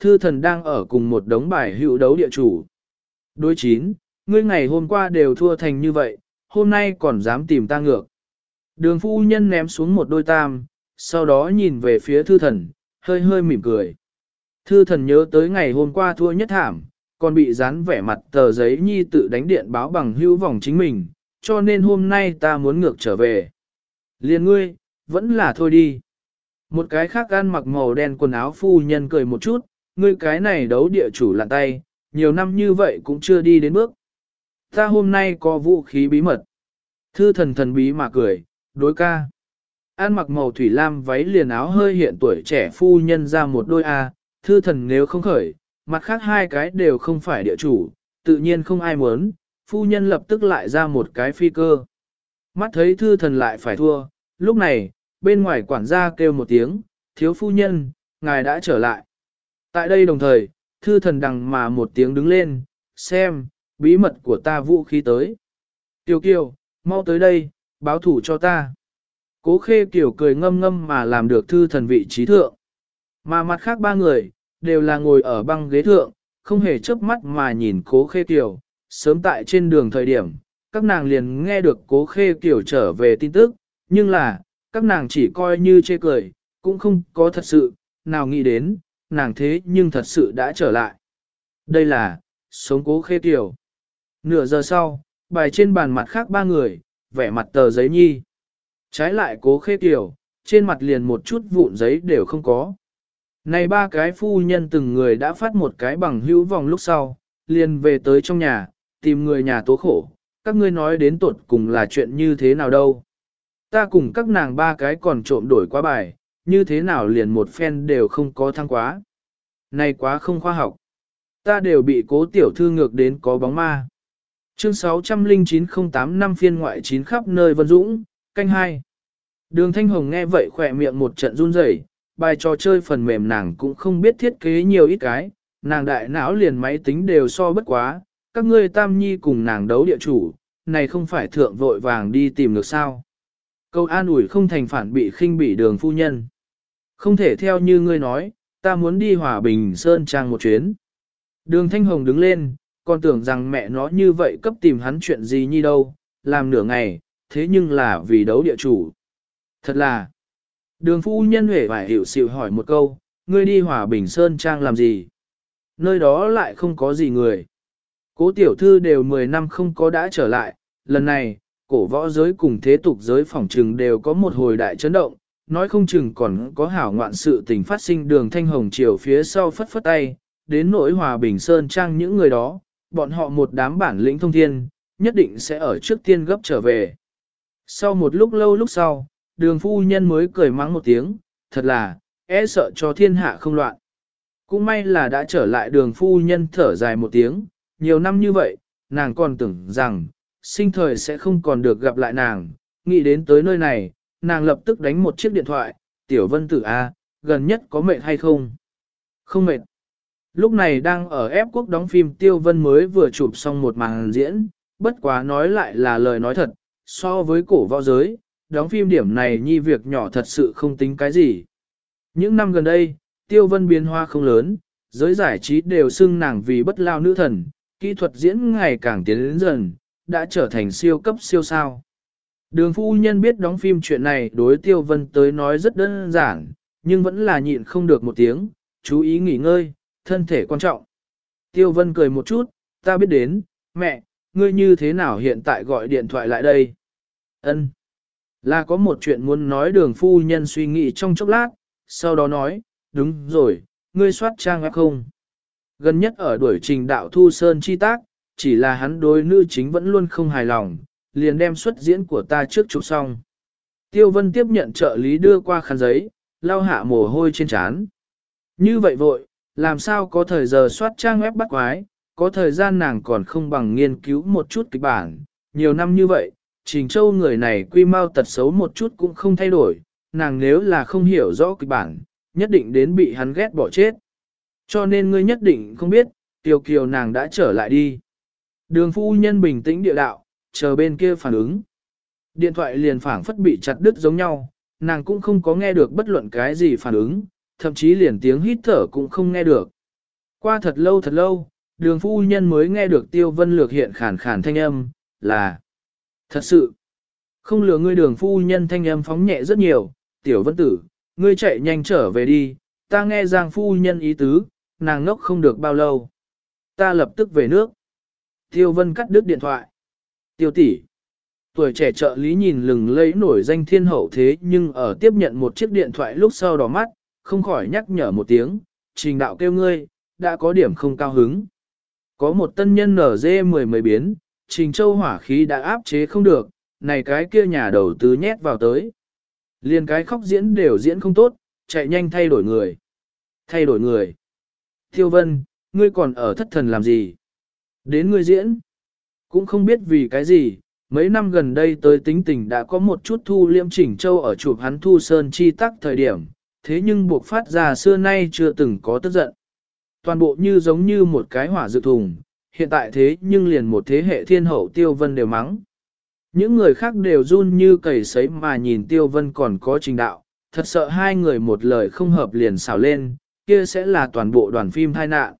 thư thần đang ở cùng một đống bài hữu đấu địa chủ. Đối chín, ngươi ngày hôm qua đều thua thành như vậy, hôm nay còn dám tìm ta ngược. Đường phu nhân ném xuống một đôi tam, sau đó nhìn về phía thư thần, hơi hơi mỉm cười. Thư thần nhớ tới ngày hôm qua thua nhất thảm, còn bị dán vẻ mặt tờ giấy nhi tự đánh điện báo bằng hữu vòng chính mình, cho nên hôm nay ta muốn ngược trở về. Liên ngươi, vẫn là thôi đi. Một cái khác ăn mặc màu đen quần áo phu nhân cười một chút, ngươi cái này đấu địa chủ lặn tay, nhiều năm như vậy cũng chưa đi đến bước. Ta hôm nay có vũ khí bí mật. Thư thần thần bí mà cười, đối ca. An mặc màu thủy lam váy liền áo hơi hiện tuổi trẻ phu nhân ra một đôi A, thư thần nếu không khởi, mặt khác hai cái đều không phải địa chủ, tự nhiên không ai muốn, phu nhân lập tức lại ra một cái phi cơ. Mắt thấy thư thần lại phải thua, lúc này, bên ngoài quản gia kêu một tiếng, thiếu phu nhân, ngài đã trở lại. Tại đây đồng thời, thư thần đằng mà một tiếng đứng lên, xem, bí mật của ta vũ khí tới. Tiểu kiều, mau tới đây, báo thủ cho ta. Cố khê kiểu cười ngâm ngâm mà làm được thư thần vị trí thượng. Mà mặt khác ba người, đều là ngồi ở băng ghế thượng, không hề chớp mắt mà nhìn cố khê kiểu. Sớm tại trên đường thời điểm, các nàng liền nghe được cố khê kiểu trở về tin tức, nhưng là, các nàng chỉ coi như chê cười, cũng không có thật sự, nào nghĩ đến, nàng thế nhưng thật sự đã trở lại. Đây là, sống cố khê tiểu. Nửa giờ sau, bài trên bàn mặt khác ba người, vẻ mặt tờ giấy nhi. Trái lại cố khê tiểu trên mặt liền một chút vụn giấy đều không có. Này ba cái phu nhân từng người đã phát một cái bằng hữu vòng lúc sau, liền về tới trong nhà, tìm người nhà tố khổ, các ngươi nói đến tuột cùng là chuyện như thế nào đâu. Ta cùng các nàng ba cái còn trộm đổi qua bài, như thế nào liền một phen đều không có thăng quá. Này quá không khoa học. Ta đều bị cố tiểu thư ngược đến có bóng ma. Chương 609085 năm phiên ngoại chín khắp nơi vân dũng, canh hai. Đường Thanh Hồng nghe vậy khỏe miệng một trận run rẩy, bài trò chơi phần mềm nàng cũng không biết thiết kế nhiều ít cái, nàng đại não liền máy tính đều so bất quá, các ngươi tam nhi cùng nàng đấu địa chủ, này không phải thượng vội vàng đi tìm được sao. Câu an ủi không thành phản bị khinh bỉ đường phu nhân. Không thể theo như ngươi nói, ta muốn đi hòa bình sơn trang một chuyến. Đường Thanh Hồng đứng lên, còn tưởng rằng mẹ nó như vậy cấp tìm hắn chuyện gì như đâu, làm nửa ngày, thế nhưng là vì đấu địa chủ. Thật là, đường phu nhân huệ phải hiểu xịu hỏi một câu, ngươi đi hòa bình sơn trang làm gì? Nơi đó lại không có gì người. Cố tiểu thư đều 10 năm không có đã trở lại, lần này, cổ võ giới cùng thế tục giới phỏng trừng đều có một hồi đại chấn động, nói không chừng còn có hảo ngoạn sự tình phát sinh đường thanh hồng chiều phía sau phất phất tay, đến nỗi hòa bình sơn trang những người đó, bọn họ một đám bản lĩnh thông thiên, nhất định sẽ ở trước tiên gấp trở về. Sau một lúc lâu lúc sau, đường phu nhân mới cười mắng một tiếng, thật là, e sợ cho thiên hạ không loạn. Cũng may là đã trở lại đường phu nhân thở dài một tiếng, nhiều năm như vậy, nàng còn tưởng rằng, sinh thời sẽ không còn được gặp lại nàng, nghĩ đến tới nơi này, nàng lập tức đánh một chiếc điện thoại, tiểu vân tử A, gần nhất có mệt hay không? Không mệt. Lúc này đang ở ép quốc đóng phim Tiêu Vân mới vừa chụp xong một màn diễn, bất quá nói lại là lời nói thật, so với cổ võ giới, đóng phim điểm này nhi việc nhỏ thật sự không tính cái gì. Những năm gần đây, Tiêu Vân biến hoa không lớn, giới giải trí đều xưng nàng vì bất lao nữ thần, kỹ thuật diễn ngày càng tiến đến dần, đã trở thành siêu cấp siêu sao. Đường phu nhân biết đóng phim chuyện này đối Tiêu Vân tới nói rất đơn giản, nhưng vẫn là nhịn không được một tiếng, chú ý nghỉ ngơi, thân thể quan trọng. Tiêu Vân cười một chút, ta biết đến, mẹ, ngươi như thế nào hiện tại gọi điện thoại lại đây? Ân, Là có một chuyện muốn nói đường phu nhân suy nghĩ trong chốc lát, sau đó nói, đúng rồi, ngươi soát trang web không? Gần nhất ở đuổi trình đạo thu sơn chi tác, chỉ là hắn đối nữ chính vẫn luôn không hài lòng, liền đem xuất diễn của ta trước chụp xong. Tiêu Vân tiếp nhận trợ lý đưa qua khăn giấy, lau hạ mồ hôi trên trán. Như vậy vội, làm sao có thời giờ soát trang web bắt quái, có thời gian nàng còn không bằng nghiên cứu một chút kịch bản. Nhiều năm như vậy, Trình Châu người này quy mau tật xấu một chút cũng không thay đổi, nàng nếu là không hiểu rõ kịch bản, nhất định đến bị hắn ghét bỏ chết. Cho nên ngươi nhất định không biết, Tiêu Kiều nàng đã trở lại đi. Đường phu nhân bình tĩnh địa đạo, chờ bên kia phản ứng. Điện thoại liền phảng phất bị chặt đứt giống nhau, nàng cũng không có nghe được bất luận cái gì phản ứng, thậm chí liền tiếng hít thở cũng không nghe được. Qua thật lâu thật lâu, đường phu nhân mới nghe được tiêu vân lược hiện khản khản thanh âm, là Thật sự, không lừa ngươi đường phu nhân thanh âm phóng nhẹ rất nhiều, tiểu vân tử, ngươi chạy nhanh trở về đi, ta nghe giang phu nhân ý tứ, nàng ngốc không được bao lâu. Ta lập tức về nước. Tiêu vân cắt đứt điện thoại. Tiêu tỷ. Tuổi trẻ trợ lý nhìn lừng lấy nổi danh thiên hậu thế nhưng ở tiếp nhận một chiếc điện thoại lúc sau đỏ mắt, không khỏi nhắc nhở một tiếng, trình đạo kêu ngươi, đã có điểm không cao hứng. Có một tân nhân nở dê mười mấy biến, trình châu hỏa khí đã áp chế không được, này cái kia nhà đầu tư nhét vào tới. Liên cái khóc diễn đều diễn không tốt, chạy nhanh thay đổi người. Thay đổi người. Tiêu vân, ngươi còn ở thất thần làm gì? Đến ngươi diễn. Cũng không biết vì cái gì, mấy năm gần đây tới tính tình đã có một chút thu liêm chỉnh châu ở chụp hắn thu sơn chi tắc thời điểm, thế nhưng buộc phát ra xưa nay chưa từng có tức giận. Toàn bộ như giống như một cái hỏa dự thùng, hiện tại thế nhưng liền một thế hệ thiên hậu tiêu vân đều mắng. Những người khác đều run như cầy sấy mà nhìn tiêu vân còn có trình đạo, thật sợ hai người một lời không hợp liền xào lên, kia sẽ là toàn bộ đoàn phim tai nạn.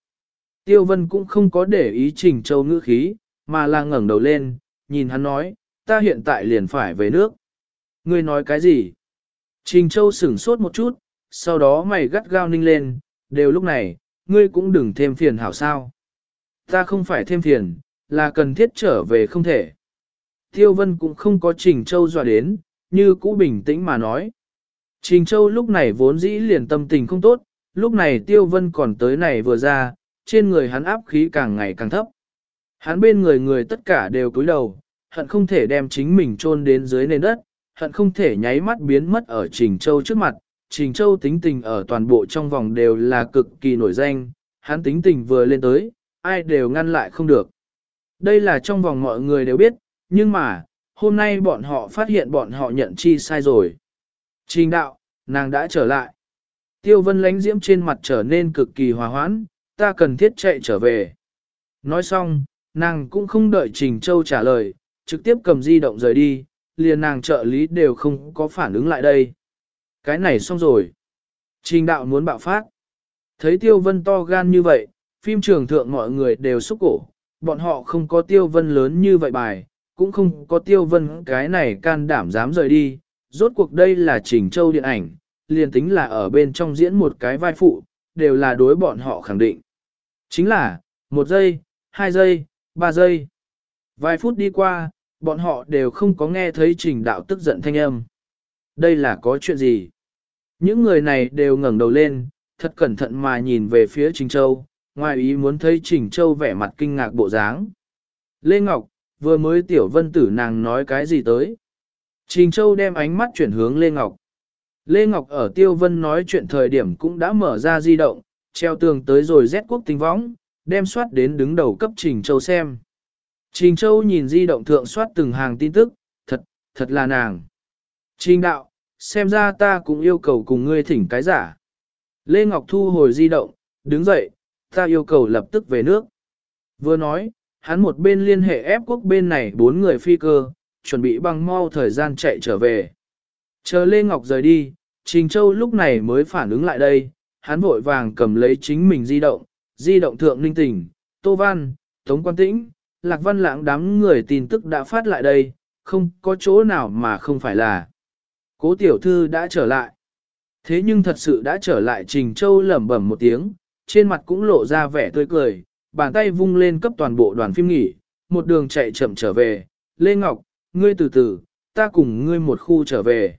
Tiêu vân cũng không có để ý trình châu ngữ khí, mà là ngẩng đầu lên, nhìn hắn nói, ta hiện tại liền phải về nước. Ngươi nói cái gì? Trình châu sửng sốt một chút, sau đó mày gắt gao ninh lên, đều lúc này, ngươi cũng đừng thêm phiền hảo sao. Ta không phải thêm phiền, là cần thiết trở về không thể. Tiêu Vân cũng không có Trình Châu dọa đến, như cũ bình tĩnh mà nói. Trình Châu lúc này vốn dĩ liền tâm tình không tốt, lúc này Tiêu Vân còn tới này vừa ra, trên người hắn áp khí càng ngày càng thấp. Hắn bên người người tất cả đều cúi đầu, hận không thể đem chính mình chôn đến dưới nền đất, hận không thể nháy mắt biến mất ở Trình Châu trước mặt. Trình Châu tính tình ở toàn bộ trong vòng đều là cực kỳ nổi danh, hắn tính tình vừa lên tới, ai đều ngăn lại không được. Đây là trong vòng mọi người đều biết, nhưng mà, hôm nay bọn họ phát hiện bọn họ nhận chi sai rồi. Trình đạo, nàng đã trở lại. Tiêu vân lánh diễm trên mặt trở nên cực kỳ hòa hoãn, ta cần thiết chạy trở về. Nói xong, nàng cũng không đợi Trình Châu trả lời, trực tiếp cầm di động rời đi, liền nàng trợ lý đều không có phản ứng lại đây. Cái này xong rồi. Trình đạo muốn bạo phát. Thấy tiêu vân to gan như vậy, phim trường thượng mọi người đều xúc cổ, bọn họ không có tiêu vân lớn như vậy bài, cũng không có tiêu vân cái này can đảm dám rời đi, rốt cuộc đây là Trình Châu điện ảnh, liền tính là ở bên trong diễn một cái vai phụ, đều là đối bọn họ khẳng định. Chính là, một giây, hai giây, ba giây. Vài phút đi qua, bọn họ đều không có nghe thấy trình đạo tức giận thanh âm. Đây là có chuyện gì? Những người này đều ngẩng đầu lên, thật cẩn thận mà nhìn về phía Trình Châu, ngoài ý muốn thấy Trình Châu vẻ mặt kinh ngạc bộ dáng. Lê Ngọc, vừa mới tiểu vân tử nàng nói cái gì tới. Trình Châu đem ánh mắt chuyển hướng Lê Ngọc. Lê Ngọc ở Tiêu Vân nói chuyện thời điểm cũng đã mở ra di động, treo tường tới rồi rét quốc tinh võng, đem soát đến đứng đầu cấp Trình Châu xem. Trình Châu nhìn di động thượng soát từng hàng tin tức, thật, thật là nàng. Trình đạo, xem ra ta cũng yêu cầu cùng ngươi thỉnh cái giả. Lê Ngọc thu hồi di động, đứng dậy, ta yêu cầu lập tức về nước. Vừa nói, hắn một bên liên hệ ép quốc bên này bốn người phi cơ, chuẩn bị bằng mau thời gian chạy trở về. Chờ Lê Ngọc rời đi, Trình Châu lúc này mới phản ứng lại đây, hắn vội vàng cầm lấy chính mình di động, di động thượng linh tỉnh, Tô Văn, Tống Quan Tĩnh, Lạc Văn Lãng đám người tin tức đã phát lại đây, không có chỗ nào mà không phải là. Cố tiểu thư đã trở lại. Thế nhưng thật sự đã trở lại Trình Châu lẩm bẩm một tiếng, trên mặt cũng lộ ra vẻ tươi cười, bàn tay vung lên cấp toàn bộ đoàn phim nghỉ, một đường chạy chậm trở về, Lê Ngọc, ngươi từ từ, ta cùng ngươi một khu trở về.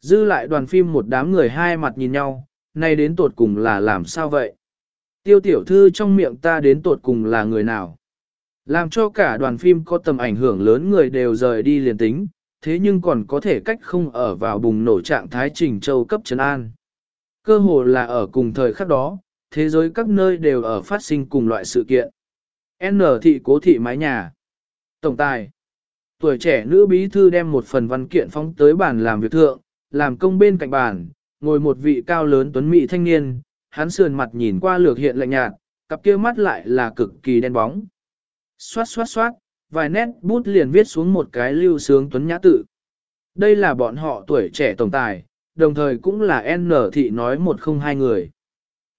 Dư lại đoàn phim một đám người hai mặt nhìn nhau, nay đến tột cùng là làm sao vậy? Tiêu tiểu thư trong miệng ta đến tột cùng là người nào? Làm cho cả đoàn phim có tầm ảnh hưởng lớn người đều rời đi liền tính, thế nhưng còn có thể cách không ở vào bùng nổ trạng thái trình châu cấp trấn an. Cơ hồ là ở cùng thời khắc đó, thế giới các nơi đều ở phát sinh cùng loại sự kiện. N thị cố thị mái nhà. Tổng tài. Tuổi trẻ nữ bí thư đem một phần văn kiện phóng tới bàn làm việc thượng, làm công bên cạnh bàn, ngồi một vị cao lớn tuấn mỹ thanh niên, hắn sườn mặt nhìn qua lược hiện lạnh nhạt, cặp kia mắt lại là cực kỳ đen bóng. Xoát xoát xoát, vài nét bút liền viết xuống một cái lưu sướng tuấn nhã tự. Đây là bọn họ tuổi trẻ tổng tài, đồng thời cũng là N thị nói một không hai người.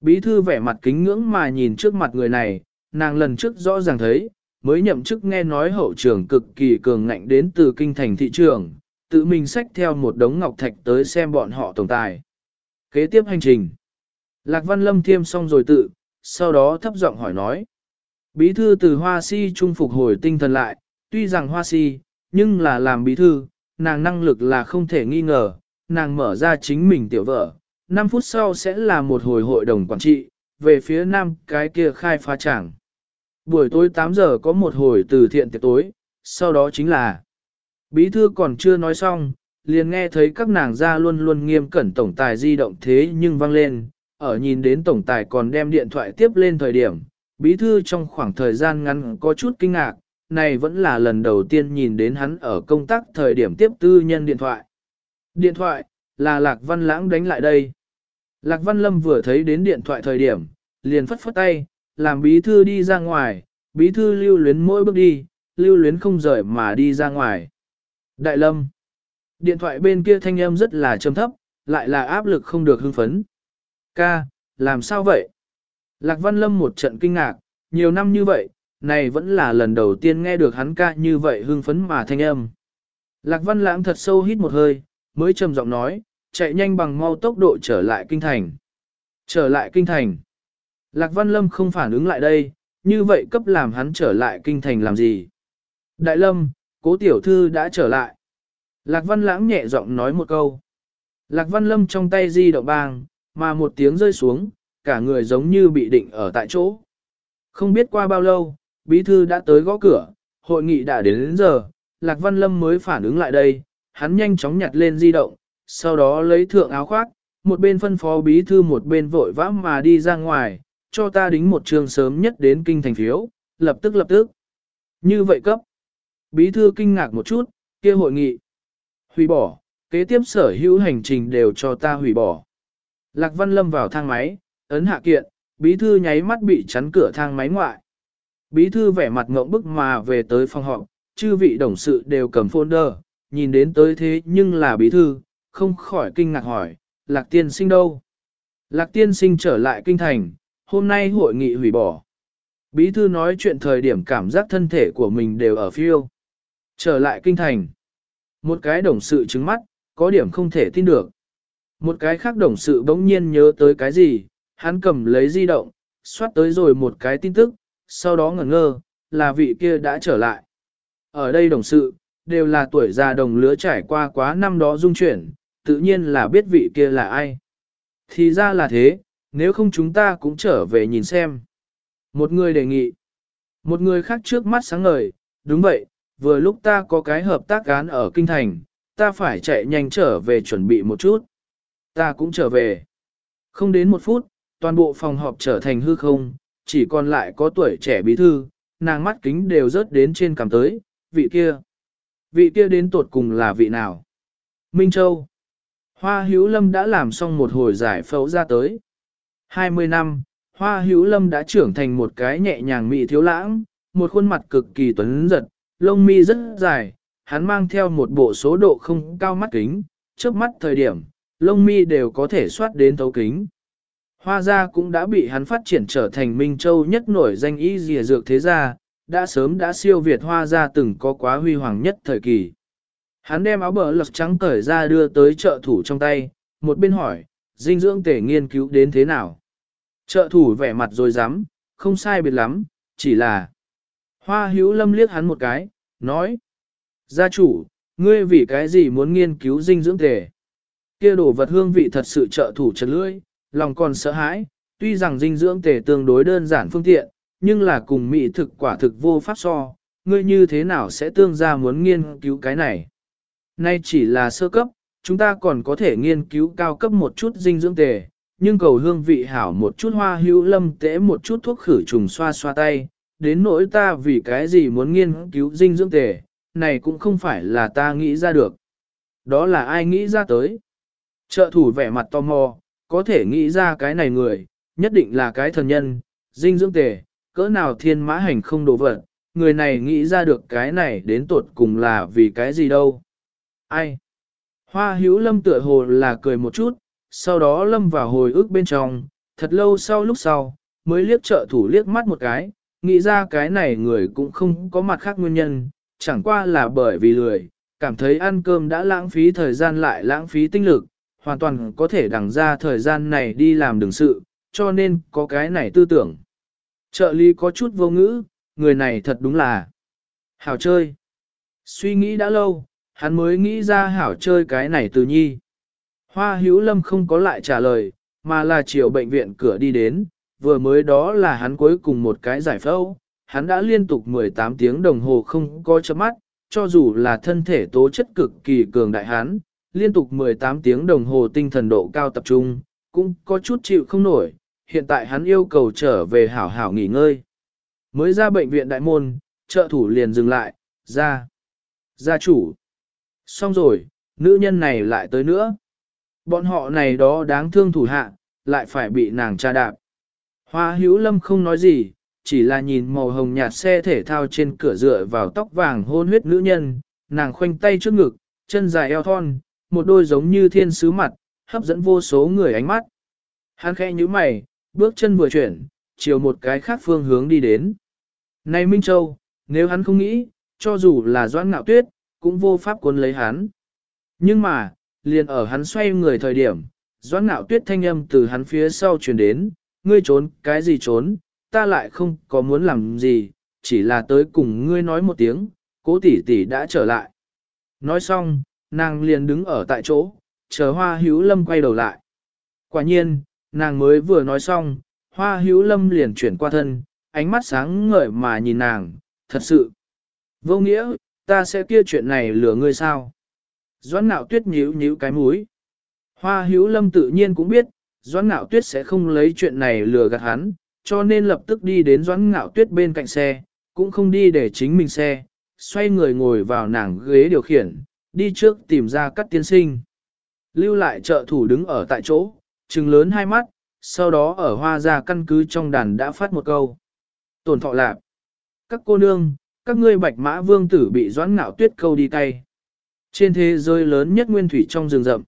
Bí thư vẻ mặt kính ngưỡng mà nhìn trước mặt người này, nàng lần trước rõ ràng thấy, mới nhậm chức nghe nói hậu trưởng cực kỳ cường ngạnh đến từ kinh thành thị trường, tự mình xách theo một đống ngọc thạch tới xem bọn họ tổng tài. Kế tiếp hành trình. Lạc Văn Lâm thiêm xong rồi tự, sau đó thấp giọng hỏi nói. Bí thư từ hoa si trung phục hồi tinh thần lại, tuy rằng hoa si, nhưng là làm bí thư, nàng năng lực là không thể nghi ngờ, nàng mở ra chính mình tiểu vợ, 5 phút sau sẽ là một hồi hội đồng quản trị, về phía nam cái kia khai phá chẳng. Buổi tối 8 giờ có một hồi từ thiện tiệc tối, sau đó chính là Bí thư còn chưa nói xong, liền nghe thấy các nàng ra luôn luôn nghiêm cẩn tổng tài di động thế nhưng vang lên, ở nhìn đến tổng tài còn đem điện thoại tiếp lên thời điểm, bí thư trong khoảng thời gian ngắn có chút kinh ngạc, này vẫn là lần đầu tiên nhìn đến hắn ở công tác thời điểm tiếp tư nhân điện thoại. Điện thoại, là Lạc Văn Lãng đánh lại đây. Lạc Văn Lâm vừa thấy đến điện thoại thời điểm, liền phất phất tay, làm bí thư đi ra ngoài, bí thư lưu luyến mỗi bước đi, lưu luyến không rời mà đi ra ngoài. Đại Lâm, điện thoại bên kia thanh âm rất là trầm thấp, lại là áp lực không được hưng phấn. Ca, làm sao vậy? Lạc Văn Lâm một trận kinh ngạc, nhiều năm như vậy, này vẫn là lần đầu tiên nghe được hắn ca như vậy hưng phấn mà thanh âm. Lạc Văn Lãng thật sâu hít một hơi, mới trầm giọng nói, chạy nhanh bằng mau tốc độ trở lại kinh thành. Trở lại kinh thành. Lạc Văn Lâm không phản ứng lại đây, như vậy cấp làm hắn trở lại kinh thành làm gì? Đại Lâm, cố tiểu thư đã trở lại. Lạc Văn Lãng nhẹ giọng nói một câu. Lạc Văn Lâm trong tay di động bang, mà một tiếng rơi xuống, cả người giống như bị định ở tại chỗ. Không biết qua bao lâu, bí thư đã tới gõ cửa, hội nghị đã đến, đến giờ, Lạc Văn Lâm mới phản ứng lại đây, hắn nhanh chóng nhặt lên di động, sau đó lấy thượng áo khoác, một bên phân phó bí thư một bên vội vã mà đi ra ngoài, cho ta đính một trường sớm nhất đến kinh thành phiếu, lập tức lập tức. Như vậy cấp. Bí thư kinh ngạc một chút, kia hội nghị. Hủy bỏ, kế tiếp sở hữu hành trình đều cho ta hủy bỏ. Lạc Văn Lâm vào thang máy, ấn hạ kiện, bí thư nháy mắt bị chắn cửa thang máy ngoại. Bí thư vẻ mặt ngộng bức mà về tới phòng họp, chư vị đồng sự đều cầm folder, nhìn đến tới thế nhưng là bí thư, không khỏi kinh ngạc hỏi, Lạc tiên sinh đâu? Lạc tiên sinh trở lại kinh thành, hôm nay hội nghị hủy bỏ. Bí thư nói chuyện thời điểm cảm giác thân thể của mình đều ở phiêu. Trở lại kinh thành. Một cái đồng sự trứng mắt, có điểm không thể tin được. Một cái khác đồng sự bỗng nhiên nhớ tới cái gì, hắn cầm lấy di động, xoát tới rồi một cái tin tức, sau đó ngẩn ngơ, là vị kia đã trở lại. Ở đây đồng sự, đều là tuổi già đồng lứa trải qua quá năm đó dung chuyển, tự nhiên là biết vị kia là ai. Thì ra là thế, nếu không chúng ta cũng trở về nhìn xem. Một người đề nghị. Một người khác trước mắt sáng ngời, đúng vậy, vừa lúc ta có cái hợp tác gán ở Kinh Thành, ta phải chạy nhanh trở về chuẩn bị một chút. Ta cũng trở về. Không đến một phút, toàn bộ phòng họp trở thành hư không, chỉ còn lại có tuổi trẻ bí thư, nàng mắt kính đều rớt đến trên cằm tới, vị kia. Vị kia đến tột cùng là vị nào? Minh Châu. Hoa Hữu Lâm đã làm xong một hồi giải phẫu ra tới. 20 năm, Hoa Hữu Lâm đã trưởng thành một cái nhẹ nhàng mị thiếu lãng, một khuôn mặt cực kỳ tuấn giật, lông mi rất dài, hắn mang theo một bộ số độ không cao mắt kính, trước mắt thời điểm, lông mi đều có thể soát đến thấu kính. Hoa gia cũng đã bị hắn phát triển trở thành Minh Châu nhất nổi danh y dìa dược thế gia, đã sớm đã siêu việt hoa gia từng có quá huy hoàng nhất thời kỳ. Hắn đem áo bờ lật trắng cởi ra đưa tới trợ thủ trong tay, một bên hỏi, dinh dưỡng tể nghiên cứu đến thế nào. Trợ thủ vẻ mặt rồi dám, không sai biệt lắm, chỉ là... Hoa hữu lâm liếc hắn một cái, nói. Gia chủ, ngươi vì cái gì muốn nghiên cứu dinh dưỡng tể? Kia đồ vật hương vị thật sự trợ thủ chật lưỡi, lòng còn sợ hãi, tuy rằng dinh dưỡng tề tương đối đơn giản phương tiện, nhưng là cùng mỹ thực quả thực vô pháp so, ngươi như thế nào sẽ tương ra muốn nghiên cứu cái này? Nay chỉ là sơ cấp, chúng ta còn có thể nghiên cứu cao cấp một chút dinh dưỡng tề, nhưng cầu hương vị hảo một chút hoa hữu lâm tế một chút thuốc khử trùng xoa xoa tay, đến nỗi ta vì cái gì muốn nghiên cứu dinh dưỡng tề, này cũng không phải là ta nghĩ ra được. Đó là ai nghĩ ra tới? Trợ thủ vẻ mặt tò mò, có thể nghĩ ra cái này người, nhất định là cái thần nhân, dinh dưỡng tề, cỡ nào thiên mã hành không đồ vật, người này nghĩ ra được cái này đến tột cùng là vì cái gì đâu. Ai? Hoa hữu lâm tựa hồ là cười một chút, sau đó lâm vào hồi ức bên trong, thật lâu sau lúc sau, mới liếc trợ thủ liếc mắt một cái, nghĩ ra cái này người cũng không có mặt khác nguyên nhân, chẳng qua là bởi vì lười, cảm thấy ăn cơm đã lãng phí thời gian lại lãng phí tinh lực, hoàn toàn có thể đằng ra thời gian này đi làm đường sự, cho nên có cái này tư tưởng. Trợ lý có chút vô ngữ, người này thật đúng là hảo chơi. Suy nghĩ đã lâu, hắn mới nghĩ ra hảo chơi cái này từ nhi. Hoa hữu lâm không có lại trả lời, mà là chiều bệnh viện cửa đi đến, vừa mới đó là hắn cuối cùng một cái giải phẫu, hắn đã liên tục 18 tiếng đồng hồ không có chấm mắt, cho dù là thân thể tố chất cực kỳ cường đại hắn, liên tục 18 tiếng đồng hồ tinh thần độ cao tập trung, cũng có chút chịu không nổi, hiện tại hắn yêu cầu trở về hảo hảo nghỉ ngơi. Mới ra bệnh viện đại môn, trợ thủ liền dừng lại, ra, gia chủ. Xong rồi, nữ nhân này lại tới nữa. Bọn họ này đó đáng thương thủ hạ, lại phải bị nàng tra đạp. Hoa hữu lâm không nói gì, chỉ là nhìn màu hồng nhạt xe thể thao trên cửa dựa vào tóc vàng hôn huyết nữ nhân, nàng khoanh tay trước ngực, chân dài eo thon, một đôi giống như thiên sứ mặt, hấp dẫn vô số người ánh mắt. Hắn khẽ như mày, bước chân vừa chuyển, chiều một cái khác phương hướng đi đến. Này Minh Châu, nếu hắn không nghĩ, cho dù là doãn ngạo tuyết, cũng vô pháp cuốn lấy hắn. Nhưng mà, liền ở hắn xoay người thời điểm, doãn ngạo tuyết thanh âm từ hắn phía sau truyền đến, ngươi trốn cái gì trốn, ta lại không có muốn làm gì, chỉ là tới cùng ngươi nói một tiếng, cố tỷ tỷ đã trở lại. Nói xong, nàng liền đứng ở tại chỗ, chờ hoa hữu lâm quay đầu lại. Quả nhiên, nàng mới vừa nói xong, hoa hữu lâm liền chuyển qua thân, ánh mắt sáng ngời mà nhìn nàng, thật sự. Vô nghĩa, ta sẽ kia chuyện này lừa ngươi sao? Doãn nạo tuyết nhíu nhíu cái mũi. Hoa hữu lâm tự nhiên cũng biết, doãn nạo tuyết sẽ không lấy chuyện này lừa gạt hắn, cho nên lập tức đi đến doãn ngạo tuyết bên cạnh xe, cũng không đi để chính mình xe, xoay người ngồi vào nàng ghế điều khiển, đi trước tìm ra cắt tiên sinh. Lưu lại trợ thủ đứng ở tại chỗ, trừng lớn hai mắt, sau đó ở hoa ra căn cứ trong đàn đã phát một câu. Tổn thọ lạp. Các cô nương, các ngươi bạch mã vương tử bị doãn ngạo tuyết câu đi tay. Trên thế giới lớn nhất nguyên thủy trong rừng rậm.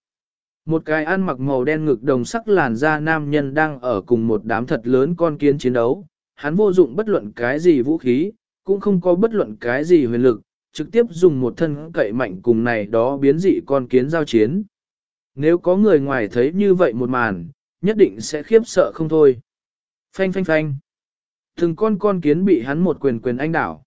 Một cái ăn mặc màu đen ngực đồng sắc làn da nam nhân đang ở cùng một đám thật lớn con kiến chiến đấu. Hắn vô dụng bất luận cái gì vũ khí, cũng không có bất luận cái gì huyền lực, trực tiếp dùng một thân cậy mạnh cùng này đó biến dị con kiến giao chiến. Nếu có người ngoài thấy như vậy một màn, nhất định sẽ khiếp sợ không thôi. Phanh phanh phanh. Từng con con kiến bị hắn một quyền quyền anh đảo.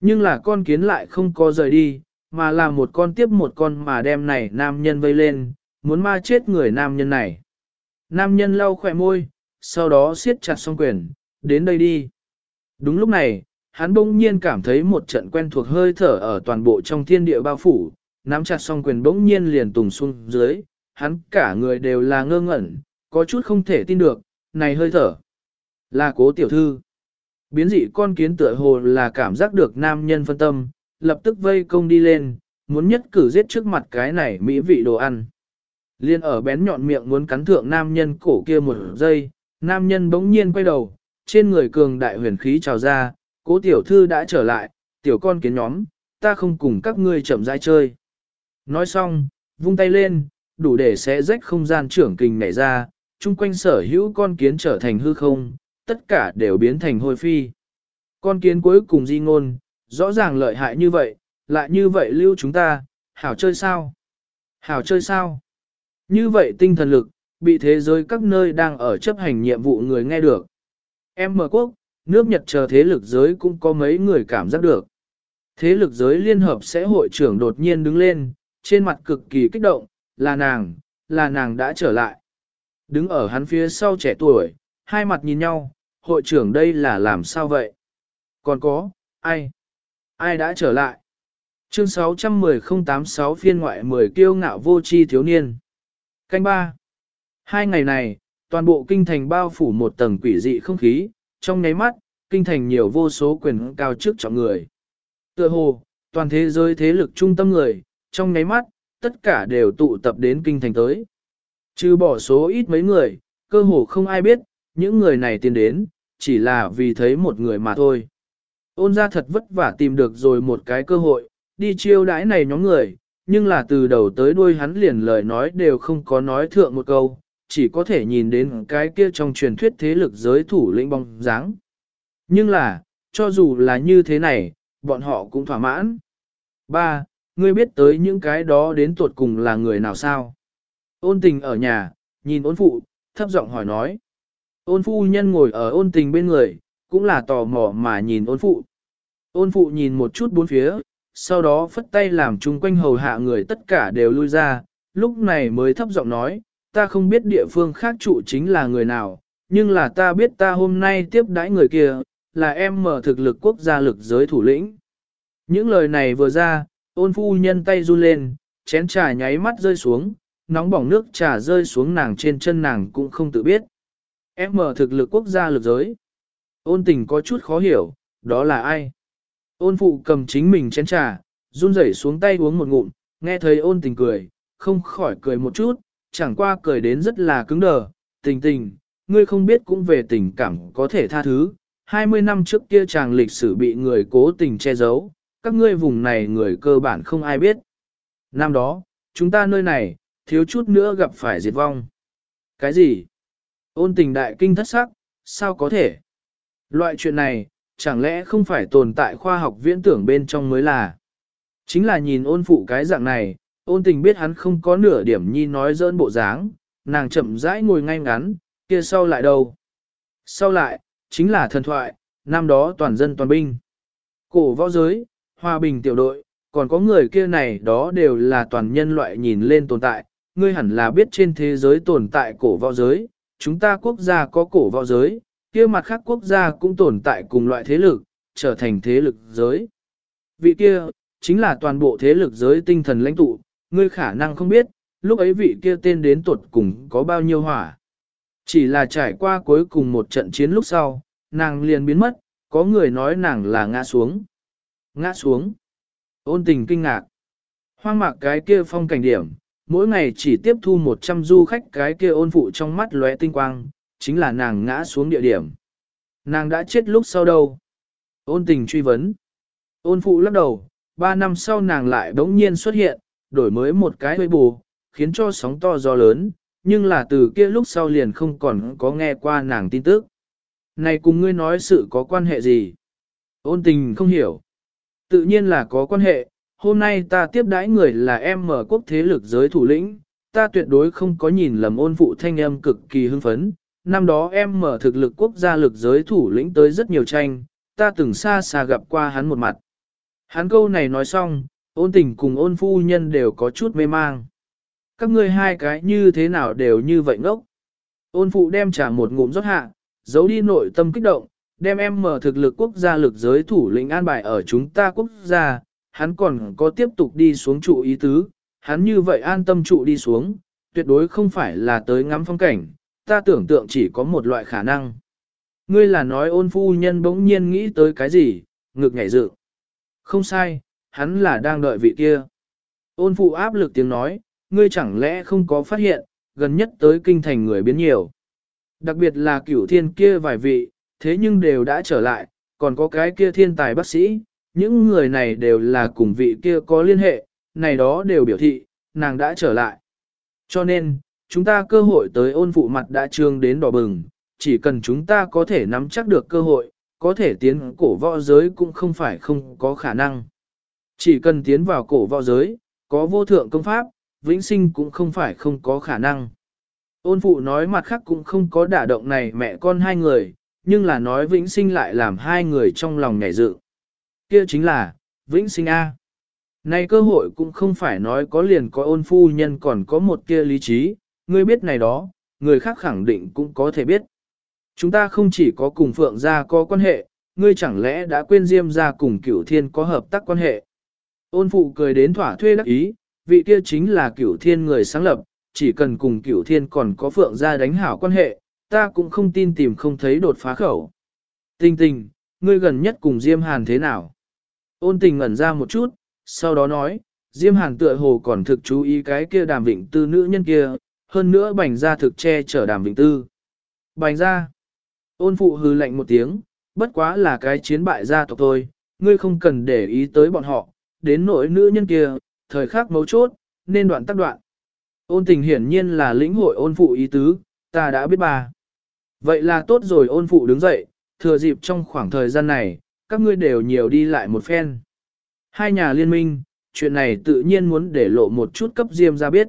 Nhưng là con kiến lại không có rời đi, mà là một con tiếp một con mà đem này nam nhân vây lên, muốn ma chết người nam nhân này. Nam nhân lau khỏe môi, sau đó siết chặt song quyền, đến đây đi. Đúng lúc này, hắn bỗng nhiên cảm thấy một trận quen thuộc hơi thở ở toàn bộ trong thiên địa bao phủ, nắm chặt song quyền bỗng nhiên liền tùng xuống dưới, hắn cả người đều là ngơ ngẩn, có chút không thể tin được, này hơi thở. Là cố tiểu thư. Biến dị con kiến tựa hồ là cảm giác được nam nhân phân tâm, lập tức vây công đi lên, muốn nhất cử giết trước mặt cái này mỹ vị đồ ăn. Liên ở bén nhọn miệng muốn cắn thượng nam nhân cổ kia một giây, nam nhân bỗng nhiên quay đầu, trên người cường đại huyền khí trào ra, cố tiểu thư đã trở lại, tiểu con kiến nhóm, ta không cùng các ngươi chậm rãi chơi. Nói xong, vung tay lên, đủ để xé rách không gian trưởng kình nảy ra, chung quanh sở hữu con kiến trở thành hư không, tất cả đều biến thành hôi phi. Con kiến cuối cùng di ngôn, rõ ràng lợi hại như vậy, lại như vậy lưu chúng ta, hảo chơi sao? Hảo chơi sao? Như vậy tinh thần lực, bị thế giới các nơi đang ở chấp hành nhiệm vụ người nghe được. Em mở quốc, nước Nhật chờ thế lực giới cũng có mấy người cảm giác được. Thế lực giới liên hợp sẽ hội trưởng đột nhiên đứng lên, trên mặt cực kỳ kích động, là nàng, là nàng đã trở lại. Đứng ở hắn phía sau trẻ tuổi, hai mặt nhìn nhau, hội trưởng đây là làm sao vậy? Còn có, ai? Ai đã trở lại? Chương 610-086 phiên ngoại 10 kiêu ngạo vô chi thiếu niên. Canh ba. Hai ngày này, toàn bộ kinh thành bao phủ một tầng quỷ dị không khí, trong nháy mắt, kinh thành nhiều vô số quyền cao chức trọng người. Tựa hồ, toàn thế giới thế lực trung tâm người, trong nháy mắt, tất cả đều tụ tập đến kinh thành tới. Trừ bỏ số ít mấy người, cơ hồ không ai biết, những người này tiến đến, chỉ là vì thấy một người mà thôi. Ôn ra thật vất vả tìm được rồi một cái cơ hội, đi chiêu đãi này nhóm người, nhưng là từ đầu tới đuôi hắn liền lời nói đều không có nói thượng một câu, chỉ có thể nhìn đến cái kia trong truyền thuyết thế lực giới thủ lĩnh bóng dáng. Nhưng là, cho dù là như thế này, bọn họ cũng thỏa mãn. Ba, Ngươi biết tới những cái đó đến tuột cùng là người nào sao? Ôn tình ở nhà, nhìn ôn phụ, thấp giọng hỏi nói. Ôn phu nhân ngồi ở ôn tình bên người, cũng là tò mò mà nhìn ôn phụ. Ôn phụ nhìn một chút bốn phía, sau đó phất tay làm chung quanh hầu hạ người tất cả đều lui ra, lúc này mới thấp giọng nói, ta không biết địa phương khác trụ chính là người nào, nhưng là ta biết ta hôm nay tiếp đãi người kia, là em mở thực lực quốc gia lực giới thủ lĩnh. Những lời này vừa ra, ôn phu nhân tay run lên, chén trà nháy mắt rơi xuống, nóng bỏng nước trà rơi xuống nàng trên chân nàng cũng không tự biết. Em mở thực lực quốc gia lực giới. Ôn tình có chút khó hiểu, đó là ai? Ôn phụ cầm chính mình chén trà, run rẩy xuống tay uống một ngụm, nghe thấy ôn tình cười, không khỏi cười một chút, chẳng qua cười đến rất là cứng đờ, tình tình, ngươi không biết cũng về tình cảm có thể tha thứ. 20 năm trước kia chàng lịch sử bị người cố tình che giấu, các ngươi vùng này người cơ bản không ai biết. Năm đó, chúng ta nơi này, thiếu chút nữa gặp phải diệt vong. Cái gì? Ôn tình đại kinh thất sắc, sao có thể? Loại chuyện này, chẳng lẽ không phải tồn tại khoa học viễn tưởng bên trong mới là? Chính là nhìn ôn phụ cái dạng này, ôn tình biết hắn không có nửa điểm nhi nói dỡn bộ dáng, nàng chậm rãi ngồi ngay ngắn, kia sau lại đâu? Sau lại, chính là thần thoại, năm đó toàn dân toàn binh. Cổ võ giới, hòa bình tiểu đội, còn có người kia này đó đều là toàn nhân loại nhìn lên tồn tại, ngươi hẳn là biết trên thế giới tồn tại cổ võ giới, chúng ta quốc gia có cổ võ giới, kia mặt khác quốc gia cũng tồn tại cùng loại thế lực, trở thành thế lực giới. Vị kia, chính là toàn bộ thế lực giới tinh thần lãnh tụ, ngươi khả năng không biết, lúc ấy vị kia tên đến tuột cùng có bao nhiêu hỏa. Chỉ là trải qua cuối cùng một trận chiến lúc sau, nàng liền biến mất, có người nói nàng là ngã xuống. Ngã xuống. Ôn tình kinh ngạc. Hoang mạc cái kia phong cảnh điểm, mỗi ngày chỉ tiếp thu 100 du khách cái kia ôn phụ trong mắt lóe tinh quang, chính là nàng ngã xuống địa điểm. Nàng đã chết lúc sau đâu? Ôn tình truy vấn. Ôn phụ lắc đầu, ba năm sau nàng lại bỗng nhiên xuất hiện, đổi mới một cái hơi bù, khiến cho sóng to gió lớn, nhưng là từ kia lúc sau liền không còn có nghe qua nàng tin tức. Này cùng ngươi nói sự có quan hệ gì? Ôn tình không hiểu. Tự nhiên là có quan hệ, hôm nay ta tiếp đãi người là em mở quốc thế lực giới thủ lĩnh, ta tuyệt đối không có nhìn lầm ôn phụ thanh âm cực kỳ hưng phấn. Năm đó em mở thực lực quốc gia lực giới thủ lĩnh tới rất nhiều tranh, ta từng xa xa gặp qua hắn một mặt. Hắn câu này nói xong, ôn tình cùng ôn phu nhân đều có chút mê mang. Các ngươi hai cái như thế nào đều như vậy ngốc. Ôn phụ đem trả một ngụm rót hạ, giấu đi nội tâm kích động, đem em mở thực lực quốc gia lực giới thủ lĩnh an bài ở chúng ta quốc gia, hắn còn có tiếp tục đi xuống trụ ý tứ, hắn như vậy an tâm trụ đi xuống, tuyệt đối không phải là tới ngắm phong cảnh, ta tưởng tượng chỉ có một loại khả năng. Ngươi là nói ôn phu nhân bỗng nhiên nghĩ tới cái gì, ngực nhảy dự. Không sai, hắn là đang đợi vị kia. Ôn phụ áp lực tiếng nói, ngươi chẳng lẽ không có phát hiện, gần nhất tới kinh thành người biến nhiều. Đặc biệt là cửu thiên kia vài vị, thế nhưng đều đã trở lại, còn có cái kia thiên tài bác sĩ, những người này đều là cùng vị kia có liên hệ, này đó đều biểu thị, nàng đã trở lại. Cho nên, chúng ta cơ hội tới ôn phụ mặt đã trương đến đỏ bừng, chỉ cần chúng ta có thể nắm chắc được cơ hội, có thể tiến cổ võ giới cũng không phải không có khả năng. Chỉ cần tiến vào cổ võ giới, có vô thượng công pháp, vĩnh sinh cũng không phải không có khả năng. Ôn phụ nói mặt khác cũng không có đả động này mẹ con hai người, nhưng là nói vĩnh sinh lại làm hai người trong lòng nhảy dự. Kia chính là, vĩnh sinh A. Này cơ hội cũng không phải nói có liền có ôn phu nhân còn có một kia lý trí, ngươi biết này đó, người khác khẳng định cũng có thể biết. Chúng ta không chỉ có cùng Phượng gia có quan hệ, ngươi chẳng lẽ đã quên Diêm gia cùng Cửu Thiên có hợp tác quan hệ. Ôn phụ cười đến thỏa thuê đắc ý, vị kia chính là Cửu Thiên người sáng lập, chỉ cần cùng Cửu Thiên còn có Phượng gia đánh hảo quan hệ, ta cũng không tin tìm không thấy đột phá khẩu. Tình tình, ngươi gần nhất cùng Diêm Hàn thế nào? Ôn tình ngẩn ra một chút, sau đó nói, Diêm Hàn tựa hồ còn thực chú ý cái kia đàm vịnh tư nữ nhân kia, hơn nữa bành ra thực che chở đàm vịnh tư. Bành ra, ôn phụ hư lạnh một tiếng, bất quá là cái chiến bại gia tộc thôi, ngươi không cần để ý tới bọn họ, đến nỗi nữ nhân kia, thời khắc mấu chốt, nên đoạn tắc đoạn. Ôn tình hiển nhiên là lĩnh hội ôn phụ ý tứ, ta đã biết bà. Vậy là tốt rồi ôn phụ đứng dậy, thừa dịp trong khoảng thời gian này, các ngươi đều nhiều đi lại một phen. Hai nhà liên minh, chuyện này tự nhiên muốn để lộ một chút cấp Diêm ra biết.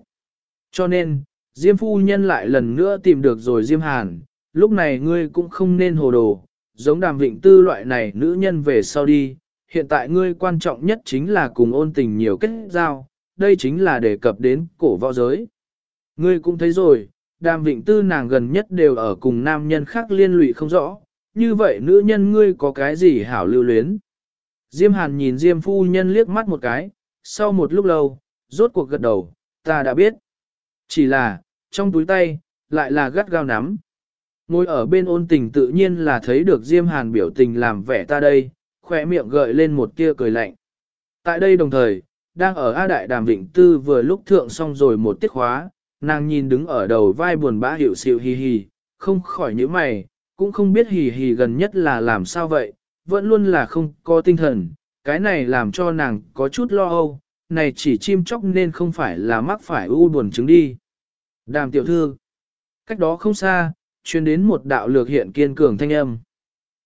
Cho nên, Diêm phu nhân lại lần nữa tìm được rồi Diêm Hàn, lúc này ngươi cũng không nên hồ đồ, giống đàm vịnh tư loại này nữ nhân về sau đi, hiện tại ngươi quan trọng nhất chính là cùng ôn tình nhiều kết giao, đây chính là đề cập đến cổ võ giới. Ngươi cũng thấy rồi, đàm vịnh tư nàng gần nhất đều ở cùng nam nhân khác liên lụy không rõ, như vậy nữ nhân ngươi có cái gì hảo lưu luyến. Diêm hàn nhìn Diêm phu nhân liếc mắt một cái, sau một lúc lâu, rốt cuộc gật đầu, ta đã biết. Chỉ là, trong túi tay, lại là gắt gao nắm. Ngồi ở bên ôn tình tự nhiên là thấy được Diêm hàn biểu tình làm vẻ ta đây, khỏe miệng gợi lên một tia cười lạnh. Tại đây đồng thời, đang ở A Đại Đàm Vịnh Tư vừa lúc thượng xong rồi một tiết khóa, nàng nhìn đứng ở đầu vai buồn bã hiểu xịu hì hì, không khỏi những mày, cũng không biết hì hì gần nhất là làm sao vậy, vẫn luôn là không có tinh thần, cái này làm cho nàng có chút lo âu, này chỉ chim chóc nên không phải là mắc phải u buồn chứng đi. Đàm tiểu thư, cách đó không xa, truyền đến một đạo lược hiện kiên cường thanh âm.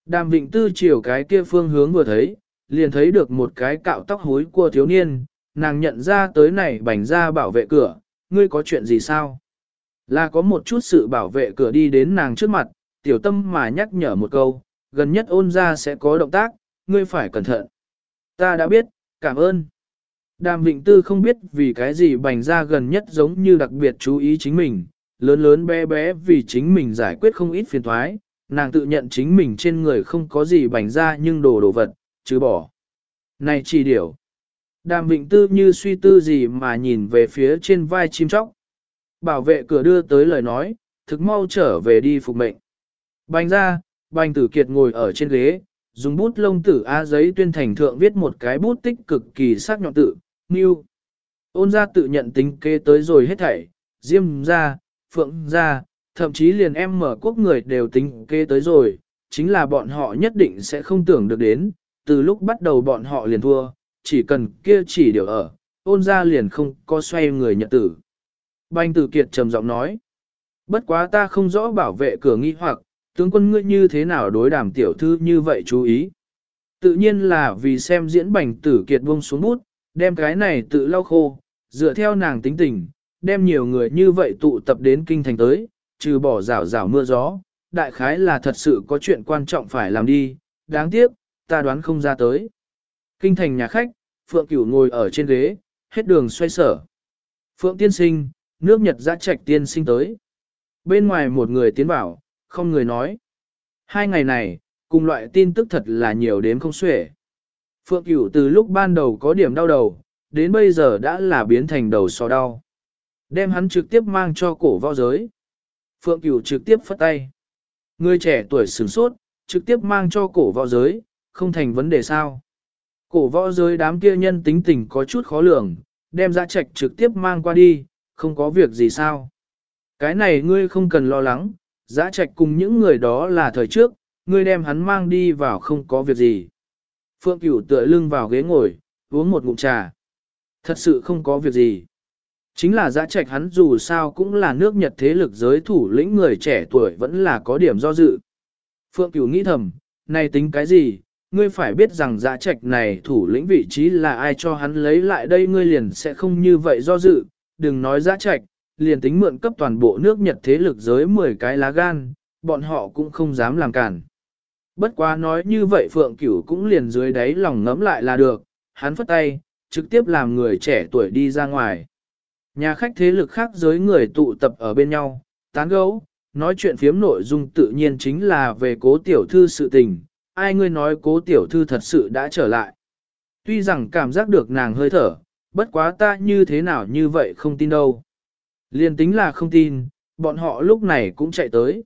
Đàm Vịnh Tư chiều cái kia phương hướng vừa thấy, liền thấy được một cái cạo tóc hối của thiếu niên, nàng nhận ra tới này bành ra bảo vệ cửa, ngươi có chuyện gì sao? Là có một chút sự bảo vệ cửa đi đến nàng trước mặt, tiểu tâm mà nhắc nhở một câu, gần nhất ôn ra sẽ có động tác, ngươi phải cẩn thận. Ta đã biết, cảm ơn. Đàm Vịnh Tư không biết vì cái gì bành ra gần nhất giống như đặc biệt chú ý chính mình, lớn lớn bé bé vì chính mình giải quyết không ít phiền thoái, nàng tự nhận chính mình trên người không có gì bành ra nhưng đồ đồ vật, chứ bỏ. Này chỉ điểu. Đàm Vịnh Tư như suy tư gì mà nhìn về phía trên vai chim chóc. Bảo vệ cửa đưa tới lời nói, thực mau trở về đi phục mệnh. Bành ra, bành tử kiệt ngồi ở trên ghế, dùng bút lông tử A giấy tuyên thành thượng viết một cái bút tích cực kỳ sắc nhọn tự, Nghiêu. Ôn ra tự nhận tính kế tới rồi hết thảy, diêm ra, phượng ra, thậm chí liền em mở quốc người đều tính kê tới rồi, chính là bọn họ nhất định sẽ không tưởng được đến, từ lúc bắt đầu bọn họ liền thua, chỉ cần kia chỉ điều ở, ôn ra liền không có xoay người nhận tử. Banh tử kiệt trầm giọng nói, bất quá ta không rõ bảo vệ cửa nghi hoặc, tướng quân ngươi như thế nào đối đàm tiểu thư như vậy chú ý. Tự nhiên là vì xem diễn bành tử kiệt buông xuống bút, đem cái này tự lau khô, dựa theo nàng tính tình, đem nhiều người như vậy tụ tập đến kinh thành tới, trừ bỏ rào rào mưa gió, đại khái là thật sự có chuyện quan trọng phải làm đi, đáng tiếc, ta đoán không ra tới. Kinh thành nhà khách, Phượng Cửu ngồi ở trên ghế, hết đường xoay sở. Phượng tiên sinh, nước Nhật giã trạch tiên sinh tới. Bên ngoài một người tiến bảo, không người nói. Hai ngày này, cùng loại tin tức thật là nhiều đến không xuể. Phượng Cửu từ lúc ban đầu có điểm đau đầu, đến bây giờ đã là biến thành đầu so đau. Đem hắn trực tiếp mang cho cổ võ giới. Phượng Cửu trực tiếp phất tay. Người trẻ tuổi sửng sốt, trực tiếp mang cho cổ võ giới, không thành vấn đề sao. Cổ võ giới đám kia nhân tính tình có chút khó lường, đem ra trạch trực tiếp mang qua đi, không có việc gì sao. Cái này ngươi không cần lo lắng, giã trạch cùng những người đó là thời trước, ngươi đem hắn mang đi vào không có việc gì. Phượng Cửu tựa lưng vào ghế ngồi, uống một ngụm trà. Thật sự không có việc gì. Chính là giã trạch hắn dù sao cũng là nước Nhật thế lực giới thủ lĩnh người trẻ tuổi vẫn là có điểm do dự. Phượng Cửu nghĩ thầm, này tính cái gì, ngươi phải biết rằng giã trạch này thủ lĩnh vị trí là ai cho hắn lấy lại đây ngươi liền sẽ không như vậy do dự, đừng nói giã trạch, liền tính mượn cấp toàn bộ nước Nhật thế lực giới 10 cái lá gan, bọn họ cũng không dám làm cản. Bất quá nói như vậy Phượng Cửu cũng liền dưới đáy lòng ngấm lại là được, hắn phất tay, trực tiếp làm người trẻ tuổi đi ra ngoài. Nhà khách thế lực khác giới người tụ tập ở bên nhau, tán gẫu, nói chuyện phiếm nội dung tự nhiên chính là về cố tiểu thư sự tình, ai ngươi nói cố tiểu thư thật sự đã trở lại. Tuy rằng cảm giác được nàng hơi thở, bất quá ta như thế nào như vậy không tin đâu. Liên tính là không tin, bọn họ lúc này cũng chạy tới.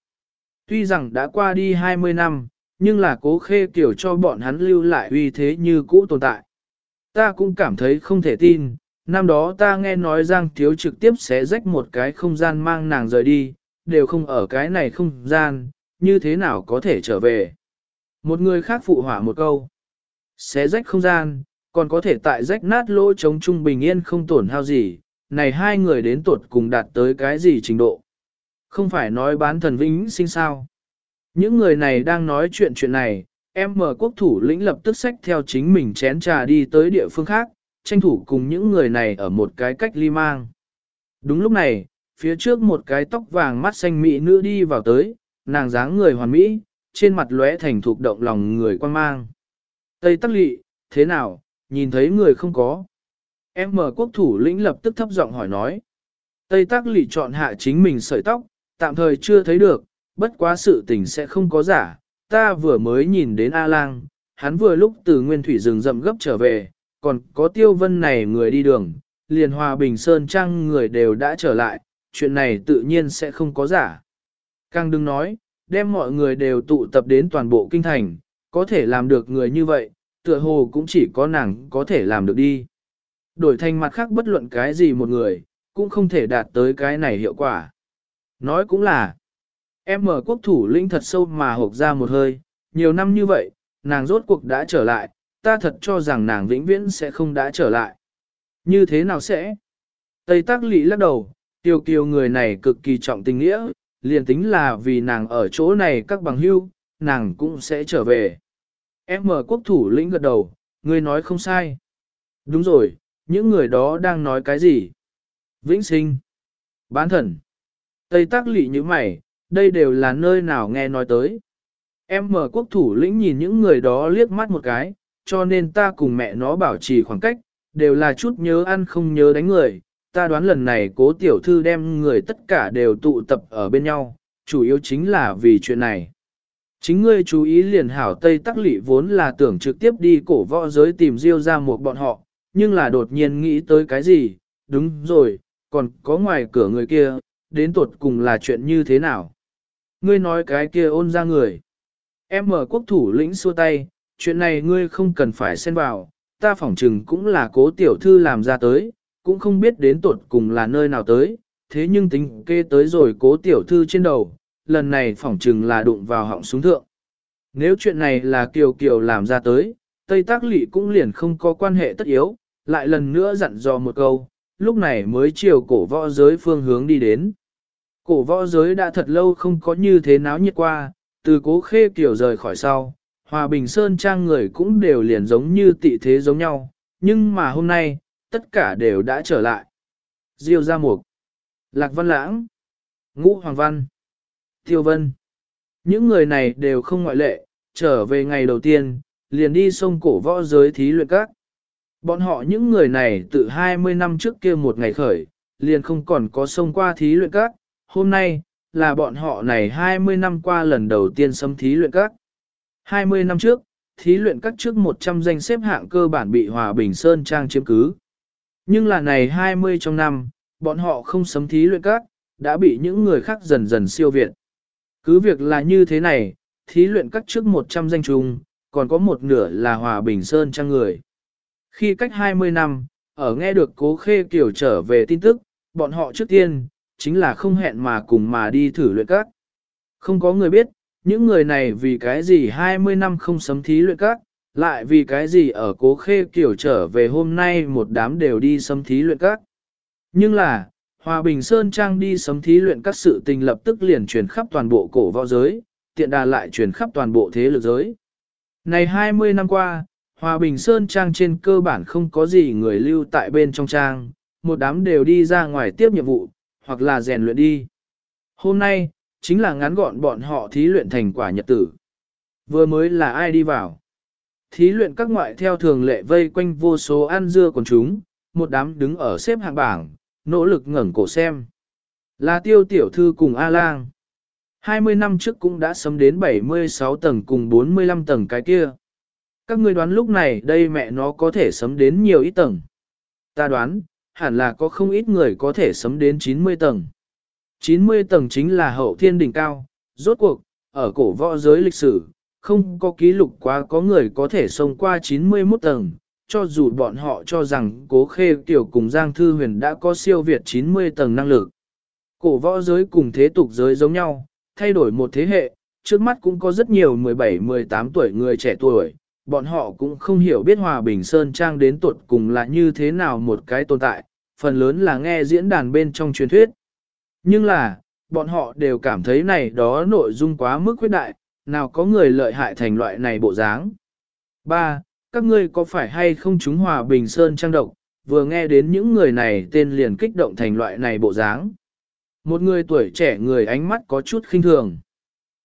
Tuy rằng đã qua đi 20 năm, nhưng là cố khê kiểu cho bọn hắn lưu lại uy thế như cũ tồn tại. Ta cũng cảm thấy không thể tin, năm đó ta nghe nói Giang Thiếu trực tiếp sẽ rách một cái không gian mang nàng rời đi, đều không ở cái này không gian, như thế nào có thể trở về. Một người khác phụ hỏa một câu. Xé rách không gian, còn có thể tại rách nát lỗ chống trung bình yên không tổn hao gì, này hai người đến tuột cùng đạt tới cái gì trình độ. Không phải nói bán thần vĩnh sinh sao. Những người này đang nói chuyện chuyện này, em mở quốc thủ lĩnh lập tức sách theo chính mình chén trà đi tới địa phương khác, tranh thủ cùng những người này ở một cái cách ly mang. Đúng lúc này, phía trước một cái tóc vàng mắt xanh mỹ nữ đi vào tới, nàng dáng người hoàn mỹ, trên mặt lóe thành thục động lòng người quan mang. Tây tắc lị, thế nào, nhìn thấy người không có. Em mở quốc thủ lĩnh lập tức thấp giọng hỏi nói. Tây tắc lị chọn hạ chính mình sợi tóc, tạm thời chưa thấy được, bất quá sự tình sẽ không có giả. Ta vừa mới nhìn đến A-lang, hắn vừa lúc từ nguyên thủy rừng rậm gấp trở về, còn có tiêu vân này người đi đường, liền hòa bình sơn trang người đều đã trở lại, chuyện này tự nhiên sẽ không có giả. Càng đừng nói, đem mọi người đều tụ tập đến toàn bộ kinh thành, có thể làm được người như vậy, tựa hồ cũng chỉ có nàng có thể làm được đi. Đổi thành mặt khác bất luận cái gì một người, cũng không thể đạt tới cái này hiệu quả. Nói cũng là, em mở quốc thủ lĩnh thật sâu mà hộp ra một hơi, nhiều năm như vậy, nàng rốt cuộc đã trở lại, ta thật cho rằng nàng vĩnh viễn sẽ không đã trở lại. Như thế nào sẽ? Tây Tác Lị lắc đầu, tiêu kiều người này cực kỳ trọng tình nghĩa, liền tính là vì nàng ở chỗ này các bằng hưu, nàng cũng sẽ trở về. Em mở quốc thủ lĩnh gật đầu, người nói không sai. Đúng rồi, những người đó đang nói cái gì? Vĩnh sinh. Bán thần. Tây tác lị như mày, đây đều là nơi nào nghe nói tới. Em mở quốc thủ lĩnh nhìn những người đó liếc mắt một cái, cho nên ta cùng mẹ nó bảo trì khoảng cách, đều là chút nhớ ăn không nhớ đánh người. Ta đoán lần này cố tiểu thư đem người tất cả đều tụ tập ở bên nhau, chủ yếu chính là vì chuyện này. Chính ngươi chú ý liền hảo Tây Tắc Lị vốn là tưởng trực tiếp đi cổ võ giới tìm Diêu ra một bọn họ, nhưng là đột nhiên nghĩ tới cái gì, đúng rồi, còn có ngoài cửa người kia, đến tuột cùng là chuyện như thế nào. Ngươi nói cái kia ôn ra người. Em mở quốc thủ lĩnh xua tay, chuyện này ngươi không cần phải xen vào, ta phỏng chừng cũng là cố tiểu thư làm ra tới, cũng không biết đến tuột cùng là nơi nào tới, thế nhưng tính kê tới rồi cố tiểu thư trên đầu, lần này phỏng chừng là đụng vào họng súng thượng. Nếu chuyện này là Kiều Kiều làm ra tới, Tây Tác Lị cũng liền không có quan hệ tất yếu, lại lần nữa dặn dò một câu, lúc này mới chiều cổ võ giới phương hướng đi đến. Cổ võ giới đã thật lâu không có như thế náo nhiệt qua, từ cố khê Kiều rời khỏi sau, Hòa Bình Sơn trang người cũng đều liền giống như tị thế giống nhau, nhưng mà hôm nay, tất cả đều đã trở lại. Diêu Gia Mục, Lạc Văn Lãng, Ngũ Hoàng Văn, Tiêu Vân. Những người này đều không ngoại lệ, trở về ngày đầu tiên, liền đi sông cổ võ giới thí luyện các. Bọn họ những người này từ 20 năm trước kia một ngày khởi, liền không còn có sông qua thí luyện các. Hôm nay, là bọn họ này 20 năm qua lần đầu tiên xâm thí luyện các. 20 năm trước, thí luyện các trước 100 danh xếp hạng cơ bản bị Hòa Bình Sơn Trang chiếm cứ. Nhưng là này 20 trong năm, bọn họ không sấm thí luyện các, đã bị những người khác dần dần siêu việt. Cứ việc là như thế này, thí luyện các trước 100 danh trùng, còn có một nửa là Hòa Bình Sơn Trang người. Khi cách 20 năm, ở nghe được cố khê kiểu trở về tin tức, bọn họ trước tiên, chính là không hẹn mà cùng mà đi thử luyện các. Không có người biết, những người này vì cái gì 20 năm không sấm thí luyện các, lại vì cái gì ở cố khê kiểu trở về hôm nay một đám đều đi sấm thí luyện các. Nhưng là, Hòa Bình Sơn Trang đi sấm thí luyện các sự tình lập tức liền truyền khắp toàn bộ cổ võ giới, tiện đà lại truyền khắp toàn bộ thế lực giới. Này 20 năm qua, Hòa Bình Sơn Trang trên cơ bản không có gì người lưu tại bên trong trang, một đám đều đi ra ngoài tiếp nhiệm vụ, hoặc là rèn luyện đi. Hôm nay, chính là ngắn gọn bọn họ thí luyện thành quả nhật tử. Vừa mới là ai đi vào? Thí luyện các ngoại theo thường lệ vây quanh vô số ăn dưa của chúng, một đám đứng ở xếp hạng bảng, nỗ lực ngẩng cổ xem. Là tiêu tiểu thư cùng A-lang. 20 năm trước cũng đã sấm đến 76 tầng cùng 45 tầng cái kia. Các ngươi đoán lúc này đây mẹ nó có thể sấm đến nhiều ít tầng. Ta đoán, hẳn là có không ít người có thể sấm đến 90 tầng. 90 tầng chính là hậu thiên đỉnh cao, rốt cuộc, ở cổ võ giới lịch sử, không có ký lục quá có người có thể xông qua 91 tầng, cho dù bọn họ cho rằng cố khê tiểu cùng Giang Thư Huyền đã có siêu việt 90 tầng năng lực. Cổ võ giới cùng thế tục giới giống nhau, thay đổi một thế hệ, trước mắt cũng có rất nhiều 17-18 tuổi người trẻ tuổi, bọn họ cũng không hiểu biết Hòa Bình Sơn Trang đến tuột cùng là như thế nào một cái tồn tại, phần lớn là nghe diễn đàn bên trong truyền thuyết. Nhưng là, bọn họ đều cảm thấy này đó nội dung quá mức khuyết đại, nào có người lợi hại thành loại này bộ dáng. 3. Các ngươi có phải hay không chúng hòa bình sơn trang độc, vừa nghe đến những người này tên liền kích động thành loại này bộ dáng. Một người tuổi trẻ người ánh mắt có chút khinh thường.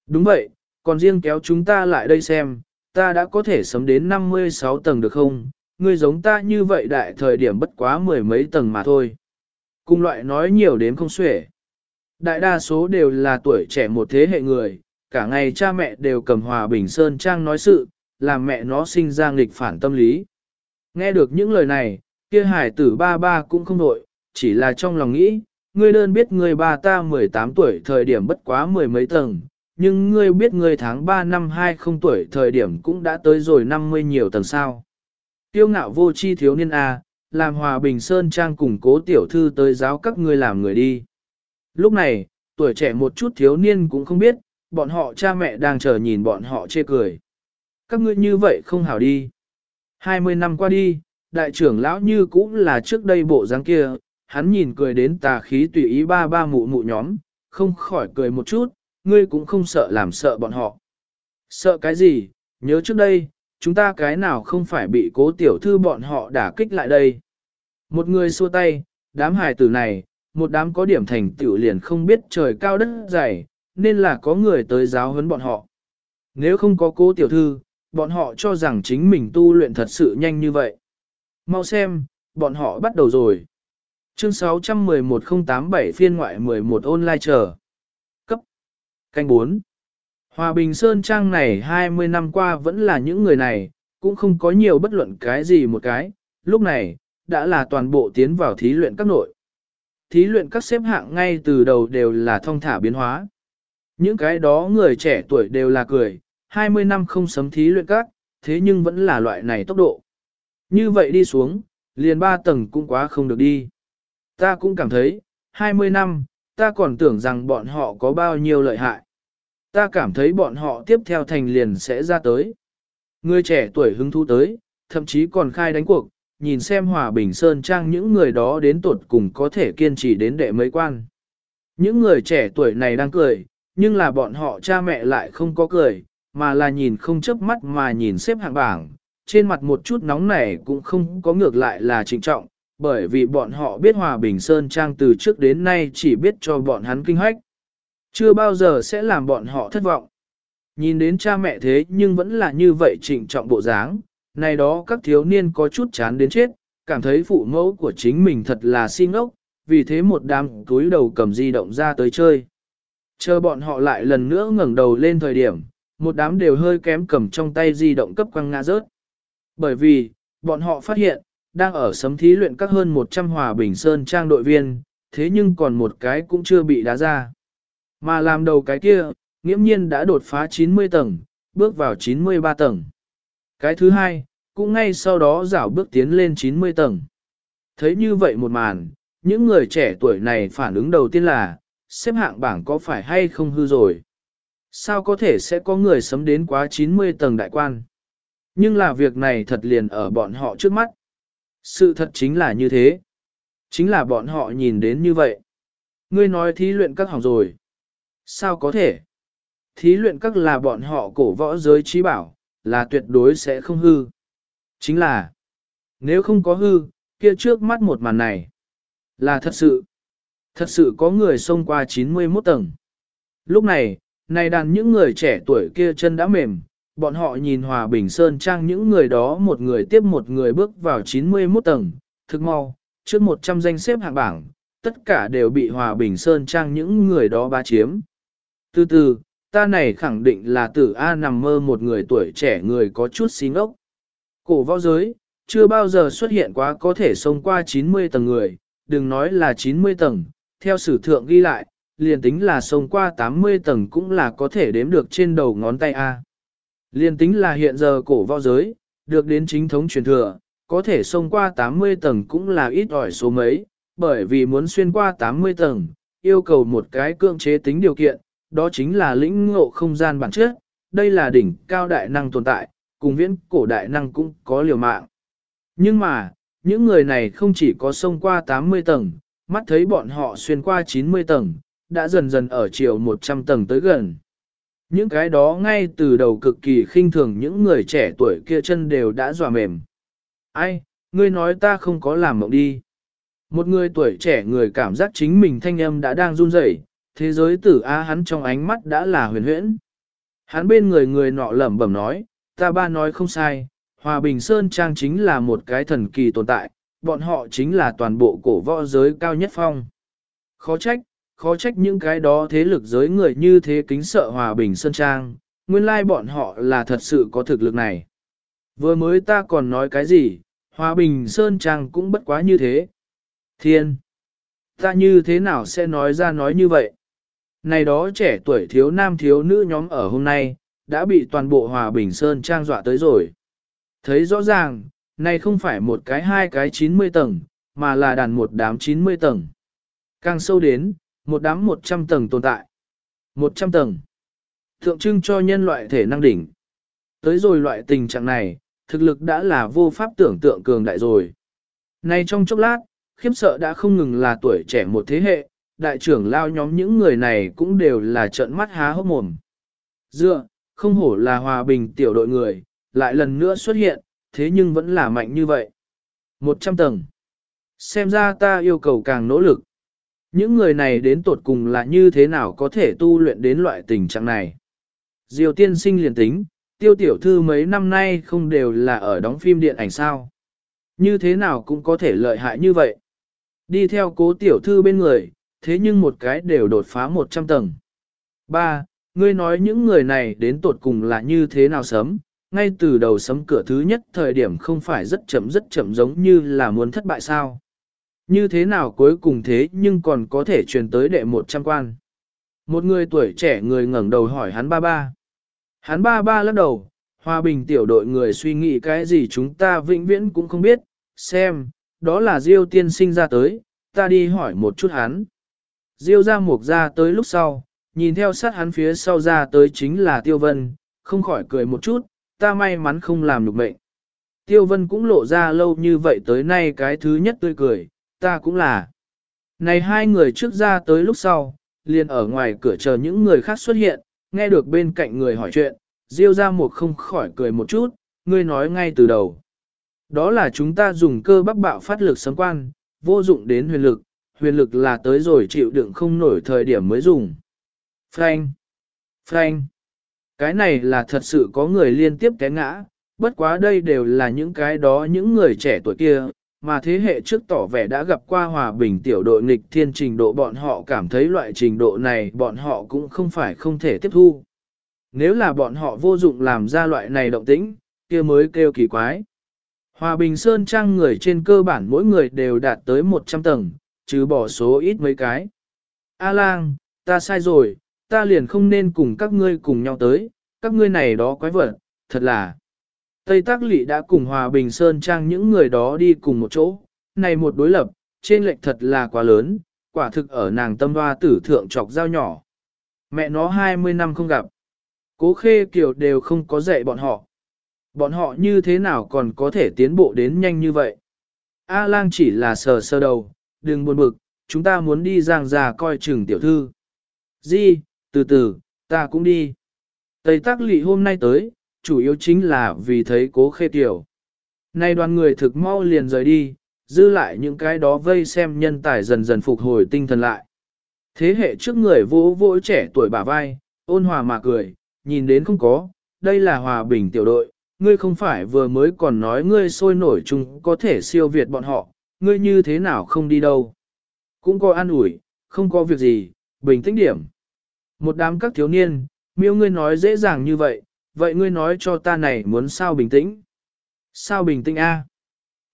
Đúng vậy, còn riêng kéo chúng ta lại đây xem, ta đã có thể sấm đến 56 tầng được không? Ngươi giống ta như vậy đại thời điểm bất quá mười mấy tầng mà thôi. Cùng loại nói nhiều đến không xuể. Đại đa số đều là tuổi trẻ một thế hệ người, cả ngày cha mẹ đều cầm hòa bình sơn trang nói sự, làm mẹ nó sinh ra nghịch phản tâm lý. Nghe được những lời này, kia hải tử ba ba cũng không nội, chỉ là trong lòng nghĩ, ngươi đơn biết người ba ta 18 tuổi thời điểm bất quá mười mấy tầng, nhưng ngươi biết ngươi tháng 3 năm 20 tuổi thời điểm cũng đã tới rồi 50 nhiều tầng sao. Tiêu ngạo vô chi thiếu niên A, làm hòa bình sơn trang củng cố tiểu thư tới giáo các ngươi làm người đi. Lúc này, tuổi trẻ một chút thiếu niên cũng không biết, bọn họ cha mẹ đang chờ nhìn bọn họ chê cười. Các ngươi như vậy không hảo đi. 20 năm qua đi, đại trưởng lão như cũng là trước đây bộ dáng kia, hắn nhìn cười đến tà khí tùy ý ba ba mụ mụ nhóm, không khỏi cười một chút, ngươi cũng không sợ làm sợ bọn họ. Sợ cái gì, nhớ trước đây, chúng ta cái nào không phải bị cố tiểu thư bọn họ đả kích lại đây. Một người xua tay, đám hài tử này, một đám có điểm thành tựu liền không biết trời cao đất dày, nên là có người tới giáo huấn bọn họ. Nếu không có cố tiểu thư, bọn họ cho rằng chính mình tu luyện thật sự nhanh như vậy. Mau xem, bọn họ bắt đầu rồi. Chương 611087 phiên ngoại 11 online chờ. Cấp. Canh 4. Hòa Bình Sơn Trang này 20 năm qua vẫn là những người này, cũng không có nhiều bất luận cái gì một cái, lúc này, đã là toàn bộ tiến vào thí luyện các nội. Thí luyện các xếp hạng ngay từ đầu đều là thông thả biến hóa. Những cái đó người trẻ tuổi đều là cười, 20 năm không sấm thí luyện các, thế nhưng vẫn là loại này tốc độ. Như vậy đi xuống, liền ba tầng cũng quá không được đi. Ta cũng cảm thấy, 20 năm, ta còn tưởng rằng bọn họ có bao nhiêu lợi hại. Ta cảm thấy bọn họ tiếp theo thành liền sẽ ra tới. Người trẻ tuổi hứng thú tới, thậm chí còn khai đánh cuộc, nhìn xem Hòa Bình Sơn Trang những người đó đến tuột cùng có thể kiên trì đến đệ mấy quan. Những người trẻ tuổi này đang cười, nhưng là bọn họ cha mẹ lại không có cười, mà là nhìn không chớp mắt mà nhìn xếp hạng bảng, trên mặt một chút nóng nảy cũng không có ngược lại là trịnh trọng, bởi vì bọn họ biết Hòa Bình Sơn Trang từ trước đến nay chỉ biết cho bọn hắn kinh hoách. Chưa bao giờ sẽ làm bọn họ thất vọng. Nhìn đến cha mẹ thế nhưng vẫn là như vậy trịnh trọng bộ dáng, này đó các thiếu niên có chút chán đến chết, cảm thấy phụ mẫu của chính mình thật là si ngốc, vì thế một đám túi đầu cầm di động ra tới chơi. Chờ bọn họ lại lần nữa ngẩng đầu lên thời điểm, một đám đều hơi kém cầm trong tay di động cấp quăng ngã rớt. Bởi vì, bọn họ phát hiện, đang ở sấm thí luyện các hơn 100 hòa bình sơn trang đội viên, thế nhưng còn một cái cũng chưa bị đá ra. Mà làm đầu cái kia, nghiễm nhiên đã đột phá 90 tầng, bước vào 93 tầng. Cái thứ hai, cũng ngay sau đó rảo bước tiến lên 90 tầng. Thấy như vậy một màn, những người trẻ tuổi này phản ứng đầu tiên là, xếp hạng bảng có phải hay không hư rồi. Sao có thể sẽ có người sấm đến quá 90 tầng đại quan? Nhưng là việc này thật liền ở bọn họ trước mắt. Sự thật chính là như thế. Chính là bọn họ nhìn đến như vậy. Ngươi nói thí luyện các hỏng rồi. Sao có thể? Thí luyện các là bọn họ cổ võ giới trí bảo, là tuyệt đối sẽ không hư. Chính là, nếu không có hư, kia trước mắt một màn này, là thật sự. Thật sự có người xông qua 91 tầng. Lúc này, này đàn những người trẻ tuổi kia chân đã mềm, bọn họ nhìn Hòa Bình Sơn Trang những người đó một người tiếp một người bước vào 91 tầng, thực mau, trước 100 danh xếp hạng bảng, tất cả đều bị Hòa Bình Sơn Trang những người đó bá chiếm. Từ từ, ta này khẳng định là tử A nằm mơ một người tuổi trẻ người có chút xí ngốc. Cổ võ giới, chưa bao giờ xuất hiện quá có thể xông qua 90 tầng người, đừng nói là 90 tầng, theo sử thượng ghi lại, liền tính là xông qua 80 tầng cũng là có thể đếm được trên đầu ngón tay A. Liên tính là hiện giờ cổ võ giới, được đến chính thống truyền thừa, có thể xông qua 80 tầng cũng là ít ỏi số mấy, bởi vì muốn xuyên qua 80 tầng, yêu cầu một cái cưỡng chế tính điều kiện, đó chính là lĩnh ngộ không gian bản chất, đây là đỉnh cao đại năng tồn tại, cùng viễn cổ đại năng cũng có liều mạng. Nhưng mà, những người này không chỉ có xông qua 80 tầng, mắt thấy bọn họ xuyên qua 90 tầng, đã dần dần ở chiều 100 tầng tới gần. Những cái đó ngay từ đầu cực kỳ khinh thường những người trẻ tuổi kia chân đều đã dòa mềm. Ai, ngươi nói ta không có làm mộng đi. Một người tuổi trẻ người cảm giác chính mình thanh âm đã đang run rẩy, thế giới tử A hắn trong ánh mắt đã là huyền huyễn. Hắn bên người người nọ lẩm bẩm nói, ta ba nói không sai, Hòa Bình Sơn Trang chính là một cái thần kỳ tồn tại, bọn họ chính là toàn bộ cổ võ giới cao nhất phong. Khó trách, khó trách những cái đó thế lực giới người như thế kính sợ Hòa Bình Sơn Trang, nguyên lai bọn họ là thật sự có thực lực này. Vừa mới ta còn nói cái gì, Hòa Bình Sơn Trang cũng bất quá như thế. Thiên! Ta như thế nào sẽ nói ra nói như vậy? Này đó trẻ tuổi thiếu nam thiếu nữ nhóm ở hôm nay, đã bị toàn bộ Hòa Bình Sơn Trang dọa tới rồi. Thấy rõ ràng, này không phải một cái hai cái 90 tầng, mà là đàn một đám 90 tầng. Càng sâu đến, một đám 100 tầng tồn tại. 100 tầng. Thượng trưng cho nhân loại thể năng đỉnh. Tới rồi loại tình trạng này, thực lực đã là vô pháp tưởng tượng cường đại rồi. Này trong chốc lát, khiếp sợ đã không ngừng là tuổi trẻ một thế hệ, đại trưởng lao nhóm những người này cũng đều là trợn mắt há hốc mồm. Dựa, không hổ là hòa bình tiểu đội người, lại lần nữa xuất hiện, thế nhưng vẫn là mạnh như vậy. 100 tầng. Xem ra ta yêu cầu càng nỗ lực. Những người này đến tột cùng là như thế nào có thể tu luyện đến loại tình trạng này. Diều tiên sinh liền tính, tiêu tiểu thư mấy năm nay không đều là ở đóng phim điện ảnh sao. Như thế nào cũng có thể lợi hại như vậy. Đi theo cố tiểu thư bên người, thế nhưng một cái đều đột phá 100 tầng. 3. Ngươi nói những người này đến tột cùng là như thế nào sớm, ngay từ đầu sấm cửa thứ nhất thời điểm không phải rất chậm rất chậm giống như là muốn thất bại sao. Như thế nào cuối cùng thế nhưng còn có thể truyền tới đệ 100 quan. Một người tuổi trẻ người ngẩng đầu hỏi hắn ba ba. Hắn ba ba lắc đầu, hòa bình tiểu đội người suy nghĩ cái gì chúng ta vĩnh viễn cũng không biết, xem, đó là Diêu tiên sinh ra tới, ta đi hỏi một chút hắn. Diêu ra mục ra tới lúc sau, nhìn theo sát hắn phía sau ra tới chính là Tiêu Vân, không khỏi cười một chút, ta may mắn không làm được mệnh. Tiêu Vân cũng lộ ra lâu như vậy tới nay cái thứ nhất tươi cười, ta cũng là. Này hai người trước ra tới lúc sau, liền ở ngoài cửa chờ những người khác xuất hiện, nghe được bên cạnh người hỏi chuyện, Diêu ra một không khỏi cười một chút, ngươi nói ngay từ đầu. Đó là chúng ta dùng cơ bắp bạo phát lực sấm quan, vô dụng đến huyền lực, huyền lực là tới rồi chịu đựng không nổi thời điểm mới dùng. Frank! Frank! Cái này là thật sự có người liên tiếp té ngã, bất quá đây đều là những cái đó những người trẻ tuổi kia, mà thế hệ trước tỏ vẻ đã gặp qua hòa bình tiểu đội nghịch thiên trình độ bọn họ cảm thấy loại trình độ này bọn họ cũng không phải không thể tiếp thu. Nếu là bọn họ vô dụng làm ra loại này động tĩnh, kia mới kêu kỳ quái. Hòa bình sơn trang người trên cơ bản mỗi người đều đạt tới 100 tầng, chứ bỏ số ít mấy cái. A lang, ta sai rồi, ta liền không nên cùng các ngươi cùng nhau tới, các ngươi này đó quái vật, thật là. Tây Tác Lị đã cùng Hòa Bình Sơn Trang những người đó đi cùng một chỗ, này một đối lập, trên lệch thật là quá lớn, quả thực ở nàng tâm hoa tử thượng trọc dao nhỏ. Mẹ nó 20 năm không gặp. Cố khê kiểu đều không có dạy bọn họ. Bọn họ như thế nào còn có thể tiến bộ đến nhanh như vậy? A lang chỉ là sờ sơ đầu, đừng buồn bực, chúng ta muốn đi giang già coi chừng tiểu thư. Di, từ từ, ta cũng đi. Tây tác lị hôm nay tới, chủ yếu chính là vì thấy cố khê tiểu. Nay đoàn người thực mau liền rời đi, dư lại những cái đó vây xem nhân tài dần dần phục hồi tinh thần lại. Thế hệ trước người vỗ vỗ trẻ tuổi bả vai, ôn hòa mà cười, nhìn đến không có, đây là hòa bình tiểu đội, ngươi không phải vừa mới còn nói ngươi sôi nổi chung có thể siêu việt bọn họ, ngươi như thế nào không đi đâu. Cũng có an ủi, không có việc gì, bình tĩnh điểm. Một đám các thiếu niên, miêu ngươi nói dễ dàng như vậy, vậy ngươi nói cho ta này muốn sao bình tĩnh? Sao bình tĩnh a?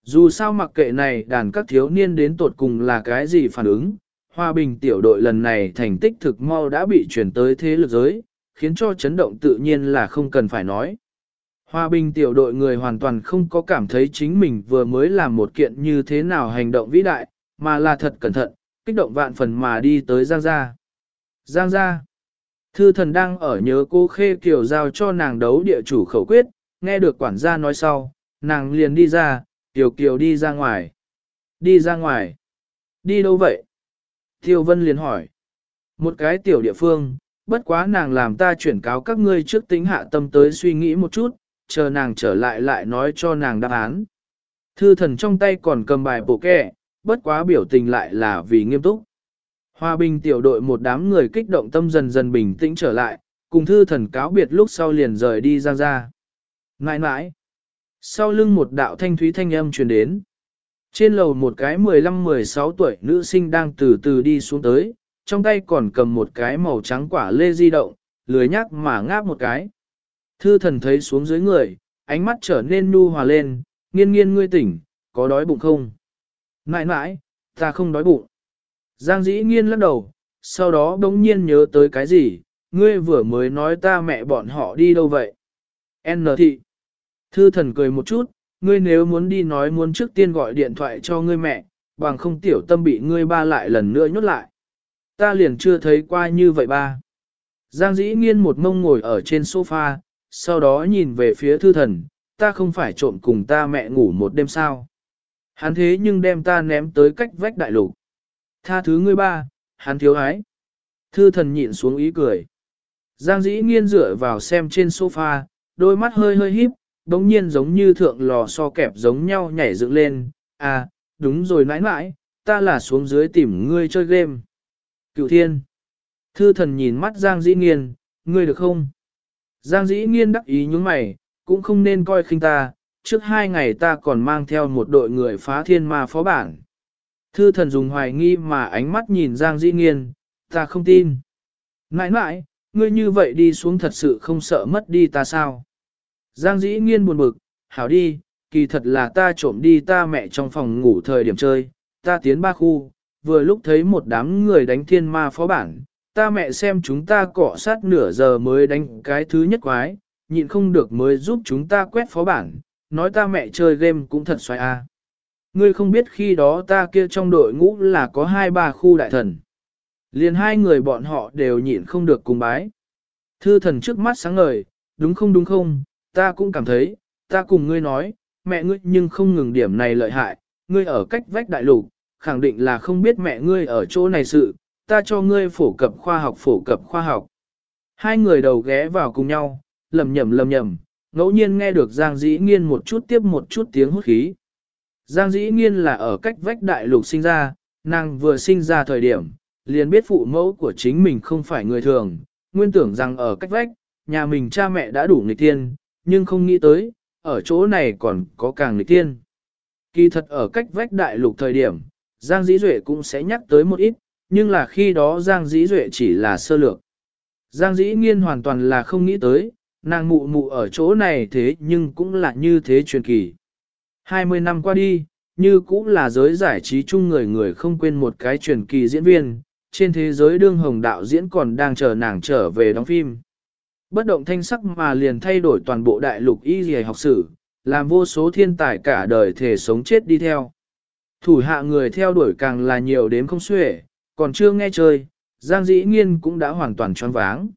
Dù sao mặc kệ này đàn các thiếu niên đến tột cùng là cái gì phản ứng, hòa bình tiểu đội lần này thành tích thực mau đã bị chuyển tới thế lực giới, khiến cho chấn động tự nhiên là không cần phải nói. Hòa bình tiểu đội người hoàn toàn không có cảm thấy chính mình vừa mới làm một kiện như thế nào hành động vĩ đại, mà là thật cẩn thận, kích động vạn phần mà đi tới Giang Gia. Giang Gia. Thư thần đang ở nhớ cô Khê kiểu giao cho nàng đấu địa chủ khẩu quyết, nghe được quản gia nói sau, nàng liền đi ra, Tiểu Kiều đi ra ngoài. Đi ra ngoài. Đi đâu vậy? Tiêu Vân liền hỏi. Một cái tiểu địa phương, bất quá nàng làm ta chuyển cáo các ngươi trước tính hạ tâm tới suy nghĩ một chút, chờ nàng trở lại lại nói cho nàng đáp án. Thư thần trong tay còn cầm bài bộ kẹ, bất quá biểu tình lại là vì nghiêm túc. Hòa bình tiểu đội một đám người kích động tâm dần dần bình tĩnh trở lại, cùng thư thần cáo biệt lúc sau liền rời đi ra ra. Ngãi nãi, sau lưng một đạo thanh thúy thanh âm truyền đến. Trên lầu một cái 15-16 tuổi nữ sinh đang từ từ đi xuống tới, trong tay còn cầm một cái màu trắng quả lê di động, lười nhắc mà ngáp một cái. Thư thần thấy xuống dưới người, ánh mắt trở nên nu hòa lên, nghiên nghiên ngươi tỉnh, có đói bụng không? Nãi nãi, ta không đói bụng. Giang dĩ nghiên lắc đầu, sau đó đống nhiên nhớ tới cái gì, ngươi vừa mới nói ta mẹ bọn họ đi đâu vậy? N thị. Thư thần cười một chút, ngươi nếu muốn đi nói muốn trước tiên gọi điện thoại cho ngươi mẹ, bằng không tiểu tâm bị ngươi ba lại lần nữa nhốt lại. Ta liền chưa thấy qua như vậy ba. Giang dĩ nghiên một mông ngồi ở trên sofa, sau đó nhìn về phía thư thần, ta không phải trộm cùng ta mẹ ngủ một đêm sao. Hắn thế nhưng đem ta ném tới cách vách đại lục. Tha thứ ngươi ba, hắn thiếu ái. Thư thần nhịn xuống ý cười. Giang dĩ nghiên dựa vào xem trên sofa, đôi mắt hơi hơi híp, đống nhiên giống như thượng lò so kẹp giống nhau nhảy dựng lên. À, đúng rồi nãi nãi, ta là xuống dưới tìm ngươi chơi game. Cựu thiên. Thư thần nhìn mắt Giang dĩ nghiên, ngươi được không? Giang dĩ nghiên đắc ý những mày, cũng không nên coi khinh ta, trước hai ngày ta còn mang theo một đội người phá thiên ma phó bản. Thư thần dùng hoài nghi mà ánh mắt nhìn Giang dĩ nghiên, ta không tin. Nãi nãi, ngươi như vậy đi xuống thật sự không sợ mất đi ta sao? Giang dĩ nghiên buồn bực, hảo đi, kỳ thật là ta trộm đi ta mẹ trong phòng ngủ thời điểm chơi, ta tiến ba khu, vừa lúc thấy một đám người đánh thiên ma phó bản, ta mẹ xem chúng ta cọ sát nửa giờ mới đánh cái thứ nhất quái, nhịn không được mới giúp chúng ta quét phó bản, nói ta mẹ chơi game cũng thật xoay a. Ngươi không biết khi đó ta kia trong đội ngũ là có hai ba khu đại thần. Liền hai người bọn họ đều nhịn không được cùng bái. Thư thần trước mắt sáng ngời, đúng không đúng không, ta cũng cảm thấy, ta cùng ngươi nói, mẹ ngươi nhưng không ngừng điểm này lợi hại, ngươi ở cách vách đại lục, khẳng định là không biết mẹ ngươi ở chỗ này sự, ta cho ngươi phổ cập khoa học phổ cập khoa học. Hai người đầu ghé vào cùng nhau, lầm nhầm lầm nhầm, ngẫu nhiên nghe được Giang Dĩ Nghiên một chút tiếp một chút tiếng hút khí. Giang Dĩ Nghiên là ở cách vách đại lục sinh ra, nàng vừa sinh ra thời điểm, liền biết phụ mẫu của chính mình không phải người thường, nguyên tưởng rằng ở cách vách, nhà mình cha mẹ đã đủ nghịch tiên, nhưng không nghĩ tới, ở chỗ này còn có càng nghịch tiên. Kỳ thật ở cách vách đại lục thời điểm, Giang Dĩ Duệ cũng sẽ nhắc tới một ít, nhưng là khi đó Giang Dĩ Duệ chỉ là sơ lược. Giang Dĩ Nghiên hoàn toàn là không nghĩ tới, nàng mụ mụ ở chỗ này thế nhưng cũng là như thế truyền kỳ. 20 năm qua đi, như cũng là giới giải trí chung người người không quên một cái truyền kỳ diễn viên, trên thế giới đương hồng đạo diễn còn đang chờ nàng trở về đóng phim. Bất động thanh sắc mà liền thay đổi toàn bộ đại lục y dì học sử, làm vô số thiên tài cả đời thể sống chết đi theo. Thủ hạ người theo đuổi càng là nhiều đến không xuể, còn chưa nghe chơi, Giang Dĩ Nghiên cũng đã hoàn toàn choáng váng.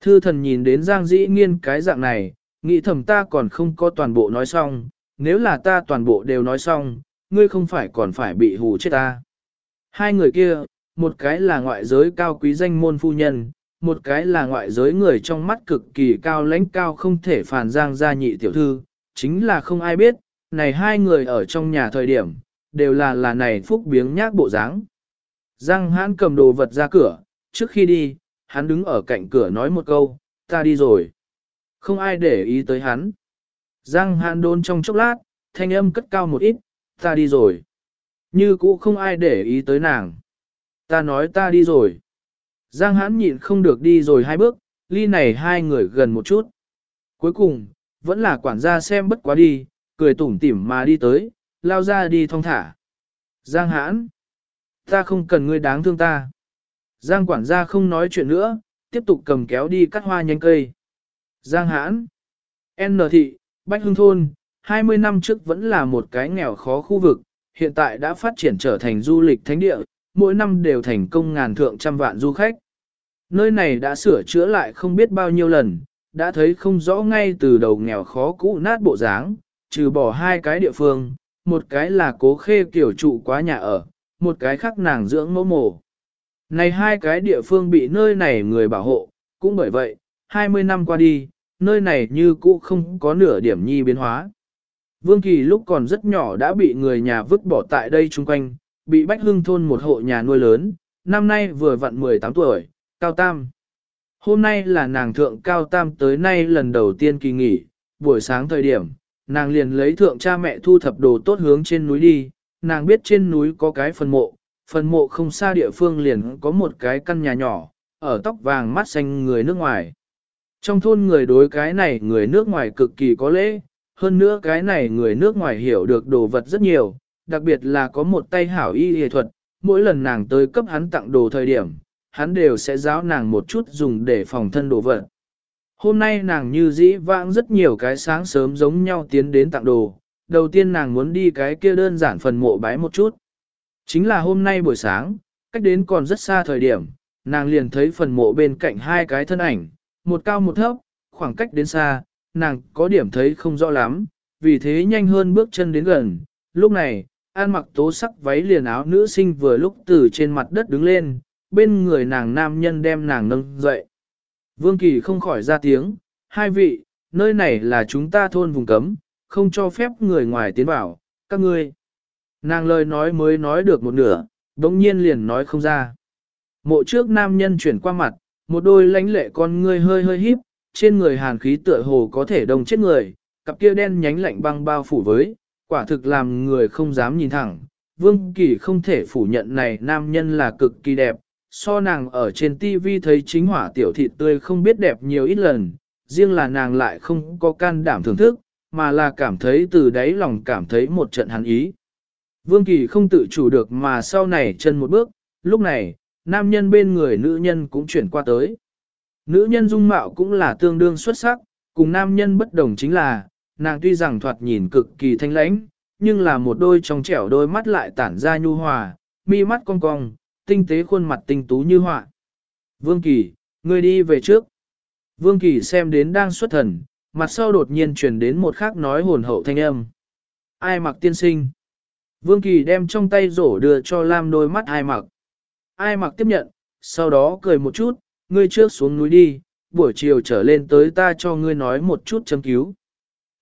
Thư thần nhìn đến Giang Dĩ Nghiên cái dạng này, nghĩ thầm ta còn không có toàn bộ nói xong, nếu là ta toàn bộ đều nói xong, ngươi không phải còn phải bị hù chết ta. Hai người kia, một cái là ngoại giới cao quý danh môn phu nhân, một cái là ngoại giới người trong mắt cực kỳ cao lãnh cao không thể phản giang gia nhị tiểu thư, chính là không ai biết, này hai người ở trong nhà thời điểm, đều là là này phúc biếng nhác bộ dáng. Giang hãn cầm đồ vật ra cửa, trước khi đi, hắn đứng ở cạnh cửa nói một câu, ta đi rồi. Không ai để ý tới hắn. Giang hãn đôn trong chốc lát, thanh âm cất cao một ít, ta đi rồi. Như cũ không ai để ý tới nàng. Ta nói ta đi rồi. Giang hãn nhịn không được đi rồi hai bước, ly này hai người gần một chút. Cuối cùng, vẫn là quản gia xem bất quá đi, cười tủm tỉm mà đi tới, lao ra đi thong thả. Giang hãn, ta không cần ngươi đáng thương ta. Giang quản gia không nói chuyện nữa, tiếp tục cầm kéo đi cắt hoa nhánh cây. Giang hãn, N thị, Bách Hưng Thôn, 20 năm trước vẫn là một cái nghèo khó khu vực, hiện tại đã phát triển trở thành du lịch thánh địa, mỗi năm đều thành công ngàn thượng trăm vạn du khách. Nơi này đã sửa chữa lại không biết bao nhiêu lần, đã thấy không rõ ngay từ đầu nghèo khó cũ nát bộ dáng, trừ bỏ hai cái địa phương, một cái là cố khê kiểu trụ quá nhà ở, một cái khác nàng dưỡng mẫu mồ. Này hai cái địa phương bị nơi này người bảo hộ, cũng bởi vậy, 20 năm qua đi, nơi này như cũ không có nửa điểm nhi biến hóa. Vương Kỳ lúc còn rất nhỏ đã bị người nhà vứt bỏ tại đây chung quanh, bị Bách Hưng thôn một hộ nhà nuôi lớn, năm nay vừa vặn 18 tuổi, cao tam. Hôm nay là nàng thượng cao tam tới nay lần đầu tiên kỳ nghỉ, buổi sáng thời điểm, nàng liền lấy thượng cha mẹ thu thập đồ tốt hướng trên núi đi, nàng biết trên núi có cái phần mộ, phần mộ không xa địa phương liền có một cái căn nhà nhỏ, ở tóc vàng mắt xanh người nước ngoài. Trong thôn người đối cái này người nước ngoài cực kỳ có lễ, hơn nữa cái này người nước ngoài hiểu được đồ vật rất nhiều, đặc biệt là có một tay hảo y y thuật, mỗi lần nàng tới cấp hắn tặng đồ thời điểm, hắn đều sẽ giáo nàng một chút dùng để phòng thân đồ vật. Hôm nay nàng như dĩ vãng rất nhiều cái sáng sớm giống nhau tiến đến tặng đồ, đầu tiên nàng muốn đi cái kia đơn giản phần mộ bái một chút. Chính là hôm nay buổi sáng, cách đến còn rất xa thời điểm, nàng liền thấy phần mộ bên cạnh hai cái thân ảnh, một cao một thấp, khoảng cách đến xa, nàng có điểm thấy không rõ lắm, vì thế nhanh hơn bước chân đến gần. Lúc này, an mặc tố sắc váy liền áo nữ sinh vừa lúc từ trên mặt đất đứng lên, bên người nàng nam nhân đem nàng nâng dậy. Vương Kỳ không khỏi ra tiếng, hai vị, nơi này là chúng ta thôn vùng cấm, không cho phép người ngoài tiến vào, các ngươi. Nàng lời nói mới nói được một nửa, đống nhiên liền nói không ra. Mộ trước nam nhân chuyển qua mặt, một đôi lãnh lệ con ngươi hơi hơi híp, trên người hàn khí tựa hồ có thể đông chết người, cặp kia đen nhánh lạnh băng bao phủ với, quả thực làm người không dám nhìn thẳng. Vương Kỳ không thể phủ nhận này nam nhân là cực kỳ đẹp, so nàng ở trên TV thấy chính hỏa tiểu thịt tươi không biết đẹp nhiều ít lần, riêng là nàng lại không có can đảm thưởng thức, mà là cảm thấy từ đáy lòng cảm thấy một trận hắn ý. Vương Kỳ không tự chủ được mà sau này chân một bước, lúc này, nam nhân bên người nữ nhân cũng chuyển qua tới. Nữ nhân dung mạo cũng là tương đương xuất sắc, cùng nam nhân bất đồng chính là, nàng tuy rằng thoạt nhìn cực kỳ thanh lãnh, nhưng là một đôi trong trẻo đôi mắt lại tản ra nhu hòa, mi mắt cong cong, tinh tế khuôn mặt tinh tú như họa. Vương Kỳ, ngươi đi về trước. Vương Kỳ xem đến đang xuất thần, mặt sau đột nhiên truyền đến một khác nói hồn hậu thanh âm. Ai mặc tiên sinh? Vương Kỳ đem trong tay rổ đưa cho Lam đôi mắt ai mặc. Ai mặc tiếp nhận, sau đó cười một chút, ngươi trước xuống núi đi, buổi chiều trở lên tới ta cho ngươi nói một chút chấm cứu.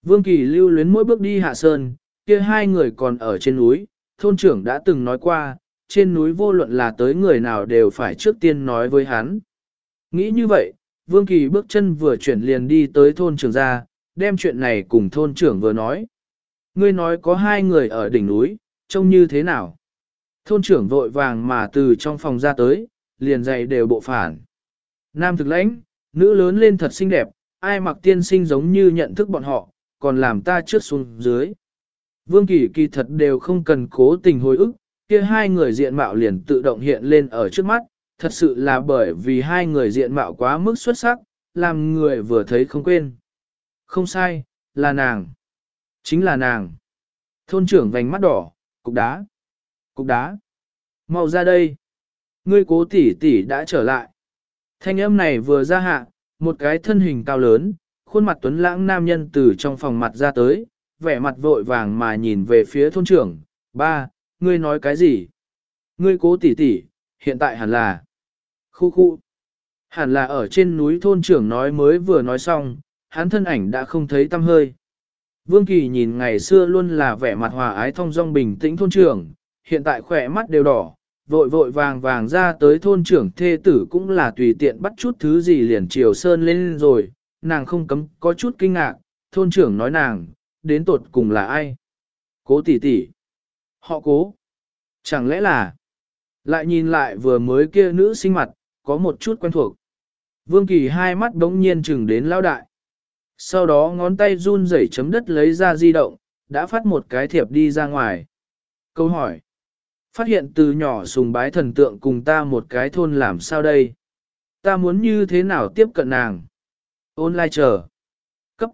Vương Kỳ lưu luyến mỗi bước đi hạ sơn, kia hai người còn ở trên núi, thôn trưởng đã từng nói qua, trên núi vô luận là tới người nào đều phải trước tiên nói với hắn. Nghĩ như vậy, Vương Kỳ bước chân vừa chuyển liền đi tới thôn trưởng ra, đem chuyện này cùng thôn trưởng vừa nói. Ngươi nói có hai người ở đỉnh núi, trông như thế nào? Thôn trưởng vội vàng mà từ trong phòng ra tới, liền dạy đều bộ phản. Nam thực lãnh, nữ lớn lên thật xinh đẹp, ai mặc tiên sinh giống như nhận thức bọn họ, còn làm ta trước xuống dưới. Vương Kỳ kỳ thật đều không cần cố tình hồi ức, kia hai người diện mạo liền tự động hiện lên ở trước mắt, thật sự là bởi vì hai người diện mạo quá mức xuất sắc, làm người vừa thấy không quên. Không sai, là nàng. Chính là nàng. Thôn trưởng vành mắt đỏ, cục đá. Cục đá. Mau ra đây. Ngươi cố tỷ tỷ đã trở lại. Thanh âm này vừa ra hạ, một cái thân hình cao lớn, khuôn mặt tuấn lãng nam nhân từ trong phòng mặt ra tới, vẻ mặt vội vàng mà nhìn về phía thôn trưởng. Ba, ngươi nói cái gì? Ngươi cố tỷ tỷ, hiện tại hẳn là... Khu khu. Hẳn là ở trên núi thôn trưởng nói mới vừa nói xong, hắn thân ảnh đã không thấy tâm hơi. Vương Kỳ nhìn ngày xưa luôn là vẻ mặt hòa ái thông dong bình tĩnh thôn trưởng, hiện tại khỏe mắt đều đỏ, vội vội vàng vàng ra tới thôn trưởng thê tử cũng là tùy tiện bắt chút thứ gì liền chiều sơn lên rồi, nàng không cấm có chút kinh ngạc, thôn trưởng nói nàng, đến tột cùng là ai? Cố tỷ tỷ. Họ cố. Chẳng lẽ là... Lại nhìn lại vừa mới kia nữ sinh mặt, có một chút quen thuộc. Vương Kỳ hai mắt đống nhiên chừng đến lao đại. Sau đó ngón tay run rẩy chấm đất lấy ra di động, đã phát một cái thiệp đi ra ngoài. Câu hỏi. Phát hiện từ nhỏ sùng bái thần tượng cùng ta một cái thôn làm sao đây? Ta muốn như thế nào tiếp cận nàng? Online chờ. Cấp.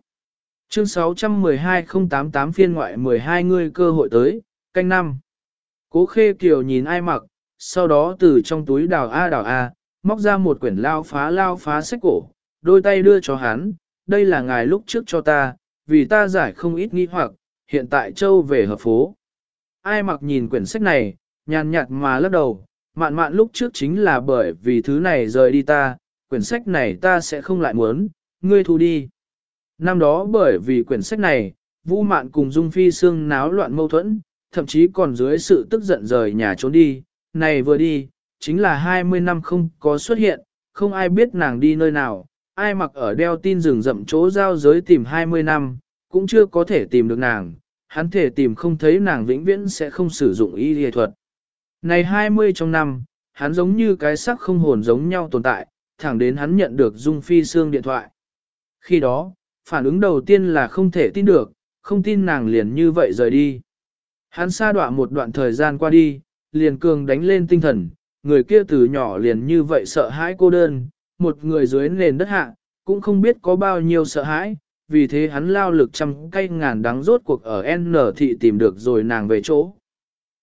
Chương 612088 phiên ngoại 12 người cơ hội tới, canh năm. Cố khê kiều nhìn ai mặc, sau đó từ trong túi đào A đào A, móc ra một quyển lao phá lao phá sách cổ, đôi tay đưa cho hắn, đây là ngài lúc trước cho ta, vì ta giải không ít nghi hoặc, hiện tại châu về hợp phố, ai mặc nhìn quyển sách này, nhàn nhạt mà lắc đầu, mạn mạn lúc trước chính là bởi vì thứ này rời đi ta, quyển sách này ta sẽ không lại muốn, ngươi thu đi. Năm đó bởi vì quyển sách này, Vũ Mạn cùng Dung Phi Sương náo loạn mâu thuẫn, thậm chí còn dưới sự tức giận rời nhà trốn đi, này vừa đi, chính là 20 năm không có xuất hiện, không ai biết nàng đi nơi nào, ai mặc ở đeo tin rừng rậm chỗ giao giới tìm 20 năm, cũng chưa có thể tìm được nàng, hắn thể tìm không thấy nàng vĩnh viễn sẽ không sử dụng y y thuật. Này 20 trong năm, hắn giống như cái sắc không hồn giống nhau tồn tại, thẳng đến hắn nhận được Dung Phi Sương điện thoại. Khi đó, phản ứng đầu tiên là không thể tin được, không tin nàng liền như vậy rời đi. Hắn xa đoạn một đoạn thời gian qua đi, liền cường đánh lên tinh thần, người kia từ nhỏ liền như vậy sợ hãi cô đơn, một người dưới nền đất hạ, cũng không biết có bao nhiêu sợ hãi, vì thế hắn lao lực trăm cây ngàn đắng rốt cuộc ở N thị tìm được rồi nàng về chỗ.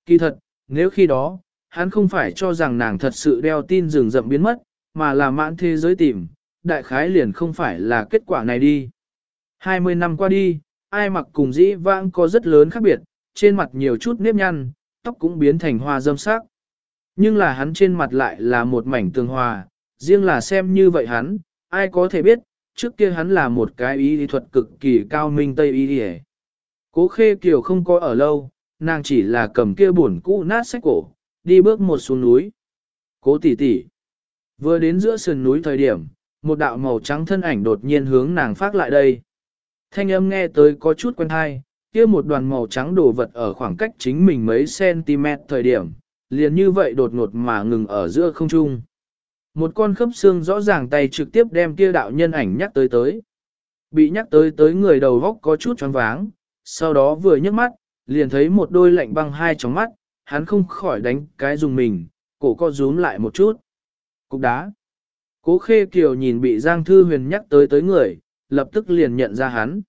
Kỳ thật, nếu khi đó, hắn không phải cho rằng nàng thật sự đeo tin rừng rậm biến mất, mà là mãn thế giới tìm, đại khái liền không phải là kết quả này đi. 20 năm qua đi, ai mặc cùng dĩ vãng có rất lớn khác biệt, trên mặt nhiều chút nếp nhăn, tóc cũng biến thành hoa dâm sắc. Nhưng là hắn trên mặt lại là một mảnh tường hòa, riêng là xem như vậy hắn, ai có thể biết, trước kia hắn là một cái ý lý thuật cực kỳ cao minh Tây ý đi Cố khê kiều không có ở lâu, nàng chỉ là cầm kia buồn cũ nát sách cổ, đi bước một xuống núi. Cố tỷ tỷ. Vừa đến giữa sườn núi thời điểm, một đạo màu trắng thân ảnh đột nhiên hướng nàng phát lại đây. Thanh âm nghe tới có chút quen hay, kia một đoàn màu trắng đồ vật ở khoảng cách chính mình mấy cm thời điểm, liền như vậy đột ngột mà ngừng ở giữa không trung. Một con khớp xương rõ ràng tay trực tiếp đem kia đạo nhân ảnh nhắc tới tới. Bị nhắc tới tới người đầu góc có chút choáng váng, sau đó vừa nhấc mắt, liền thấy một đôi lạnh băng hai tròng mắt, hắn không khỏi đánh cái dùng mình, cổ co rúm lại một chút. Cục đá. Cố khê kiều nhìn bị Giang Thư Huyền nhắc tới tới người, lập tức liền nhận ra hắn.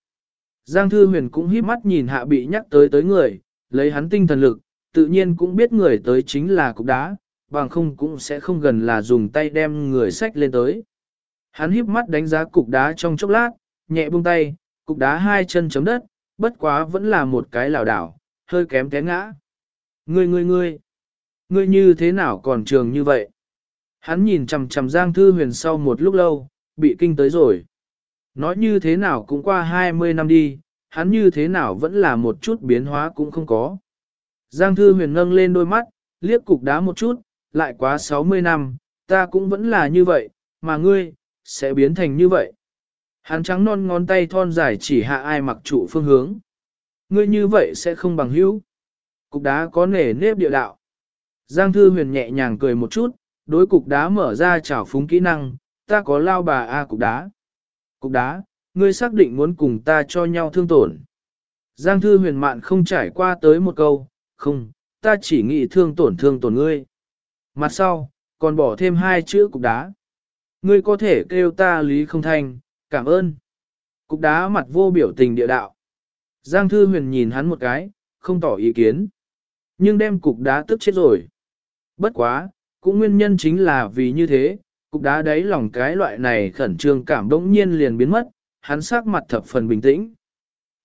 Giang Thư Huyền cũng híp mắt nhìn hạ bị nhắc tới tới người, lấy hắn tinh thần lực, tự nhiên cũng biết người tới chính là cục đá, bằng không cũng sẽ không gần là dùng tay đem người sách lên tới. Hắn híp mắt đánh giá cục đá trong chốc lát, nhẹ buông tay, cục đá hai chân chấm đất, bất quá vẫn là một cái lảo đảo, hơi kém té ngã. Ngươi ngươi ngươi, ngươi như thế nào còn trường như vậy? Hắn nhìn chằm chằm Giang Thư Huyền sau một lúc lâu, bị kinh tới rồi. Nói như thế nào cũng qua 20 năm đi, hắn như thế nào vẫn là một chút biến hóa cũng không có. Giang Thư Huyền nâng lên đôi mắt, liếc cục đá một chút, lại quá 60 năm, ta cũng vẫn là như vậy, mà ngươi, sẽ biến thành như vậy. Hắn trắng non ngón tay thon dài chỉ hạ ai mặc trụ phương hướng. Ngươi như vậy sẽ không bằng hữu. Cục đá có nể nếp địa đạo. Giang Thư Huyền nhẹ nhàng cười một chút, đối cục đá mở ra trảo phúng kỹ năng, ta có lao bà A cục đá. Cục đá, ngươi xác định muốn cùng ta cho nhau thương tổn. Giang thư huyền mạn không trải qua tới một câu, không, ta chỉ nghĩ thương tổn thương tổn ngươi. Mặt sau, còn bỏ thêm hai chữ cục đá. Ngươi có thể kêu ta lý không thanh, cảm ơn. Cục đá mặt vô biểu tình địa đạo. Giang thư huyền nhìn hắn một cái, không tỏ ý kiến. Nhưng đem cục đá tức chết rồi. Bất quá, cũng nguyên nhân chính là vì như thế, cục đá đáy lòng cái loại này khẩn trương cảm đống nhiên liền biến mất, hắn sắc mặt thập phần bình tĩnh.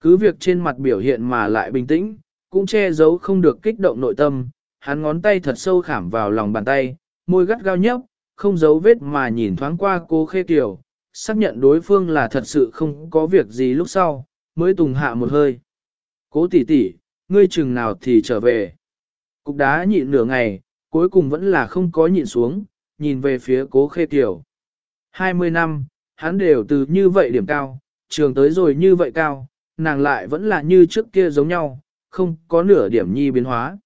Cứ việc trên mặt biểu hiện mà lại bình tĩnh, cũng che giấu không được kích động nội tâm, hắn ngón tay thật sâu khảm vào lòng bàn tay, môi gắt gao nhấp, không giấu vết mà nhìn thoáng qua cô khê tiểu, xác nhận đối phương là thật sự không có việc gì lúc sau, mới tùng hạ một hơi. Cố tỷ tỷ, ngươi chừng nào thì trở về. Cục đá nhịn nửa ngày, cuối cùng vẫn là không có nhịn xuống, nhìn về phía cố khê tiểu. 20 năm, hắn đều từ như vậy điểm cao, trường tới rồi như vậy cao, nàng lại vẫn là như trước kia giống nhau, không có nửa điểm nhi biến hóa.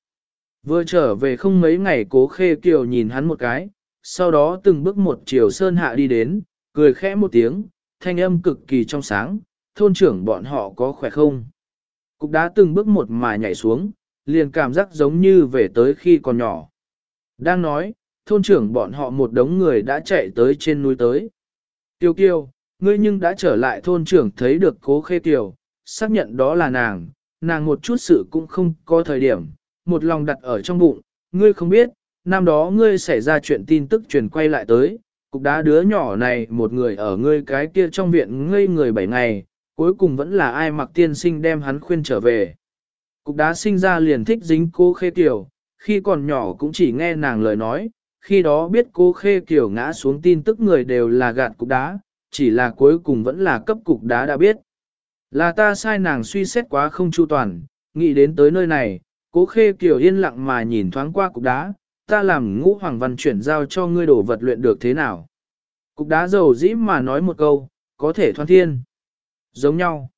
Vừa trở về không mấy ngày cố khê kiều nhìn hắn một cái, sau đó từng bước một chiều sơn hạ đi đến, cười khẽ một tiếng, thanh âm cực kỳ trong sáng, thôn trưởng bọn họ có khỏe không? Cục đá từng bước một mà nhảy xuống, liền cảm giác giống như về tới khi còn nhỏ. Đang nói, thôn trưởng bọn họ một đống người đã chạy tới trên núi tới. Tiêu kiêu, ngươi nhưng đã trở lại thôn trưởng thấy được cố khê kiều, xác nhận đó là nàng, nàng một chút sự cũng không có thời điểm, một lòng đặt ở trong bụng, ngươi không biết, năm đó ngươi xảy ra chuyện tin tức truyền quay lại tới, cục đá đứa nhỏ này một người ở ngươi cái kia trong viện ngây người bảy ngày, cuối cùng vẫn là ai mặc tiên sinh đem hắn khuyên trở về. Cục đá sinh ra liền thích dính cô khê tiểu, khi còn nhỏ cũng chỉ nghe nàng lời nói, khi đó biết cô khê kiểu ngã xuống tin tức người đều là gạt cục đá, chỉ là cuối cùng vẫn là cấp cục đá đã biết. Là ta sai nàng suy xét quá không chu toàn, nghĩ đến tới nơi này, cố khê kiểu yên lặng mà nhìn thoáng qua cục đá, ta làm ngũ hoàng văn chuyển giao cho ngươi đổ vật luyện được thế nào. Cục đá dầu dĩ mà nói một câu, có thể thoan thiên. Giống nhau.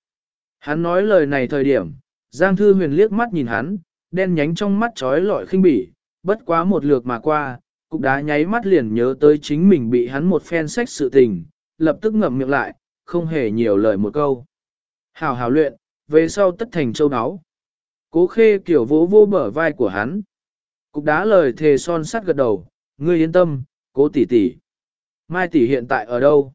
Hắn nói lời này thời điểm, Giang Thư Huyền liếc mắt nhìn hắn, đen nhánh trong mắt trói lọi khinh bỉ, bất quá một lượt mà qua, cục đá nháy mắt liền nhớ tới chính mình bị hắn một phen sách sự tình, lập tức ngậm miệng lại, không hề nhiều lời một câu. Hảo hảo luyện, về sau tất thành châu áo. Cố khê kiểu vỗ vô bờ vai của hắn. Cục đá lời thề son sắt gật đầu, ngươi yên tâm, cố tỷ tỷ. Mai tỷ hiện tại ở đâu?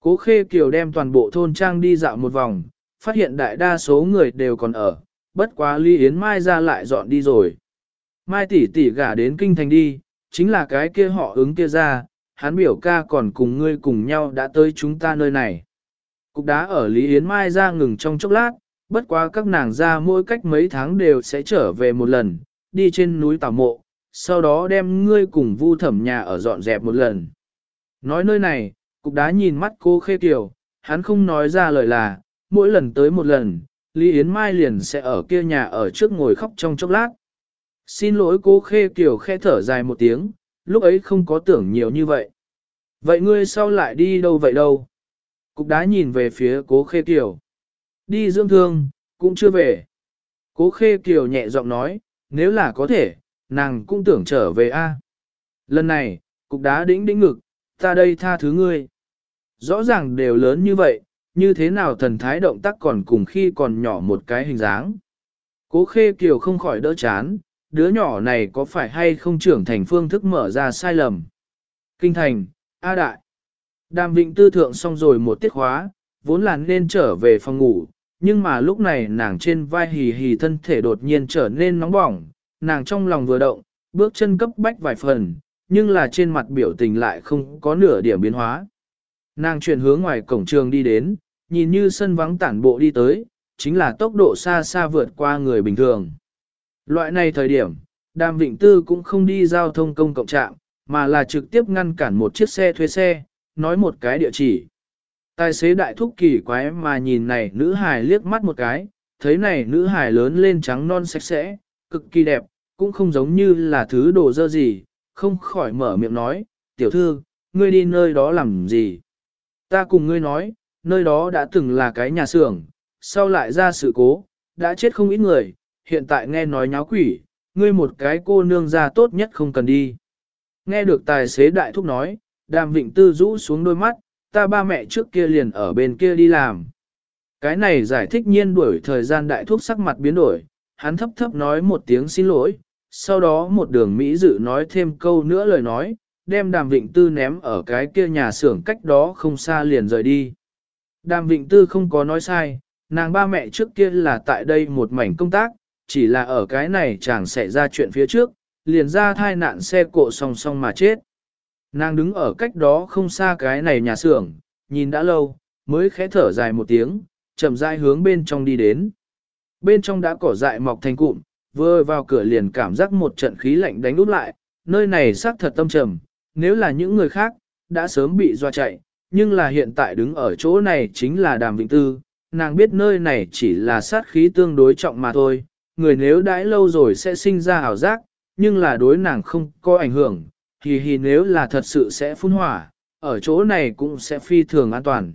Cố khê kiều đem toàn bộ thôn trang đi dạo một vòng, phát hiện đại đa số người đều còn ở, bất quá Lý Yến Mai ra lại dọn đi rồi. Mai tỷ tỷ gả đến kinh thành đi, chính là cái kia họ ứng kia ra, hắn biểu ca còn cùng ngươi cùng nhau đã tới chúng ta nơi này. Cục đá ở Lý Yến Mai ra ngừng trong chốc lát, bất quá các nàng ra mỗi cách mấy tháng đều sẽ trở về một lần, đi trên núi tảo mộ, sau đó đem ngươi cùng vu thẩm nhà ở dọn dẹp một lần. Nói nơi này, cục đá nhìn mắt cô khê tiểu, hắn không nói ra lời là, mỗi lần tới một lần, Lý Yến Mai liền sẽ ở kia nhà ở trước ngồi khóc trong chốc lát. Xin lỗi cô khê kiểu khẽ thở dài một tiếng, lúc ấy không có tưởng nhiều như vậy. Vậy ngươi sau lại đi đâu vậy đâu? Cục đá nhìn về phía cố khê kiều, Đi dưỡng thương, cũng chưa về. Cố khê kiều nhẹ giọng nói, nếu là có thể, nàng cũng tưởng trở về a. Lần này, cục đá đĩnh đĩnh ngực, ta đây tha thứ ngươi. Rõ ràng đều lớn như vậy, như thế nào thần thái động tác còn cùng khi còn nhỏ một cái hình dáng. Cố khê kiều không khỏi đỡ chán, đứa nhỏ này có phải hay không trưởng thành phương thức mở ra sai lầm. Kinh thành, A Đại. Đàm Vịnh tư thượng xong rồi một tiết khóa, vốn là nên trở về phòng ngủ, nhưng mà lúc này nàng trên vai hì hì thân thể đột nhiên trở nên nóng bỏng, nàng trong lòng vừa động, bước chân cấp bách vài phần, nhưng là trên mặt biểu tình lại không có nửa điểm biến hóa. Nàng chuyển hướng ngoài cổng trường đi đến, nhìn như sân vắng tản bộ đi tới, chính là tốc độ xa xa vượt qua người bình thường. Loại này thời điểm, Đàm Vịnh Tư cũng không đi giao thông công cộng trạm, mà là trực tiếp ngăn cản một chiếc xe thuê xe, nói một cái địa chỉ. Tài xế đại thúc kỳ quái mà nhìn này nữ hài liếc mắt một cái, thấy này nữ hài lớn lên trắng non sạch sẽ, cực kỳ đẹp, cũng không giống như là thứ đồ dơ gì, không khỏi mở miệng nói, tiểu thư, ngươi đi nơi đó làm gì? Ta cùng ngươi nói, nơi đó đã từng là cái nhà xưởng, sau lại ra sự cố, đã chết không ít người, hiện tại nghe nói nháo quỷ, ngươi một cái cô nương ra tốt nhất không cần đi. Nghe được tài xế đại thúc nói, đàm vịnh tư rũ xuống đôi mắt, ta ba mẹ trước kia liền ở bên kia đi làm. Cái này giải thích nhiên đuổi thời gian đại thúc sắc mặt biến đổi, hắn thấp thấp nói một tiếng xin lỗi, sau đó một đường Mỹ dự nói thêm câu nữa lời nói, đem đàm vịnh tư ném ở cái kia nhà xưởng cách đó không xa liền rời đi. Đàm vịnh tư không có nói sai, nàng ba mẹ trước kia là tại đây một mảnh công tác, chỉ là ở cái này chẳng xảy ra chuyện phía trước, liền ra thai nạn xe cộ song song mà chết. Nàng đứng ở cách đó không xa cái này nhà xưởng, nhìn đã lâu, mới khẽ thở dài một tiếng, chậm rãi hướng bên trong đi đến. Bên trong đã cỏ dại mọc thành cụm, vừa vào cửa liền cảm giác một trận khí lạnh đánh út lại, nơi này xác thật tâm trầm, nếu là những người khác, đã sớm bị doa chạy, nhưng là hiện tại đứng ở chỗ này chính là đàm vịnh tư, nàng biết nơi này chỉ là sát khí tương đối trọng mà thôi, người nếu đãi lâu rồi sẽ sinh ra ảo giác, nhưng là đối nàng không có ảnh hưởng, hì hì nếu là thật sự sẽ phun hỏa, ở chỗ này cũng sẽ phi thường an toàn.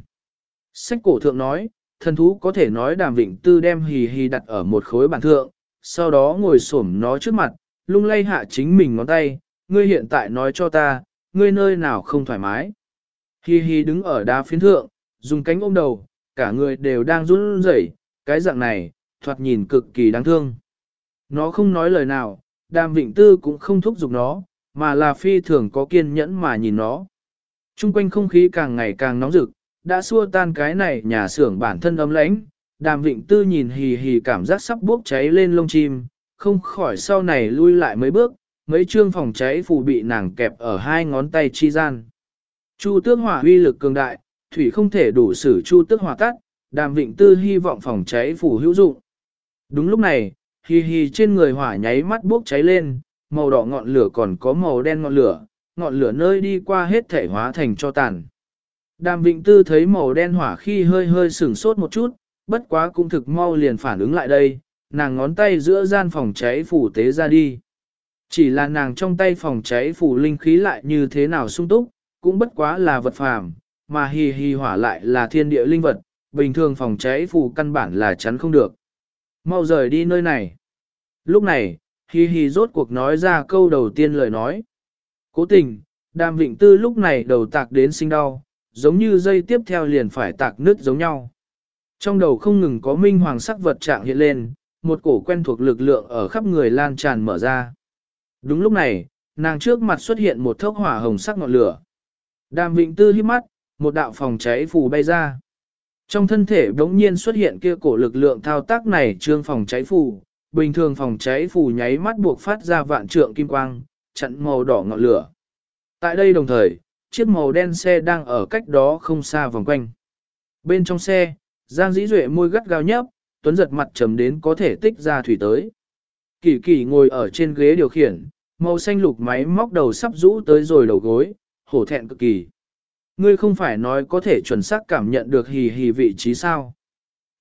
Sách cổ thượng nói, thần thú có thể nói đàm vịnh tư đem hì hì đặt ở một khối bản thượng, sau đó ngồi xổm nó trước mặt, lung lay hạ chính mình ngón tay, ngươi hiện tại nói cho ta, ngươi nơi nào không thoải mái. Hi hi đứng ở đá phiến thượng, dùng cánh ôm đầu, cả người đều đang run rẩy, cái dạng này, thoạt nhìn cực kỳ đáng thương. Nó không nói lời nào, đàm vịnh tư cũng không thúc giục nó, mà là phi thường có kiên nhẫn mà nhìn nó. Trung quanh không khí càng ngày càng nóng rực, đã xua tan cái này nhà xưởng bản thân ấm lãnh, đàm vịnh tư nhìn hì hì cảm giác sắp bốc cháy lên lông chim, không khỏi sau này lui lại mấy bước, mấy chương phòng cháy phù bị nàng kẹp ở hai ngón tay chi gian. Chu tước hỏa uy lực cường đại, thủy không thể đủ xử chu tước hỏa tắt, đàm vịnh tư hy vọng phòng cháy phù hữu dụng. Đúng lúc này, Hì hì trên người hỏa nháy mắt bốc cháy lên, màu đỏ ngọn lửa còn có màu đen ngọn lửa, ngọn lửa nơi đi qua hết thể hóa thành cho tàn. Đàm Vịnh Tư thấy màu đen hỏa khi hơi hơi sửng sốt một chút, bất quá cũng thực mau liền phản ứng lại đây, nàng ngón tay giữa gian phòng cháy phủ tế ra đi. Chỉ là nàng trong tay phòng cháy phủ linh khí lại như thế nào sung túc, cũng bất quá là vật phàm, mà hì hì hỏa lại là thiên địa linh vật, bình thường phòng cháy phủ căn bản là chắn không được. Mau rời đi nơi này. Lúc này, Hi hì rốt cuộc nói ra câu đầu tiên lời nói. Cố tình, đàm vịnh tư lúc này đầu tạc đến sinh đau, giống như dây tiếp theo liền phải tạc nứt giống nhau. Trong đầu không ngừng có minh hoàng sắc vật trạng hiện lên, một cổ quen thuộc lực lượng ở khắp người lan tràn mở ra. Đúng lúc này, nàng trước mặt xuất hiện một thốc hỏa hồng sắc ngọn lửa. Đàm vịnh tư hít mắt, một đạo phòng cháy phù bay ra. Trong thân thể đống nhiên xuất hiện kia cổ lực lượng thao tác này trương phòng cháy phù, bình thường phòng cháy phù nháy mắt buộc phát ra vạn trượng kim quang, chặn màu đỏ ngọn lửa. Tại đây đồng thời, chiếc màu đen xe đang ở cách đó không xa vòng quanh. Bên trong xe, Giang Dĩ Duệ môi gắt gao nhấp, tuấn giật mặt trầm đến có thể tích ra thủy tới. Kỳ kỳ ngồi ở trên ghế điều khiển, màu xanh lục máy móc đầu sắp rũ tới rồi đầu gối, hổ thẹn cực kỳ. Ngươi không phải nói có thể chuẩn xác cảm nhận được hì hì vị trí sao.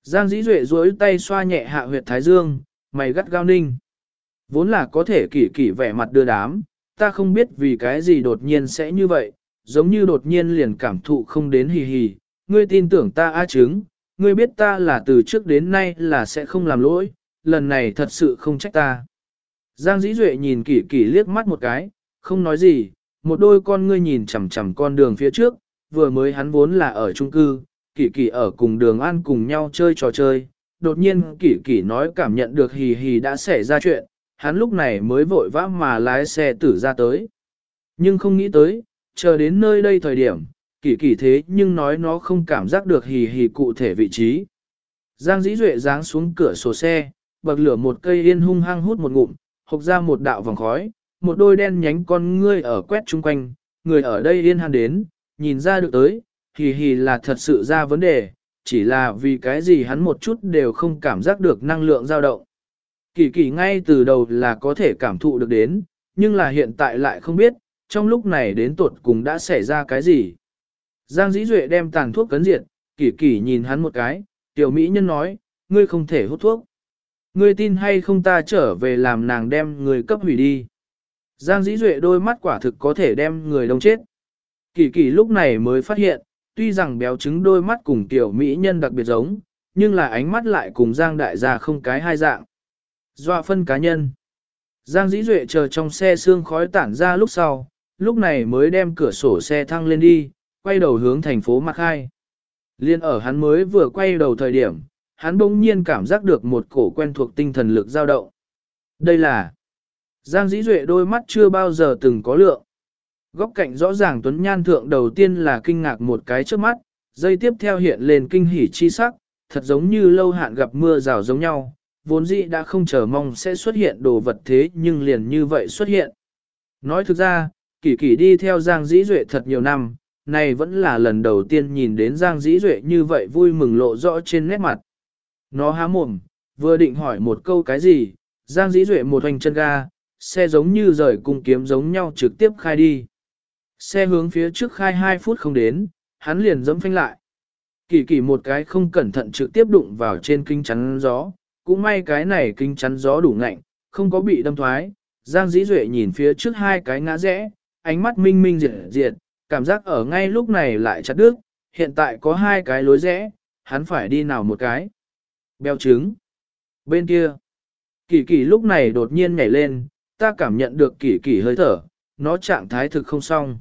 Giang dĩ duệ duỗi tay xoa nhẹ hạ huyệt thái dương, mày gắt gao ninh. Vốn là có thể kỳ kỳ vẻ mặt đưa đám, ta không biết vì cái gì đột nhiên sẽ như vậy, giống như đột nhiên liền cảm thụ không đến hì hì. Ngươi tin tưởng ta á chứng, ngươi biết ta là từ trước đến nay là sẽ không làm lỗi, lần này thật sự không trách ta. Giang dĩ duệ nhìn kỳ kỳ liếc mắt một cái, không nói gì, một đôi con ngươi nhìn chằm chằm con đường phía trước, vừa mới hắn vốn là ở trung cư, kỳ kỳ ở cùng đường an cùng nhau chơi trò chơi. Đột nhiên kỳ kỳ nói cảm nhận được hì hì đã xảy ra chuyện, hắn lúc này mới vội vã mà lái xe tử ra tới. Nhưng không nghĩ tới, chờ đến nơi đây thời điểm, kỳ kỳ thế nhưng nói nó không cảm giác được hì hì cụ thể vị trí. Giang dĩ duệ giáng xuống cửa sổ xe, bậc lửa một cây yên hung hăng hút một ngụm, hộc ra một đạo vòng khói, một đôi đen nhánh con ngươi ở quét chung quanh, người ở đây yên hàn đến, nhìn ra được tới, hì hì là thật sự ra vấn đề, chỉ là vì cái gì hắn một chút đều không cảm giác được năng lượng dao động. Kỳ kỳ ngay từ đầu là có thể cảm thụ được đến, nhưng là hiện tại lại không biết, trong lúc này đến tuột cùng đã xảy ra cái gì. Giang Dĩ Duệ đem tàn thuốc cấn diệt, kỳ kỳ nhìn hắn một cái, tiểu mỹ nhân nói, ngươi không thể hút thuốc. Ngươi tin hay không ta trở về làm nàng đem người cấp hủy đi. Giang dĩ duệ đôi mắt quả thực có thể đem người đông chết. Kỳ kỳ lúc này mới phát hiện, tuy rằng béo trứng đôi mắt cùng tiểu mỹ nhân đặc biệt giống, nhưng là ánh mắt lại cùng Giang đại gia không cái hai dạng. Dọa phân cá nhân. Giang dĩ duệ chờ trong xe xương khói tản ra lúc sau, lúc này mới đem cửa sổ xe thăng lên đi, quay đầu hướng thành phố Mạc Khai. Liên ở hắn mới vừa quay đầu thời điểm, hắn bỗng nhiên cảm giác được một cổ quen thuộc tinh thần lực dao động. Đây là Giang dĩ duệ đôi mắt chưa bao giờ từng có lượng. Góc cạnh rõ ràng tuấn nhan thượng đầu tiên là kinh ngạc một cái trước mắt, dây tiếp theo hiện lên kinh hỉ chi sắc, thật giống như lâu hạn gặp mưa rào giống nhau, vốn dĩ đã không chờ mong sẽ xuất hiện đồ vật thế nhưng liền như vậy xuất hiện. Nói thực ra, kỳ kỳ đi theo Giang Dĩ Duệ thật nhiều năm, này vẫn là lần đầu tiên nhìn đến Giang Dĩ Duệ như vậy vui mừng lộ rõ trên nét mặt. Nó há mồm, vừa định hỏi một câu cái gì, Giang Dĩ Duệ một hoành chân ga, xe giống như rời cung kiếm giống nhau trực tiếp khai đi. Xe hướng phía trước khai 2 phút không đến, hắn liền dẫm phanh lại. Kỳ kỳ một cái không cẩn thận trực tiếp đụng vào trên kinh chắn gió, cũng may cái này kinh chắn gió đủ ngạnh, không có bị đâm thoái. Giang Dĩ Duệ nhìn phía trước hai cái ngã rẽ, ánh mắt minh minh diệt diệt, cảm giác ở ngay lúc này lại chặt đứt, hiện tại có hai cái lối rẽ, hắn phải đi nào một cái. Beo trứng. Bên kia. Kỳ kỳ lúc này đột nhiên nhảy lên, ta cảm nhận được kỳ kỳ hơi thở, nó trạng thái thực không xong.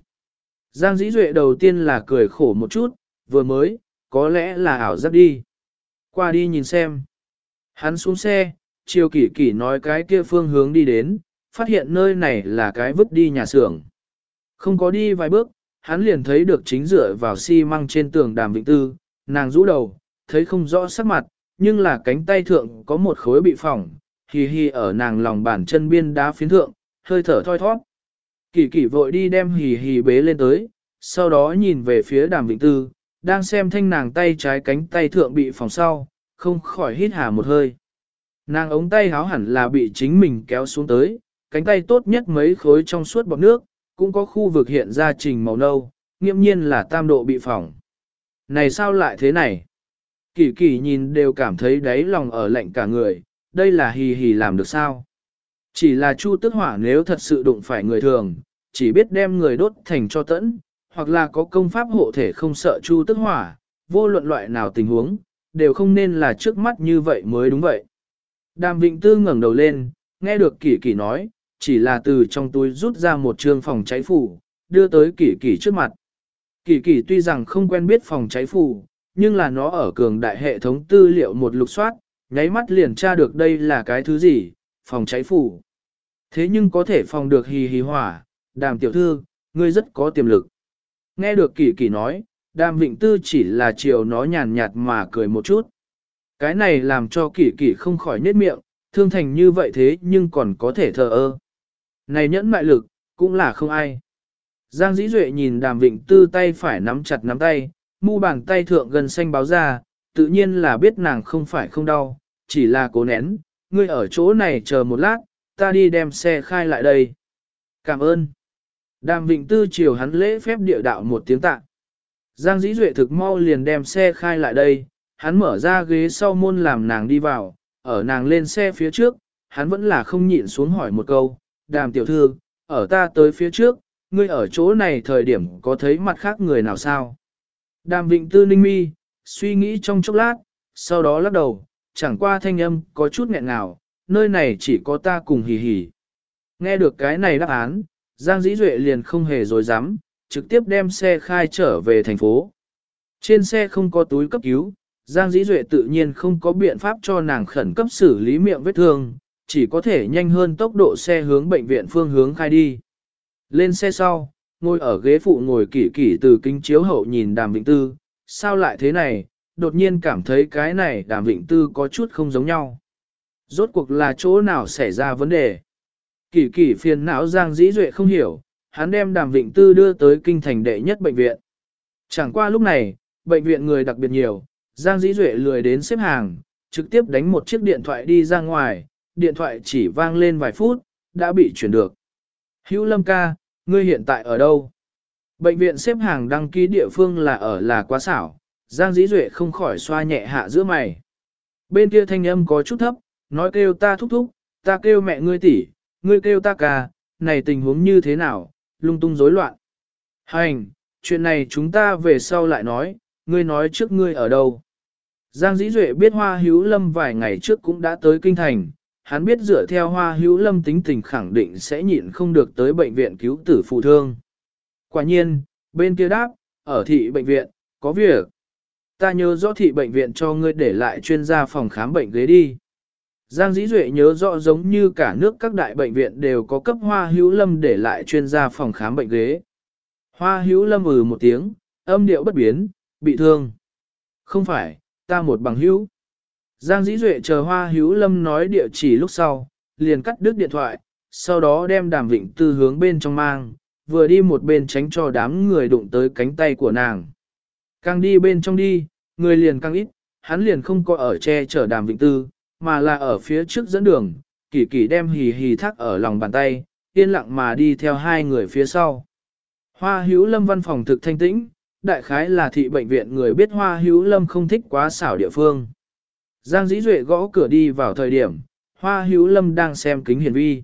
Giang dĩ duệ đầu tiên là cười khổ một chút, vừa mới, có lẽ là ảo giác đi. Qua đi nhìn xem. Hắn xuống xe, chiều kỷ kỷ nói cái kia phương hướng đi đến, phát hiện nơi này là cái vứt đi nhà xưởng. Không có đi vài bước, hắn liền thấy được chính dựa vào xi măng trên tường đàm vịnh tư, nàng rũ đầu, thấy không rõ sắc mặt, nhưng là cánh tay thượng có một khối bị phỏng, hì hì ở nàng lòng bàn chân biên đá phiến thượng, hơi thở thoi thoát. Kỳ kỳ vội đi đem hì hì bế lên tới, sau đó nhìn về phía đàm Vĩnh tư, đang xem thanh nàng tay trái cánh tay thượng bị phòng sau, không khỏi hít hà một hơi. Nàng ống tay háo hẳn là bị chính mình kéo xuống tới, cánh tay tốt nhất mấy khối trong suốt bọc nước, cũng có khu vực hiện ra trình màu nâu, nghiêm nhiên là tam độ bị phỏng. Này sao lại thế này? Kỳ kỳ nhìn đều cảm thấy đáy lòng ở lạnh cả người, đây là hì hì làm được sao? Chỉ là chu tức hỏa nếu thật sự đụng phải người thường, chỉ biết đem người đốt thành cho tẫn, hoặc là có công pháp hộ thể không sợ chu tức hỏa, vô luận loại nào tình huống, đều không nên là trước mắt như vậy mới đúng vậy. Đàm Vịnh Tư ngẩng đầu lên, nghe được Kỷ Kỷ nói, chỉ là từ trong túi rút ra một trương phòng cháy phủ, đưa tới Kỷ Kỷ trước mặt. Kỷ Kỷ tuy rằng không quen biết phòng cháy phủ, nhưng là nó ở cường đại hệ thống tư liệu một lục soát, nháy mắt liền tra được đây là cái thứ gì, phòng cháy phủ. Thế nhưng có thể phòng được hì hì hỏa, đàm tiểu thư, ngươi rất có tiềm lực. Nghe được Kỷ Kỷ nói, đàm vịnh tư chỉ là chiều nó nhàn nhạt mà cười một chút. Cái này làm cho kỷ kỷ không khỏi nết miệng, thương thành như vậy thế nhưng còn có thể thờ ơ. Này nhẫn mại lực, cũng là không ai. Giang dĩ duệ nhìn đàm vịnh tư tay phải nắm chặt nắm tay, mu bàn tay thượng gần xanh báo ra, tự nhiên là biết nàng không phải không đau, chỉ là cố nén, ngươi ở chỗ này chờ một lát, ta đi đem xe khai lại đây. Cảm ơn. Đàm vịnh tư chiều hắn lễ phép địa đạo một tiếng tạ. Giang dĩ duệ thực mau liền đem xe khai lại đây, hắn mở ra ghế sau môn làm nàng đi vào, ở nàng lên xe phía trước, hắn vẫn là không nhịn xuống hỏi một câu, đàm tiểu thư, ở ta tới phía trước, ngươi ở chỗ này thời điểm có thấy mặt khác người nào sao? Đàm vịnh tư ninh mi, suy nghĩ trong chốc lát, sau đó lắc đầu, chẳng qua thanh âm có chút nghẹn ngào, nơi này chỉ có ta cùng hì hì. Nghe được cái này đáp án, Giang Dĩ Duệ liền không hề dối dám, trực tiếp đem xe khai trở về thành phố. Trên xe không có túi cấp cứu, Giang Dĩ Duệ tự nhiên không có biện pháp cho nàng khẩn cấp xử lý miệng vết thương, chỉ có thể nhanh hơn tốc độ xe hướng bệnh viện phương hướng khai đi. Lên xe sau, ngồi ở ghế phụ ngồi kỷ kỷ từ kính chiếu hậu nhìn đàm Vĩnh tư, sao lại thế này, đột nhiên cảm thấy cái này đàm Vĩnh tư có chút không giống nhau. Rốt cuộc là chỗ nào xảy ra vấn đề? kỳ kỳ phiền não Giang Dĩ Duệ không hiểu, hắn đem đàm vịnh tư đưa tới kinh thành đệ nhất bệnh viện. Chẳng qua lúc này, bệnh viện người đặc biệt nhiều, Giang Dĩ Duệ lười đến xếp hàng, trực tiếp đánh một chiếc điện thoại đi ra ngoài, điện thoại chỉ vang lên vài phút, đã bị chuyển được. Hữu Lâm ca, ngươi hiện tại ở đâu? Bệnh viện xếp hàng đăng ký địa phương là ở là quá xảo, Giang Dĩ Duệ không khỏi xoa nhẹ hạ giữa mày. Bên kia thanh âm có chút thấp, nói kêu ta thúc thúc, ta kêu mẹ ngươi tỷ, ngươi kêu ta ca, này tình huống như thế nào, lung tung rối loạn. Hành, chuyện này chúng ta về sau lại nói, ngươi nói trước ngươi ở đâu. Giang Dĩ Duệ biết Hoa Hữu Lâm vài ngày trước cũng đã tới kinh thành, hắn biết dựa theo Hoa Hữu Lâm tính tình khẳng định sẽ nhịn không được tới bệnh viện cứu tử phụ thương. Quả nhiên, bên kia đáp, ở thị bệnh viện, có việc. Ta nhớ rõ thị bệnh viện cho ngươi để lại chuyên gia phòng khám bệnh ghế đi. Giang Dĩ Duệ nhớ rõ giống như cả nước các đại bệnh viện đều có cấp Hoa Hữu Lâm để lại chuyên gia phòng khám bệnh ghế. Hoa Hữu Lâm ừ một tiếng, âm điệu bất biến, bị thương. Không phải, ta một bằng hữu. Giang Dĩ Duệ chờ Hoa Hữu Lâm nói địa chỉ lúc sau, liền cắt đứt điện thoại, sau đó đem đàm vịnh tư hướng bên trong mang, vừa đi một bên tránh cho đám người đụng tới cánh tay của nàng. Càng đi bên trong đi, người liền càng ít, hắn liền không có ở che chở đàm vịnh tư, mà là ở phía trước dẫn đường, kỳ kỳ đem hì hì thác ở lòng bàn tay, yên lặng mà đi theo hai người phía sau. Hoa hữu lâm văn phòng thực thanh tĩnh, đại khái là thị bệnh viện người biết hoa hữu lâm không thích quá xảo địa phương. Giang dĩ duệ gõ cửa đi vào thời điểm, hoa hữu lâm đang xem kính hiển vi.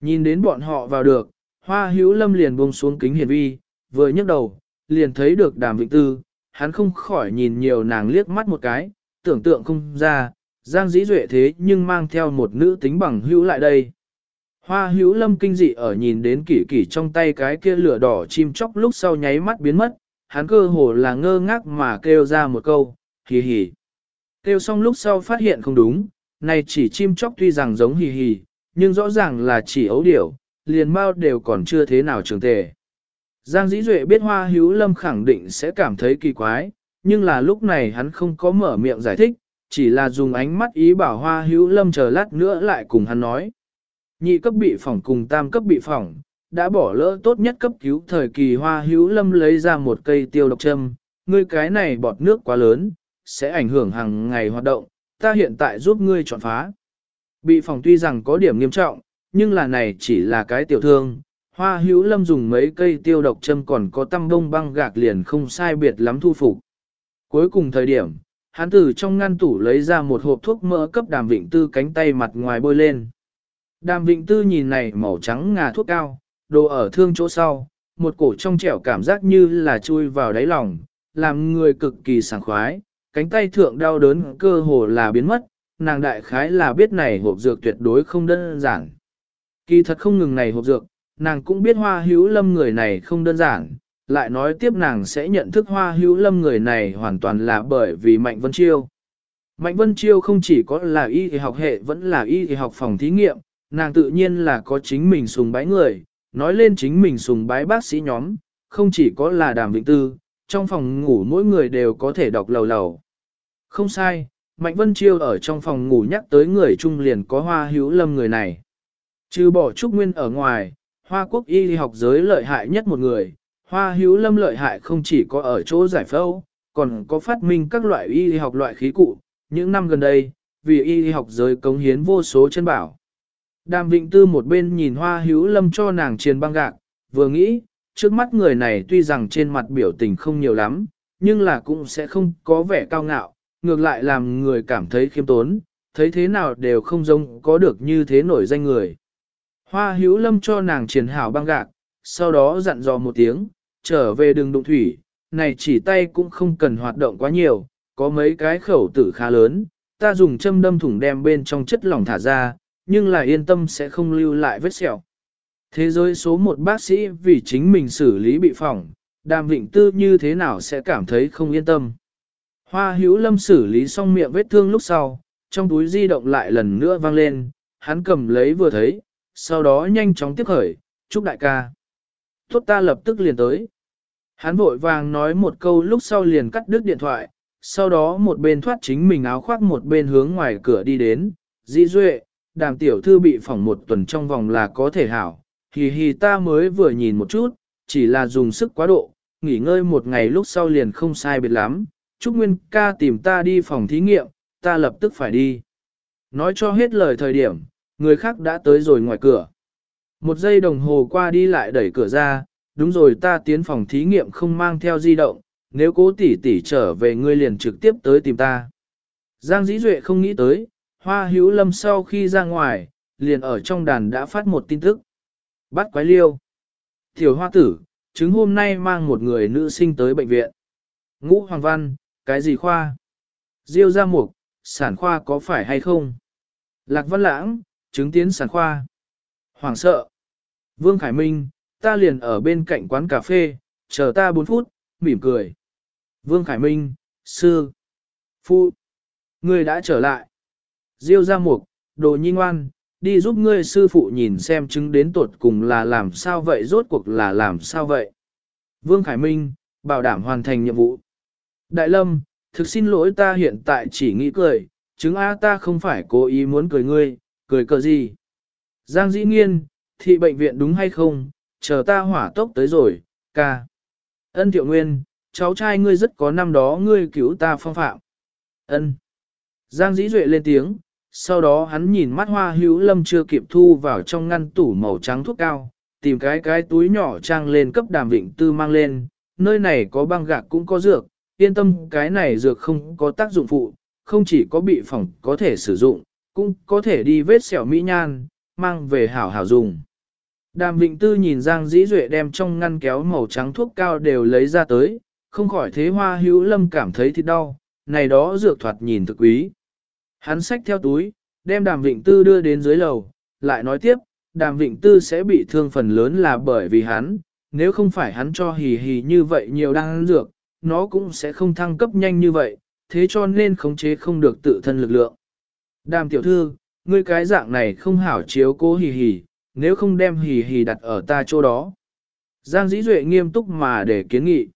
Nhìn đến bọn họ vào được, hoa hữu lâm liền buông xuống kính hiển vi, vừa nhấc đầu, liền thấy được đàm vịnh tư, hắn không khỏi nhìn nhiều nàng liếc mắt một cái, tưởng tượng không ra, Giang dĩ duệ thế nhưng mang theo một nữ tính bằng hữu lại đây. Hoa hữu lâm kinh dị ở nhìn đến kỷ kỷ trong tay cái kia lửa đỏ chim chóc lúc sau nháy mắt biến mất, hắn cơ hồ là ngơ ngác mà kêu ra một câu, hì hì. Kêu xong lúc sau phát hiện không đúng, này chỉ chim chóc tuy rằng giống hì hì, nhưng rõ ràng là chỉ ấu điểu, liền bao đều còn chưa thế nào trường tề. Giang dĩ duệ biết hoa hữu lâm khẳng định sẽ cảm thấy kỳ quái, nhưng là lúc này hắn không có mở miệng giải thích, chỉ là dùng ánh mắt ý bảo hoa hữu lâm chờ lát nữa lại cùng hắn nói. Nhị cấp bị phỏng cùng tam cấp bị phỏng, đã bỏ lỡ tốt nhất cấp cứu thời kỳ hoa hữu lâm lấy ra một cây tiêu độc châm, ngươi cái này bọt nước quá lớn, sẽ ảnh hưởng hàng ngày hoạt động, ta hiện tại giúp ngươi chọn phá. bị phỏng tuy rằng có điểm nghiêm trọng, nhưng là này chỉ là cái tiểu thương. Hoa hữu lâm dùng mấy cây tiêu độc châm còn có tăm đông băng gạc liền không sai biệt lắm thu phục. Cuối cùng thời điểm, hắn từ trong ngăn tủ lấy ra một hộp thuốc mỡ cấp đàm vịnh tư cánh tay mặt ngoài bôi lên. Đàm vịnh tư nhìn này màu trắng ngà thuốc cao, đồ ở thương chỗ sau, một cổ trong trẻo cảm giác như là chui vào đáy lòng, làm người cực kỳ sảng khoái, cánh tay thượng đau đớn cơ hồ là biến mất, nàng đại khái là biết này hộp dược tuyệt đối không đơn giản. Kỳ thật không ngừng này hộp dược, nàng cũng biết hoa hữu lâm người này không đơn giản, lại nói tiếp nàng sẽ nhận thức hoa hữu lâm người này hoàn toàn là bởi vì Mạnh Vân Chiêu. Mạnh Vân Chiêu không chỉ có là y thì học hệ vẫn là y thì học phòng thí nghiệm, nàng tự nhiên là có chính mình sùng bái người, nói lên chính mình sùng bái bác sĩ nhóm, không chỉ có là đàm vĩnh tư, trong phòng ngủ mỗi người đều có thể đọc lầu lầu. Không sai, Mạnh Vân Chiêu ở trong phòng ngủ nhắc tới người trung liền có hoa hữu lâm người này. Trừ bỏ Trúc Nguyên ở ngoài, hoa quốc y học giới lợi hại nhất một người, hoa hữu lâm lợi hại không chỉ có ở chỗ giải phẫu, còn có phát minh các loại y học loại khí cụ. Những năm gần đây, vì y học giới cống hiến vô số chân bảo. Đàm Vịnh Tư một bên nhìn hoa hữu lâm cho nàng truyền băng gạc, vừa nghĩ, trước mắt người này tuy rằng trên mặt biểu tình không nhiều lắm, nhưng là cũng sẽ không có vẻ cao ngạo, ngược lại làm người cảm thấy khiêm tốn, thấy thế nào đều không giống có được như thế nổi danh người. Hoa hữu lâm cho nàng truyền hảo băng gạc, sau đó dặn dò một tiếng, trở về đường đụng thủy, này chỉ tay cũng không cần hoạt động quá nhiều, có mấy cái khẩu tử khá lớn, ta dùng châm đâm thủng đem bên trong chất lỏng thả ra, nhưng là yên tâm sẽ không lưu lại vết sẹo. Thế giới số một bác sĩ vì chính mình xử lý bị phỏng, đàm vịnh tư như thế nào sẽ cảm thấy không yên tâm. Hoa hữu lâm xử lý xong miệng vết thương lúc sau, trong túi di động lại lần nữa vang lên, hắn cầm lấy vừa thấy, sau đó nhanh chóng tiếp khởi, chúc đại ca. Tốt ta lập tức liền tới. Hắn vội vàng nói một câu lúc sau liền cắt đứt điện thoại, sau đó một bên thoát chính mình áo khoác một bên hướng ngoài cửa đi đến, dĩ duệ, đàm tiểu thư bị phỏng một tuần trong vòng là có thể hảo, hì hì ta mới vừa nhìn một chút, chỉ là dùng sức quá độ, nghỉ ngơi một ngày lúc sau liền không sai biệt lắm, Trúc Nguyên ca tìm ta đi phòng thí nghiệm, ta lập tức phải đi. Nói cho hết lời thời điểm, người khác đã tới rồi ngoài cửa. Một giây đồng hồ qua đi lại đẩy cửa ra, đúng rồi ta tiến phòng thí nghiệm không mang theo di động, nếu cố tỷ tỷ trở về ngươi liền trực tiếp tới tìm ta. Giang Dĩ Duệ không nghĩ tới, Hoa Hữu Lâm sau khi ra ngoài, liền ở trong đàn đã phát một tin tức. Bắt quái liêu. Tiểu hoa tử, chứng hôm nay mang một người nữ sinh tới bệnh viện. Ngũ Hoàng Văn, cái gì khoa? Diêu ra mục, sản khoa có phải hay không? Lạc Văn Lãng, chứng tiến sản khoa. Hoàng sợ. Vương Khải Minh, ta liền ở bên cạnh quán cà phê, chờ ta 4 phút, mỉm cười. Vương Khải Minh, sư, phu, ngươi đã trở lại. Diêu ra mục, đồ nhi ngoan, đi giúp ngươi sư phụ nhìn xem chứng đến tuột cùng là làm sao vậy rốt cuộc là làm sao vậy. Vương Khải Minh, bảo đảm hoàn thành nhiệm vụ. Đại Lâm, thực xin lỗi ta hiện tại chỉ nghĩ cười, chứng A ta không phải cố ý muốn cười ngươi, cười cờ gì. Giang dĩ nghiên, thị bệnh viện đúng hay không, chờ ta hỏa tốc tới rồi, ca. Ân thiệu nguyên, cháu trai ngươi rất có năm đó ngươi cứu ta phong phạm. Ân. Giang dĩ duệ lên tiếng, sau đó hắn nhìn mắt hoa hữu lâm chưa kịp thu vào trong ngăn tủ màu trắng thuốc cao, tìm cái cái túi nhỏ trang lên cấp đàm vịnh tư mang lên, nơi này có băng gạc cũng có dược, yên tâm cái này dược không có tác dụng phụ, không chỉ có bị phỏng có thể sử dụng, cũng có thể đi vết sẹo mỹ nhan, mang về hảo hảo dùng. Đàm Vịnh Tư nhìn Giang Dĩ Duệ đem trong ngăn kéo màu trắng thuốc cao đều lấy ra tới, không khỏi thế hoa hữu lâm cảm thấy thịt đau, này đó dược thoạt nhìn thực quý. Hắn xách theo túi, đem Đàm Vịnh Tư đưa đến dưới lầu, lại nói tiếp, Đàm Vịnh Tư sẽ bị thương phần lớn là bởi vì hắn, nếu không phải hắn cho hì hì như vậy nhiều đang dược, nó cũng sẽ không thăng cấp nhanh như vậy, thế cho nên khống chế không được tự thân lực lượng. Đàm tiểu thư, ngươi cái dạng này không hảo chiếu cố hì hì, nếu không đem hì hì đặt ở ta chỗ đó. Giang dĩ duệ nghiêm túc mà để kiến nghị.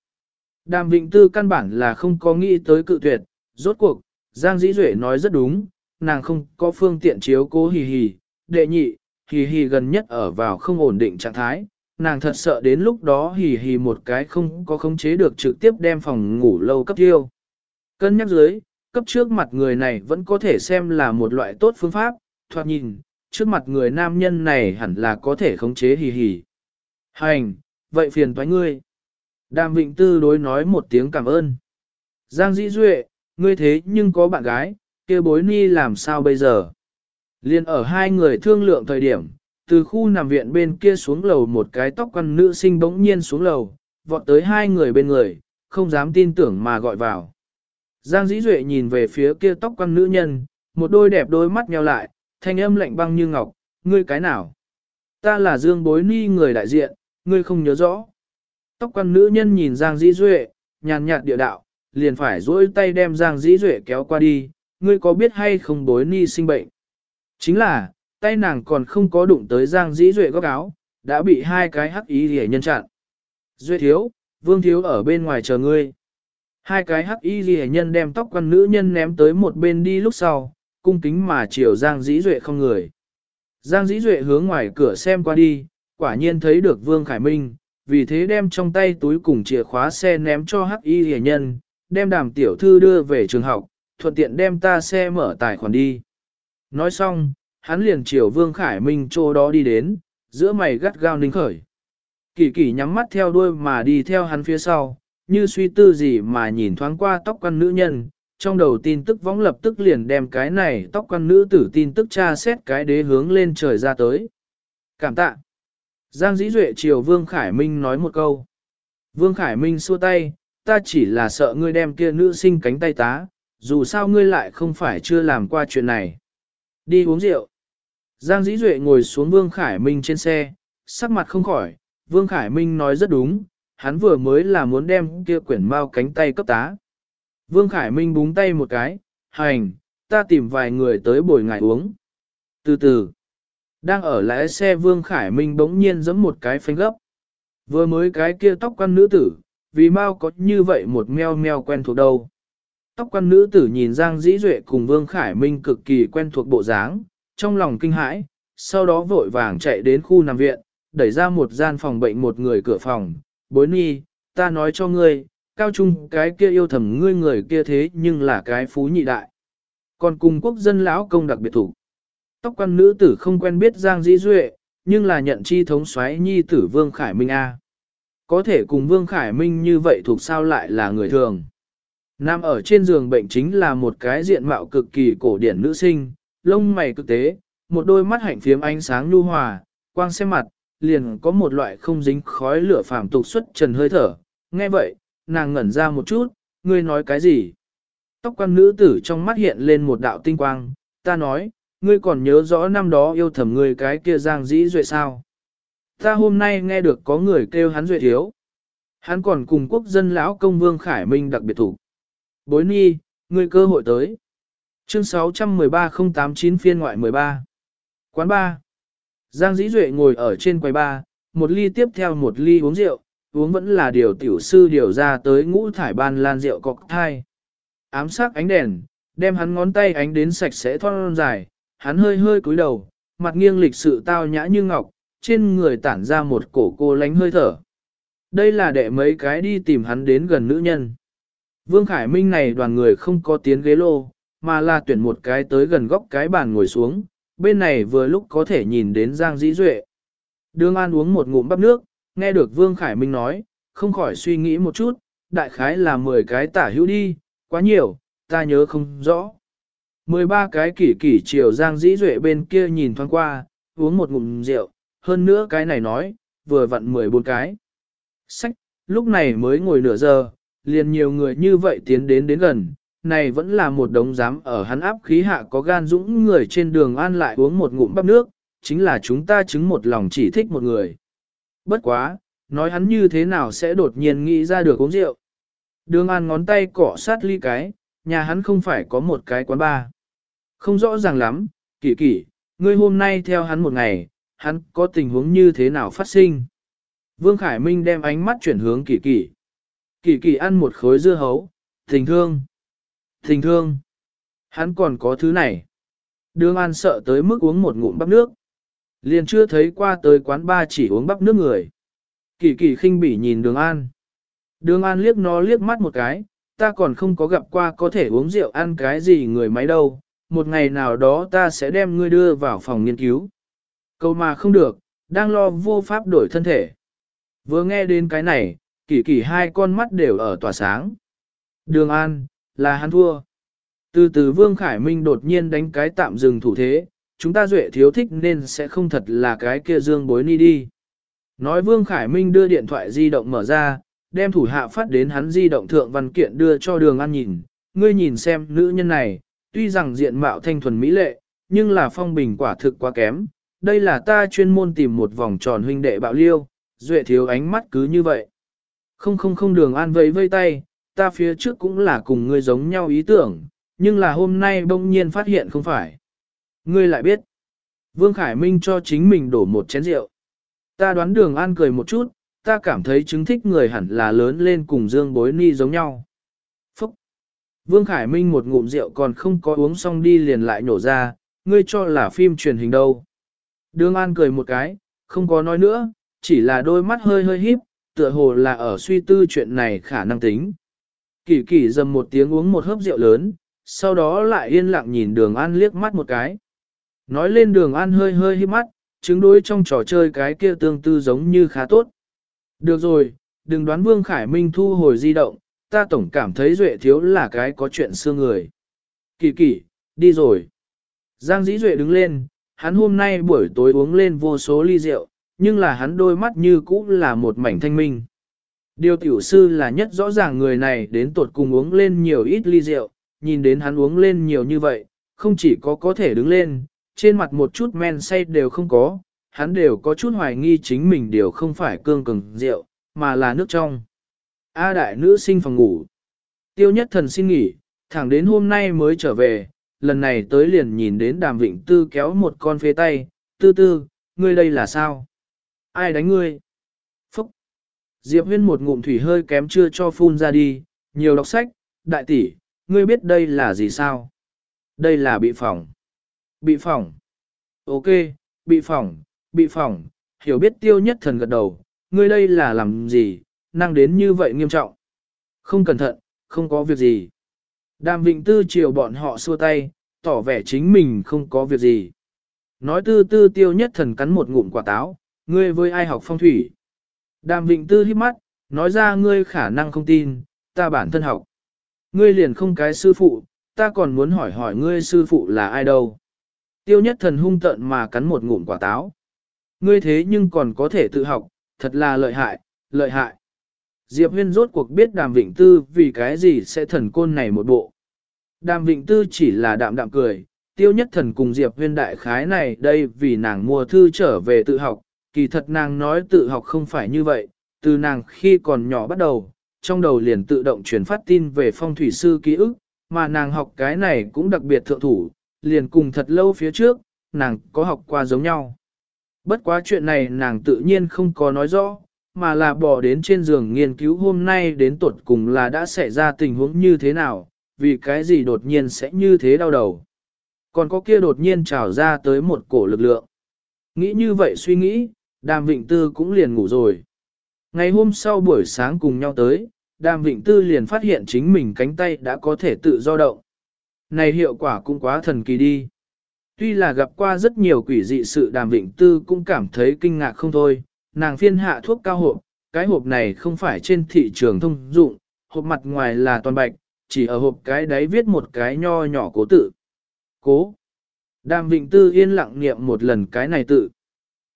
Đàm Vịnh Tư căn bản là không có nghĩ tới cự tuyệt, rốt cuộc, Giang dĩ duệ nói rất đúng, nàng không có phương tiện chiếu cố hì hì, đệ nhị, hì hì gần nhất ở vào không ổn định trạng thái, nàng thật sợ đến lúc đó hì hì một cái không có khống chế được trực tiếp đem phòng ngủ lâu cấp tiêu. Cân nhắc dưới, cấp trước mặt người này vẫn có thể xem là một loại tốt phương pháp, thoạt nhìn, trước mặt người nam nhân này hẳn là có thể khống chế hì hì. Hành, vậy phiền toái ngươi. Đàm Vịnh Tư đối nói một tiếng cảm ơn. Giang Dĩ Duệ, ngươi thế nhưng có bạn gái, kia bối ni làm sao bây giờ? Liên ở hai người thương lượng thời điểm, từ khu nằm viện bên kia xuống lầu một cái tóc quăn nữ sinh bỗng nhiên xuống lầu, vọt tới hai người bên người, không dám tin tưởng mà gọi vào. Giang Dĩ Duệ nhìn về phía kia tóc quăn nữ nhân, một đôi đẹp đôi mắt nheo lại, thanh âm lạnh băng như ngọc, ngươi cái nào? Ta là Dương Bối Ni người đại diện, ngươi không nhớ rõ. Tóc quan nữ nhân nhìn Giang Dĩ Duệ, nhàn nhạt địa đạo, liền phải duỗi tay đem Giang Dĩ Duệ kéo qua đi, ngươi có biết hay không Bối Ni sinh bệnh? Chính là, tay nàng còn không có đụng tới Giang Dĩ Duệ góc áo, đã bị hai cái hắc ý rẻ nhân chặn. Duệ thiếu, vương thiếu ở bên ngoài chờ ngươi. Hai cái hắc y ghi nhân đem tóc quan nữ nhân ném tới một bên đi lúc sau, cung kính mà chiều Giang Dĩ Duệ không người. Giang Dĩ Duệ hướng ngoài cửa xem qua đi, quả nhiên thấy được Vương Khải Minh, vì thế đem trong tay túi cùng chìa khóa xe ném cho hắc y ghi nhân, đem đàm tiểu thư đưa về trường học, thuận tiện đem ta xe mở tài khoản đi. Nói xong, hắn liền chiều Vương Khải Minh chỗ đó đi đến, giữa mày gắt gao ninh khởi. Kỳ kỳ nhắm mắt theo đuôi mà đi theo hắn phía sau, như suy tư gì mà nhìn thoáng qua tóc quan nữ nhân, trong đầu tin tức võng lập tức liền đem cái này tóc quan nữ tử tin tức tra xét cái đế hướng lên trời ra tới. Cảm tạ. Giang Dĩ Duệ chiều Vương Khải Minh nói một câu. Vương Khải Minh xua tay, ta chỉ là sợ ngươi đem kia nữ sinh cánh tay tá, dù sao ngươi lại không phải chưa làm qua chuyện này. Đi uống rượu. Giang Dĩ Duệ ngồi xuống Vương Khải Minh trên xe, sắc mặt không khỏi, Vương Khải Minh nói rất đúng, hắn vừa mới là muốn đem kia quyển mau cánh tay cấp tá. Vương Khải Minh búng tay một cái, hành, ta tìm vài người tới bồi ngài uống. Từ từ, đang ở lái xe Vương Khải Minh bỗng nhiên giẫm một cái phanh gấp. Vừa mới cái kia tóc quan nữ tử, vì mau có như vậy một meo meo quen thuộc đâu. Tóc quan nữ tử nhìn Giang Dĩ Duệ cùng Vương Khải Minh cực kỳ quen thuộc bộ dáng, trong lòng kinh hãi, sau đó vội vàng chạy đến khu nằm viện, đẩy ra một gian phòng bệnh một người cửa phòng, bối ni, ta nói cho ngươi, cao trung cái kia yêu thầm ngươi người kia thế nhưng là cái phú nhị đại. Còn cùng quốc dân lão công đặc biệt thủ. Tóc quan nữ tử không quen biết Giang Dĩ Duệ, nhưng là nhận chi thống xoáy nhi tử Vương Khải Minh A. Có thể cùng Vương Khải Minh như vậy thuộc sao lại là người thường. Nam ở trên giường bệnh chính là một cái diện mạo cực kỳ cổ điển nữ sinh, lông mày cực tế, một đôi mắt hạnh phiếm ánh sáng nhu hòa, quang xem mặt, liền có một loại không dính khói lửa phàm tục xuất trần hơi thở. Nghe vậy, nàng ngẩn ra một chút, ngươi nói cái gì? Tóc quan nữ tử trong mắt hiện lên một đạo tinh quang, ta nói, ngươi còn nhớ rõ năm đó yêu thầm ngươi cái kia giang dĩ duệ sao? Ta hôm nay nghe được có người kêu hắn duệ thiếu. Hắn còn cùng quốc dân lão công vương Khải Minh đặc biệt thủ. Bối ni, ngươi cơ hội tới. Chương 613-089 phiên ngoại 13. Quán 3. Giang Dĩ Duệ ngồi ở trên quầy ba, một ly tiếp theo một ly uống rượu, uống vẫn là điều tiểu sư điều ra tới ngũ thải ban lan rượu cọc thai. Ám sắc ánh đèn, đem hắn ngón tay ánh đến sạch sẽ thon dài, hắn hơi hơi cúi đầu, mặt nghiêng lịch sự tao nhã như ngọc, trên người tản ra một cổ cô lánh hơi thở. Đây là đệ mấy cái đi tìm hắn đến gần nữ nhân. Vương Khải Minh này đoàn người không có tiến ghế lô, mà là tuyển một cái tới gần góc cái bàn ngồi xuống, bên này vừa lúc có thể nhìn đến Giang Dĩ Duệ. Đường An uống một ngụm bắp nước, nghe được Vương Khải Minh nói, không khỏi suy nghĩ một chút, đại khái là 10 cái tả hữu đi, quá nhiều, ta nhớ không rõ. 13 cái kỷ kỷ chiều Giang Dĩ Duệ bên kia nhìn thoáng qua, uống một ngụm rượu, hơn nữa cái này nói, vừa vặn 14 cái. Sách, lúc này mới ngồi nửa giờ, liền nhiều người như vậy tiến đến đến gần, này vẫn là một đống dám ở hắn áp khí hạ có gan dũng người trên đường an lại uống một ngụm bắp nước, chính là chúng ta chứng một lòng chỉ thích một người. Bất quá, nói hắn như thế nào sẽ đột nhiên nghĩ ra được uống rượu. Đường an ngón tay cọ sát ly cái, nhà hắn không phải có một cái quán bar. Không rõ ràng lắm, kỳ kỳ, ngươi hôm nay theo hắn một ngày, hắn có tình huống như thế nào phát sinh. Vương Khải Minh đem ánh mắt chuyển hướng kỳ kỳ. Kỳ kỳ ăn một khối dưa hấu, tình thương. Tình thương. Hắn còn có thứ này. Đường An sợ tới mức uống một ngụm bắp nước. Liền chưa thấy qua tới quán ba chỉ uống bắp nước người. Kỳ kỳ khinh bỉ nhìn đường An. Đường An liếc nó liếc mắt một cái, ta còn không có gặp qua có thể uống rượu ăn cái gì người máy đâu, một ngày nào đó ta sẽ đem ngươi đưa vào phòng nghiên cứu. Câu mà không được, đang lo vô pháp đổi thân thể. Vừa nghe đến cái này, kỳ kỳ hai con mắt đều ở tỏa sáng. Đường An, là hắn thua. Từ từ Vương Khải Minh đột nhiên đánh cái tạm dừng thủ thế, chúng ta duệ thiếu thích nên sẽ không thật là cái kia dương bối ni đi. Nói Vương Khải Minh đưa điện thoại di động mở ra, đem thủ hạ phát đến hắn di động thượng văn kiện đưa cho đường An nhìn. Ngươi nhìn xem nữ nhân này, tuy rằng diện mạo thanh thuần mỹ lệ, nhưng là phong bình quả thực quá kém. Đây là ta chuyên môn tìm một vòng tròn huynh đệ bạo liêu, duệ thiếu ánh mắt cứ như vậy. Không không không đường an vẫy vây tay, ta phía trước cũng là cùng ngươi giống nhau ý tưởng, nhưng là hôm nay bỗng nhiên phát hiện không phải. Ngươi lại biết. Vương Khải Minh cho chính mình đổ một chén rượu. Ta đoán đường an cười một chút, ta cảm thấy chứng thích người hẳn là lớn lên cùng dương bối ni giống nhau. Phúc! Vương Khải Minh một ngụm rượu còn không có uống xong đi liền lại nổ ra, ngươi cho là phim truyền hình đâu. Đường an cười một cái, không có nói nữa, chỉ là đôi mắt hơi hơi híp, tựa hồ là ở suy tư chuyện này khả năng tính. Kỳ kỳ dầm một tiếng uống một hớp rượu lớn, sau đó lại yên lặng nhìn đường an liếc mắt một cái. Nói lên đường an hơi hơi híp mắt, chứng đối trong trò chơi cái kia tương tư giống như khá tốt. Được rồi, đừng đoán Vương Khải Minh thu hồi di động, ta tổng cảm thấy Duệ thiếu là cái có chuyện xưa người. Kỳ kỳ, đi rồi. Giang Dĩ Duệ đứng lên, hắn hôm nay buổi tối uống lên vô số ly rượu, nhưng là hắn đôi mắt như cũ là một mảnh thanh minh. Điều tiểu sư là nhất rõ ràng người này đến tột cùng uống lên nhiều ít ly rượu, nhìn đến hắn uống lên nhiều như vậy, không chỉ có có thể đứng lên, trên mặt một chút men say đều không có, hắn đều có chút hoài nghi chính mình đều không phải cương cường rượu, mà là nước trong. A đại nữ sinh phòng ngủ. Tiêu nhất thần xin nghỉ, thẳng đến hôm nay mới trở về, lần này tới liền nhìn đến đàm vịnh tư kéo một con phế tay, tư tư, ngươi đây là sao? Ai đánh ngươi? Phúc! Diệp huyên một ngụm thủy hơi kém chưa cho phun ra đi, nhiều đọc sách, đại tỷ, ngươi biết đây là gì sao? Đây là bị phỏng. Bị phỏng. Ok, bị phỏng, bị phỏng, hiểu biết tiêu nhất thần gật đầu, ngươi đây là làm gì, năng đến như vậy nghiêm trọng. Không cẩn thận, không có việc gì. Đàm Vịnh Tư chiều bọn họ xua tay, tỏ vẻ chính mình không có việc gì. Nói tư tư tiêu nhất thần cắn một ngụm quả táo, ngươi với ai học phong thủy. Đàm Vịnh Tư hít mắt, nói ra ngươi khả năng không tin, ta bản thân học. Ngươi liền không cái sư phụ, ta còn muốn hỏi hỏi ngươi sư phụ là ai đâu. Tiêu nhất thần hung tận mà cắn một ngụm quả táo. Ngươi thế nhưng còn có thể tự học, thật là lợi hại, lợi hại. Diệp huyên rốt cuộc biết đàm vịnh tư vì cái gì sẽ thần côn này một bộ. Đàm vịnh tư chỉ là đạm đạm cười, tiêu nhất thần cùng Diệp huyên đại khái này đây vì nàng mua thư trở về tự học, kỳ thật nàng nói tự học không phải như vậy, từ nàng khi còn nhỏ bắt đầu, trong đầu liền tự động truyền phát tin về phong thủy sư ký ức, mà nàng học cái này cũng đặc biệt thượng thủ, liền cùng thật lâu phía trước, nàng có học qua giống nhau. Bất quá chuyện này nàng tự nhiên không có nói rõ, mà là bỏ đến trên giường nghiên cứu hôm nay đến tuột cùng là đã xảy ra tình huống như thế nào, vì cái gì đột nhiên sẽ như thế đau đầu. Còn có kia đột nhiên trào ra tới một cổ lực lượng. Nghĩ như vậy suy nghĩ, Đàm Vịnh Tư cũng liền ngủ rồi. Ngày hôm sau buổi sáng cùng nhau tới, Đàm Vịnh Tư liền phát hiện chính mình cánh tay đã có thể tự do động. Này hiệu quả cũng quá thần kỳ đi. Tuy là gặp qua rất nhiều quỷ dị sự Đàm Vịnh Tư cũng cảm thấy kinh ngạc không thôi, nàng phiên hạ thuốc cao hộp, cái hộp này không phải trên thị trường thông dụng, hộp mặt ngoài là toàn bạch, chỉ ở hộp cái đấy viết một cái nho nhỏ cố tự. Cố. Đàm Vịnh Tư yên lặng niệm một lần cái này tự.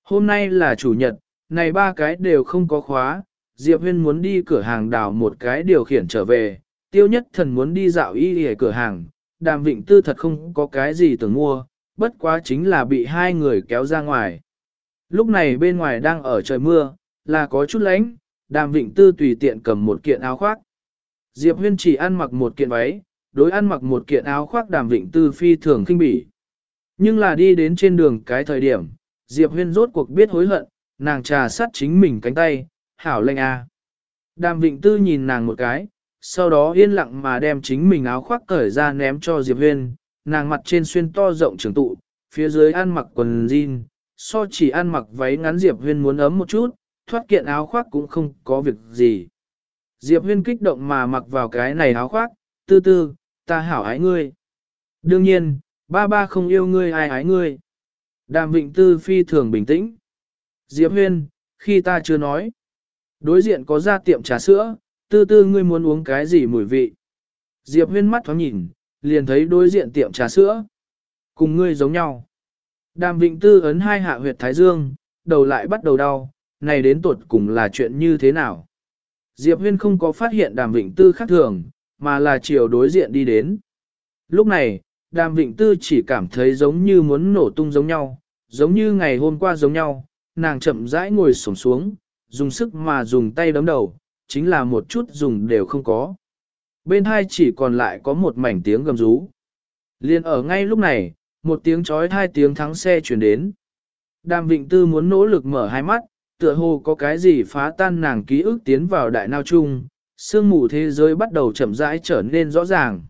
Hôm nay là chủ nhật, này ba cái đều không có khóa, Diệp Huyên muốn đi cửa hàng đào một cái điều khiển trở về, tiêu nhất thần muốn đi dạo y ở cửa hàng, đàm vịnh tư thật không có cái gì tưởng mua, bất quá chính là bị hai người kéo ra ngoài. Lúc này bên ngoài đang ở trời mưa, là có chút lánh, đàm vịnh tư tùy tiện cầm một kiện áo khoác. Diệp Huyên chỉ ăn mặc một kiện váy, đối ăn mặc một kiện áo khoác đàm vịnh tư phi thường kinh bỉ. Nhưng là đi đến trên đường cái thời điểm, Diệp Huyên rốt cuộc biết hối hận, nàng trà sát chính mình cánh tay, hảo lệnh a. Đàm Vịnh Tư nhìn nàng một cái, sau đó yên lặng mà đem chính mình áo khoác cởi ra ném cho Diệp Huyên, nàng mặt trên xuyên to rộng trường tụ, phía dưới ăn mặc quần jean, so chỉ ăn mặc váy ngắn Diệp Huyên muốn ấm một chút, thoát kiện áo khoác cũng không có việc gì. Diệp Huyên kích động mà mặc vào cái này áo khoác, tư tư, ta hảo ái ngươi. Đương nhiên, Ba ba không yêu ngươi ai ái ngươi. Đàm Vịnh Tư phi thường bình tĩnh. Diệp Huyên, khi ta chưa nói. Đối diện có ra tiệm trà sữa, tư tư ngươi muốn uống cái gì mùi vị. Diệp Huyên mắt thoáng nhìn, liền thấy đối diện tiệm trà sữa. Cùng ngươi giống nhau. Đàm Vịnh Tư ấn hai hạ huyệt thái dương, đầu lại bắt đầu đau, này đến tuột cùng là chuyện như thế nào. Diệp Huyên không có phát hiện Đàm Vịnh Tư khác thường, mà là chiều đối diện đi đến. Lúc này, Đàm Vịnh Tư chỉ cảm thấy giống như muốn nổ tung giống nhau, giống như ngày hôm qua giống nhau, nàng chậm rãi ngồi sổng xuống, dùng sức mà dùng tay đấm đầu, chính là một chút dùng đều không có. Bên hai chỉ còn lại có một mảnh tiếng gầm rú. Liên ở ngay lúc này, một tiếng chói hai tiếng thắng xe chuyển đến. Đàm Vịnh Tư muốn nỗ lực mở hai mắt, tựa hồ có cái gì phá tan nàng ký ức tiến vào đại nao chung, sương mù thế giới bắt đầu chậm rãi trở nên rõ ràng.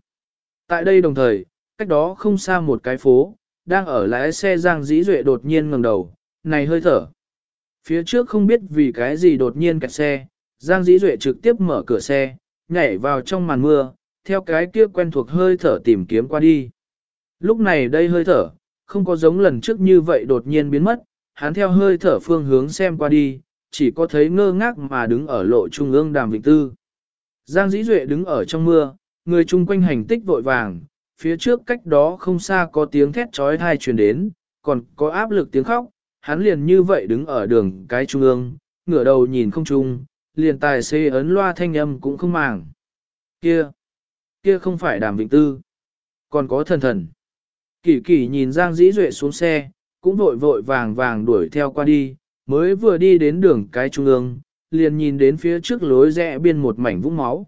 Tại đây đồng thời, cách đó không xa một cái phố, đang ở lái xe Giang Dĩ Duệ đột nhiên ngẩng đầu, này hơi thở. Phía trước không biết vì cái gì đột nhiên kẹt xe, Giang Dĩ Duệ trực tiếp mở cửa xe, nhảy vào trong màn mưa, theo cái kia quen thuộc hơi thở tìm kiếm qua đi. Lúc này đây hơi thở, không có giống lần trước như vậy đột nhiên biến mất, hắn theo hơi thở phương hướng xem qua đi, chỉ có thấy ngơ ngác mà đứng ở lộ trung ương đàm vịnh tư. Giang Dĩ Duệ đứng ở trong mưa, người chung quanh hành tích vội vàng, phía trước cách đó không xa có tiếng thét trói thai truyền đến, còn có áp lực tiếng khóc, hắn liền như vậy đứng ở đường cái trung ương, ngửa đầu nhìn không trung, liền tài xế ấn loa thanh âm cũng không màng. Kia, kia không phải đàm vịnh tư, còn có thần thần. Kỳ kỳ nhìn Giang Dĩ Duệ xuống xe, cũng vội vội vàng vàng đuổi theo qua đi, mới vừa đi đến đường cái trung ương, liền nhìn đến phía trước lối rẽ biên một mảnh vũng máu.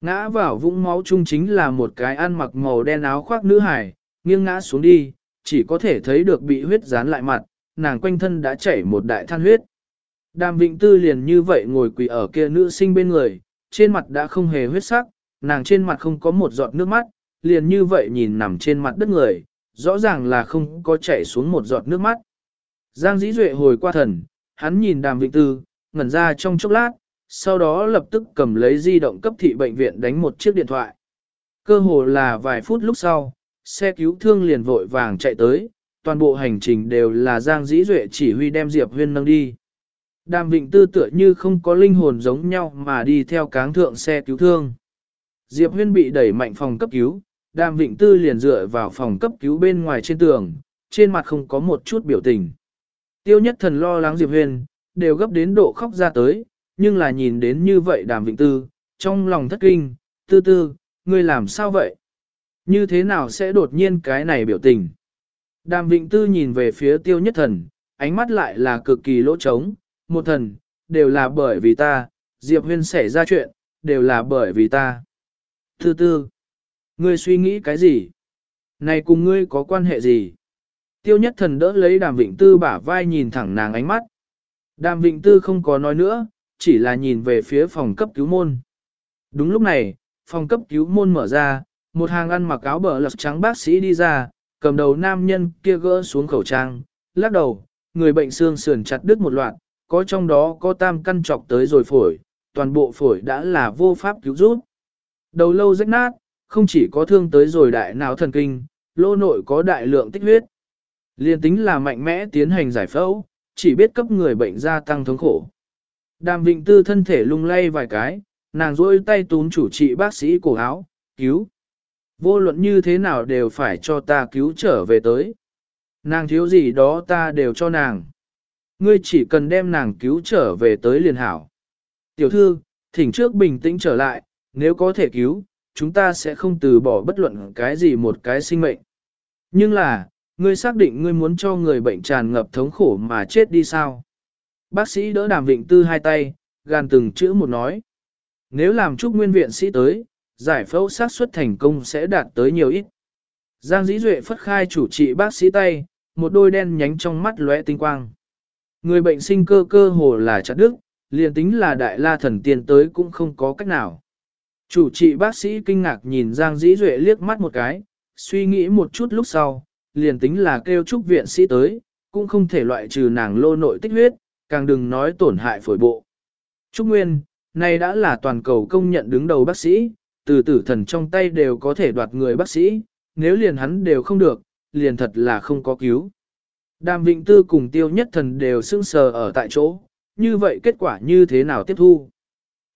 Ngã vào vũng máu chung chính là một cái ăn mặc màu đen áo khoác nữ hải, nghiêng ngã xuống đi, chỉ có thể thấy được bị huyết dán lại mặt, nàng quanh thân đã chảy một đại than huyết. Đàm Vịnh Tư liền như vậy ngồi quỳ ở kia nữ sinh bên người, trên mặt đã không hề huyết sắc, nàng trên mặt không có một giọt nước mắt, liền như vậy nhìn nằm trên mặt đất người, rõ ràng là không có chảy xuống một giọt nước mắt. Giang Dĩ Duệ hồi qua thần, hắn nhìn Đàm Vịnh Tư, ngẩn ra trong chốc lát, sau đó lập tức cầm lấy di động cấp thị bệnh viện đánh một chiếc điện thoại. Cơ hồ là vài phút lúc sau, xe cứu thương liền vội vàng chạy tới, toàn bộ hành trình đều là Giang Dĩ Duệ chỉ huy đem Diệp Huyên nâng đi. Đàm Vịnh Tư tựa như không có linh hồn giống nhau mà đi theo cáng thượng xe cứu thương. Diệp Huyên bị đẩy mạnh phòng cấp cứu, Đàm Vịnh Tư liền dựa vào phòng cấp cứu bên ngoài trên tường, trên mặt không có một chút biểu tình. Tiêu nhất thần lo lắng Diệp Huyên, đều gấp đến độ khóc ra tới, nhưng là nhìn đến như vậy Đàm Vịnh Tư, trong lòng thất kinh, tư tư, ngươi làm sao vậy? Như thế nào sẽ đột nhiên cái này biểu tình? Đàm Vịnh Tư nhìn về phía tiêu nhất thần, ánh mắt lại là cực kỳ lỗ trống, một thần, đều là bởi vì ta, Diệp Huyên xảy ra chuyện, đều là bởi vì ta. Tư tư, ngươi suy nghĩ cái gì? Này cùng ngươi có quan hệ gì? Tiêu nhất thần đỡ lấy đàm vịnh tư bả vai nhìn thẳng nàng ánh mắt. Đàm vịnh tư không có nói nữa, chỉ là nhìn về phía phòng cấp cứu môn. Đúng lúc này, phòng cấp cứu môn mở ra, một hàng ăn mặc áo bờ lật trắng bác sĩ đi ra, cầm đầu nam nhân kia gỡ xuống khẩu trang, lắc đầu, người bệnh xương sườn chặt đứt một loạt, có trong đó có tam căn trọc tới rồi phổi, toàn bộ phổi đã là vô pháp cứu giúp. Đầu lâu rách nát, không chỉ có thương tới rồi đại não thần kinh, lô nội có đại lượng tích huyết. Liên tính là mạnh mẽ tiến hành giải phẫu, chỉ biết cấp người bệnh gia tăng thống khổ. Đàm Vịnh Tư thân thể lung lay vài cái, nàng rôi tay túm chủ trị bác sĩ cổ áo, cứu. Vô luận như thế nào đều phải cho ta cứu trở về tới. Nàng thiếu gì đó ta đều cho nàng. Ngươi chỉ cần đem nàng cứu trở về tới liền hảo. Tiểu thư, thỉnh trước bình tĩnh trở lại, nếu có thể cứu, chúng ta sẽ không từ bỏ bất luận cái gì một cái sinh mệnh. Nhưng là, ngươi xác định ngươi muốn cho người bệnh tràn ngập thống khổ mà chết đi sao? Bác sĩ đỡ đàm vịnh tư hai tay, gan từng chữ một nói. Nếu làm chúc nguyên viện sĩ tới, giải phẫu xác suất thành công sẽ đạt tới nhiều ít. Giang Dĩ Duệ phất khai chủ trị bác sĩ tay, một đôi đen nhánh trong mắt lóe tinh quang. Người bệnh sinh cơ cơ hồ là chặt đức, liền tính là đại la thần tiên tới cũng không có cách nào. Chủ trị bác sĩ kinh ngạc nhìn Giang Dĩ Duệ liếc mắt một cái, suy nghĩ một chút lúc sau, liền tính là kêu trúc viện sĩ tới, cũng không thể loại trừ nàng lô nội tích huyết, càng đừng nói tổn hại phổi bộ. Trúc Nguyên, này đã là toàn cầu công nhận đứng đầu bác sĩ, từ tử thần trong tay đều có thể đoạt người bác sĩ, nếu liền hắn đều không được, liền thật là không có cứu. Đàm Vịnh Tư cùng tiêu nhất thần đều sưng sờ ở tại chỗ, như vậy kết quả như thế nào tiếp thu?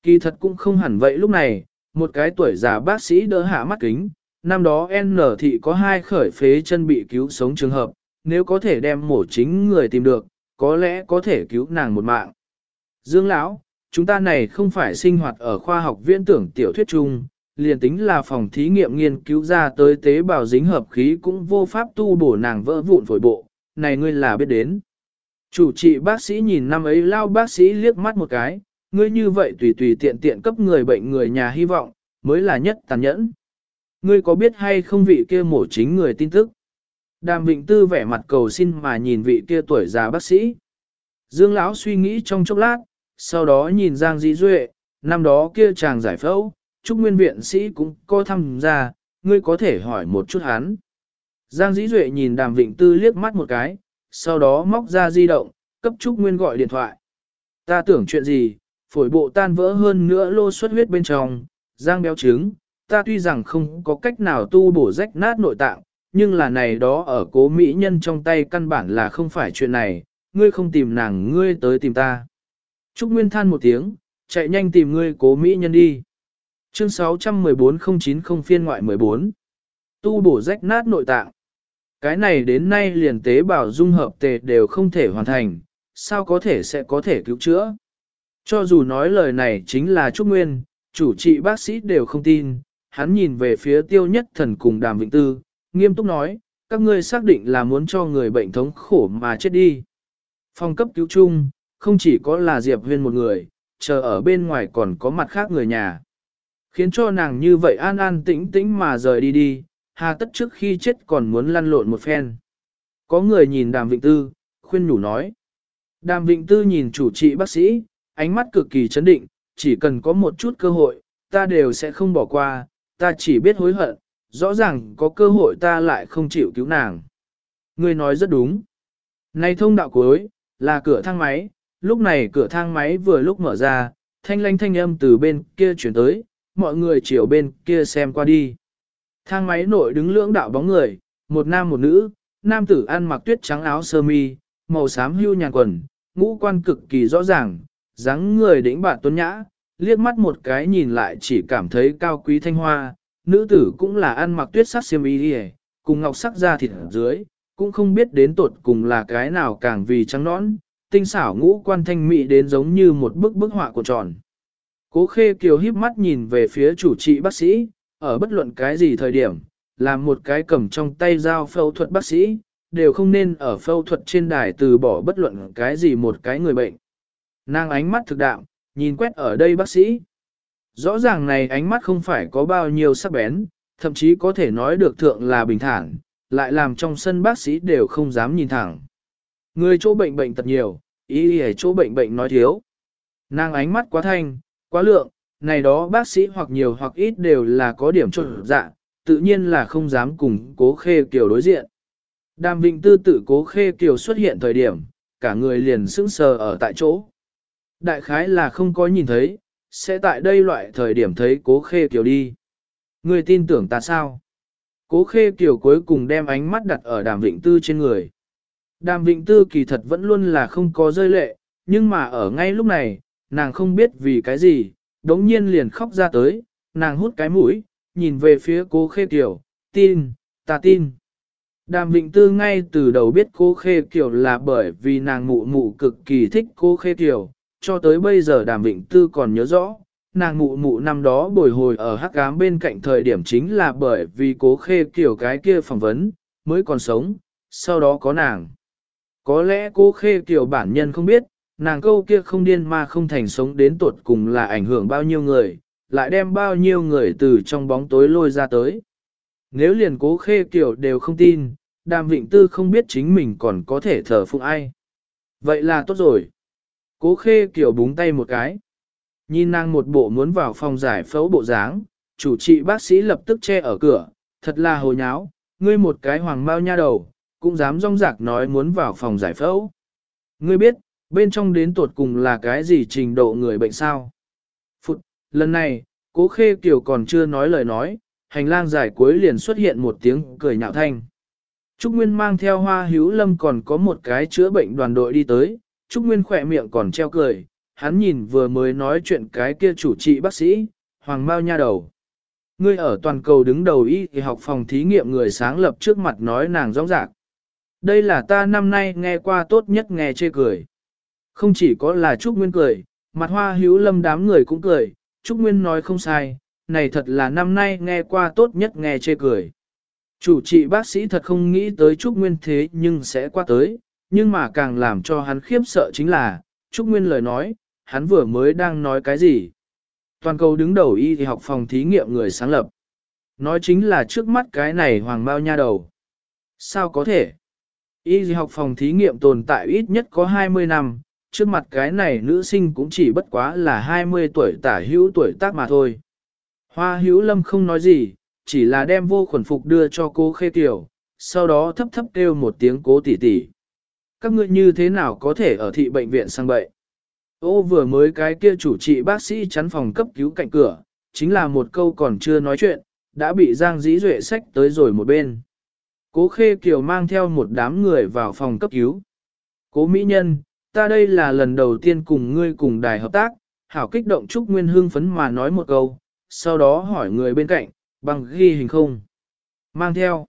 Kỳ thật cũng không hẳn vậy lúc này, một cái tuổi già bác sĩ đỡ hạ mắt kính, năm đó N thị có hai khởi phế chân bị cứu sống trường hợp, nếu có thể đem mổ chính người tìm được, có lẽ có thể cứu nàng một mạng. Dương lão, chúng ta này không phải sinh hoạt ở khoa học viễn tưởng tiểu thuyết chung, liền tính là phòng thí nghiệm nghiên cứu ra tới tế bào dính hợp khí cũng vô pháp tu bổ nàng vỡ vụn phổi bộ, này ngươi là biết đến. Chủ trị bác sĩ nhìn năm ấy lao bác sĩ liếc mắt một cái, ngươi như vậy tùy tùy tiện tiện cấp người bệnh người nhà hy vọng, mới là nhất tàn nhẫn. Ngươi có biết hay không vị kia mổ chính người tin tức? Đàm Vịnh Tư vẻ mặt cầu xin mà nhìn vị kia tuổi già bác sĩ. Dương lão suy nghĩ trong chốc lát, sau đó nhìn Giang Dĩ Duệ, năm đó kia chàng giải phẫu, Trúc Nguyên viện sĩ cũng có tham gia, ngươi có thể hỏi một chút hắn. Giang Dĩ Duệ nhìn Đàm Vịnh Tư liếc mắt một cái, sau đó móc ra di động, cấp Trúc Nguyên gọi điện thoại. Ta tưởng chuyện gì, phổi bộ tan vỡ hơn nữa lô xuất huyết bên trong, Giang béo trứng, ta tuy rằng không có cách nào tu bổ rách nát nội tạng, nhưng là này đó ở cố mỹ nhân trong tay căn bản là không phải chuyện này, ngươi không tìm nàng ngươi tới tìm ta. Trúc Nguyên than một tiếng, chạy nhanh tìm ngươi cố mỹ nhân đi. Chương 614090 phiên ngoại 14 Tu bổ rách nát nội tạng. Cái này đến nay liền tế bào dung hợp tề đều không thể hoàn thành, sao có thể sẽ có thể cứu chữa. Cho dù nói lời này chính là Trúc Nguyên, chủ trị bác sĩ đều không tin, hắn nhìn về phía tiêu nhất thần cùng đàm vĩnh tư, nghiêm túc nói, các ngươi xác định là muốn cho người bệnh thống khổ mà chết đi. Phòng cấp cứu chung, không chỉ có là Diệp Huyên một người, chờ ở bên ngoài còn có mặt khác người nhà. Khiến cho nàng như vậy an an tĩnh tĩnh mà rời đi đi, hà tất trước khi chết còn muốn lăn lộn một phen. Có người nhìn đàm vịnh tư, khuyên nhủ nói. Đàm vịnh tư nhìn chủ trị bác sĩ, ánh mắt cực kỳ chấn định, chỉ cần có một chút cơ hội, ta đều sẽ không bỏ qua, ta chỉ biết hối hận, rõ ràng có cơ hội ta lại không chịu cứu nàng. Ngươi nói rất đúng. Này thông đạo cuối, là cửa thang máy, lúc này cửa thang máy vừa lúc mở ra, thanh lanh thanh âm từ bên kia chuyển tới, mọi người chiều bên kia xem qua đi. Thang máy nội đứng lưỡng đạo bóng người, một nam một nữ, nam tử ăn mặc tuyết trắng áo sơ mi, màu xám hưu nhàn quần, ngũ quan cực kỳ rõ ràng, dáng người đĩnh bạn tuấn nhã, liếc mắt một cái nhìn lại chỉ cảm thấy cao quý thanh hoa, nữ tử cũng là ăn mặc tuyết sắc xiêm y đi cùng ngọc sắc da thịt ở dưới, cũng không biết đến tột cùng là cái nào càng vì trắng nõn, tinh xảo ngũ quan thanh mỹ đến giống như một bức bức họa của tròn. Cố khê kiều híp mắt nhìn về phía chủ trị bác sĩ, ở bất luận cái gì thời điểm, làm một cái cầm trong tay dao phẫu thuật bác sĩ, đều không nên ở phẫu thuật trên đài từ bỏ bất luận cái gì một cái người bệnh. Nàng ánh mắt thực đạo, nhìn quét ở đây bác sĩ. Rõ ràng này ánh mắt không phải có bao nhiêu sắc bén, thậm chí có thể nói được thượng là bình thản, lại làm trong sân bác sĩ đều không dám nhìn thẳng. Người chỗ bệnh bệnh tật nhiều, ý ý chỗ bệnh bệnh nói thiếu. Nàng ánh mắt quá thanh, quá lượng, này đó bác sĩ hoặc nhiều hoặc ít đều là có điểm trộn dạ, tự nhiên là không dám cùng cố khê kiều đối diện. Đàm Vịnh Tư tự cố khê kiều xuất hiện thời điểm, cả người liền sững sờ ở tại chỗ. Đại khái là không có nhìn thấy, sẽ tại đây loại thời điểm thấy cố khê kiều đi. Người tin tưởng ta sao? Cố khê kiều cuối cùng đem ánh mắt đặt ở đàm vịnh tư trên người. Đàm vịnh tư kỳ thật vẫn luôn là không có rơi lệ, nhưng mà ở ngay lúc này, nàng không biết vì cái gì, đống nhiên liền khóc ra tới, nàng hút cái mũi, nhìn về phía cố khê kiểu, tin, ta tin. Đàm Vịnh Tư ngay từ đầu biết cô Khê Kiều là bởi vì nàng mụ mụ cực kỳ thích cô Khê Kiều, cho tới bây giờ Đàm Vịnh Tư còn nhớ rõ, nàng mụ mụ năm đó bồi hồi ở hắc ám bên cạnh thời điểm chính là bởi vì cố Khê Kiều cái kia phỏng vấn, mới còn sống, sau đó có nàng. Có lẽ cô Khê Kiều bản nhân không biết, nàng câu kia không điên mà không thành sống đến tuột cùng là ảnh hưởng bao nhiêu người, lại đem bao nhiêu người từ trong bóng tối lôi ra tới. Nếu liền cố Khê Kiều đều không tin, Đàm Vịnh Tư không biết chính mình còn có thể thờ phụng ai. Vậy là tốt rồi. Cố khê kiểu búng tay một cái. Nhìn nàng một bộ muốn vào phòng giải phẫu bộ dáng, chủ trị bác sĩ lập tức che ở cửa, thật là hồ nháo, ngươi một cái hoàng mau nha đầu, cũng dám rong rạc nói muốn vào phòng giải phẫu. Ngươi biết, bên trong đến tột cùng là cái gì trình độ người bệnh sao? Phụt, lần này, cố khê kiểu còn chưa nói lời nói, hành lang dài cuối liền xuất hiện một tiếng cười nhạo thanh. Trúc Nguyên mang theo hoa hữu lâm còn có một cái chữa bệnh đoàn đội đi tới, Trúc Nguyên khỏe miệng còn treo cười, hắn nhìn vừa mới nói chuyện cái kia chủ trị bác sĩ, Hoàng Mao nha đầu. Ngươi ở toàn cầu đứng đầu y thì học phòng thí nghiệm người sáng lập trước mặt nói nàng rõ rạc. Đây là ta năm nay nghe qua tốt nhất nghe chê cười. Không chỉ có là Trúc Nguyên cười, mặt hoa hữu lâm đám người cũng cười, Trúc Nguyên nói không sai, này thật là năm nay nghe qua tốt nhất nghe chê cười. Chủ trị bác sĩ thật không nghĩ tới Trúc Nguyên thế nhưng sẽ qua tới, nhưng mà càng làm cho hắn khiếp sợ chính là, Trúc Nguyên lời nói, hắn vừa mới đang nói cái gì. Toàn cầu đứng đầu y thì học phòng thí nghiệm người sáng lập. Nói chính là trước mắt cái này hoàng bao nha đầu. Sao có thể? Y thì học phòng thí nghiệm tồn tại ít nhất có 20 năm, trước mặt cái này nữ sinh cũng chỉ bất quá là 20 tuổi tả hữu tuổi tác mà thôi. Hoa hữu lâm không nói gì, chỉ là đem vô khuẩn phục đưa cho cô khê tiểu, sau đó thấp thấp kêu một tiếng cố tỉ tỉ. Các ngươi như thế nào có thể ở thị bệnh viện sang bệnh? Ô vừa mới cái kia chủ trị bác sĩ chắn phòng cấp cứu cạnh cửa, chính là một câu còn chưa nói chuyện, đã bị Giang Dĩ Duệ sách tới rồi một bên. Cố Khê Kiều mang theo một đám người vào phòng cấp cứu. Cố Mỹ Nhân, ta đây là lần đầu tiên cùng ngươi cùng đài hợp tác, hảo kích động Trúc Nguyên hương phấn mà nói một câu, sau đó hỏi người bên cạnh, bằng ghi hình không? Mang theo.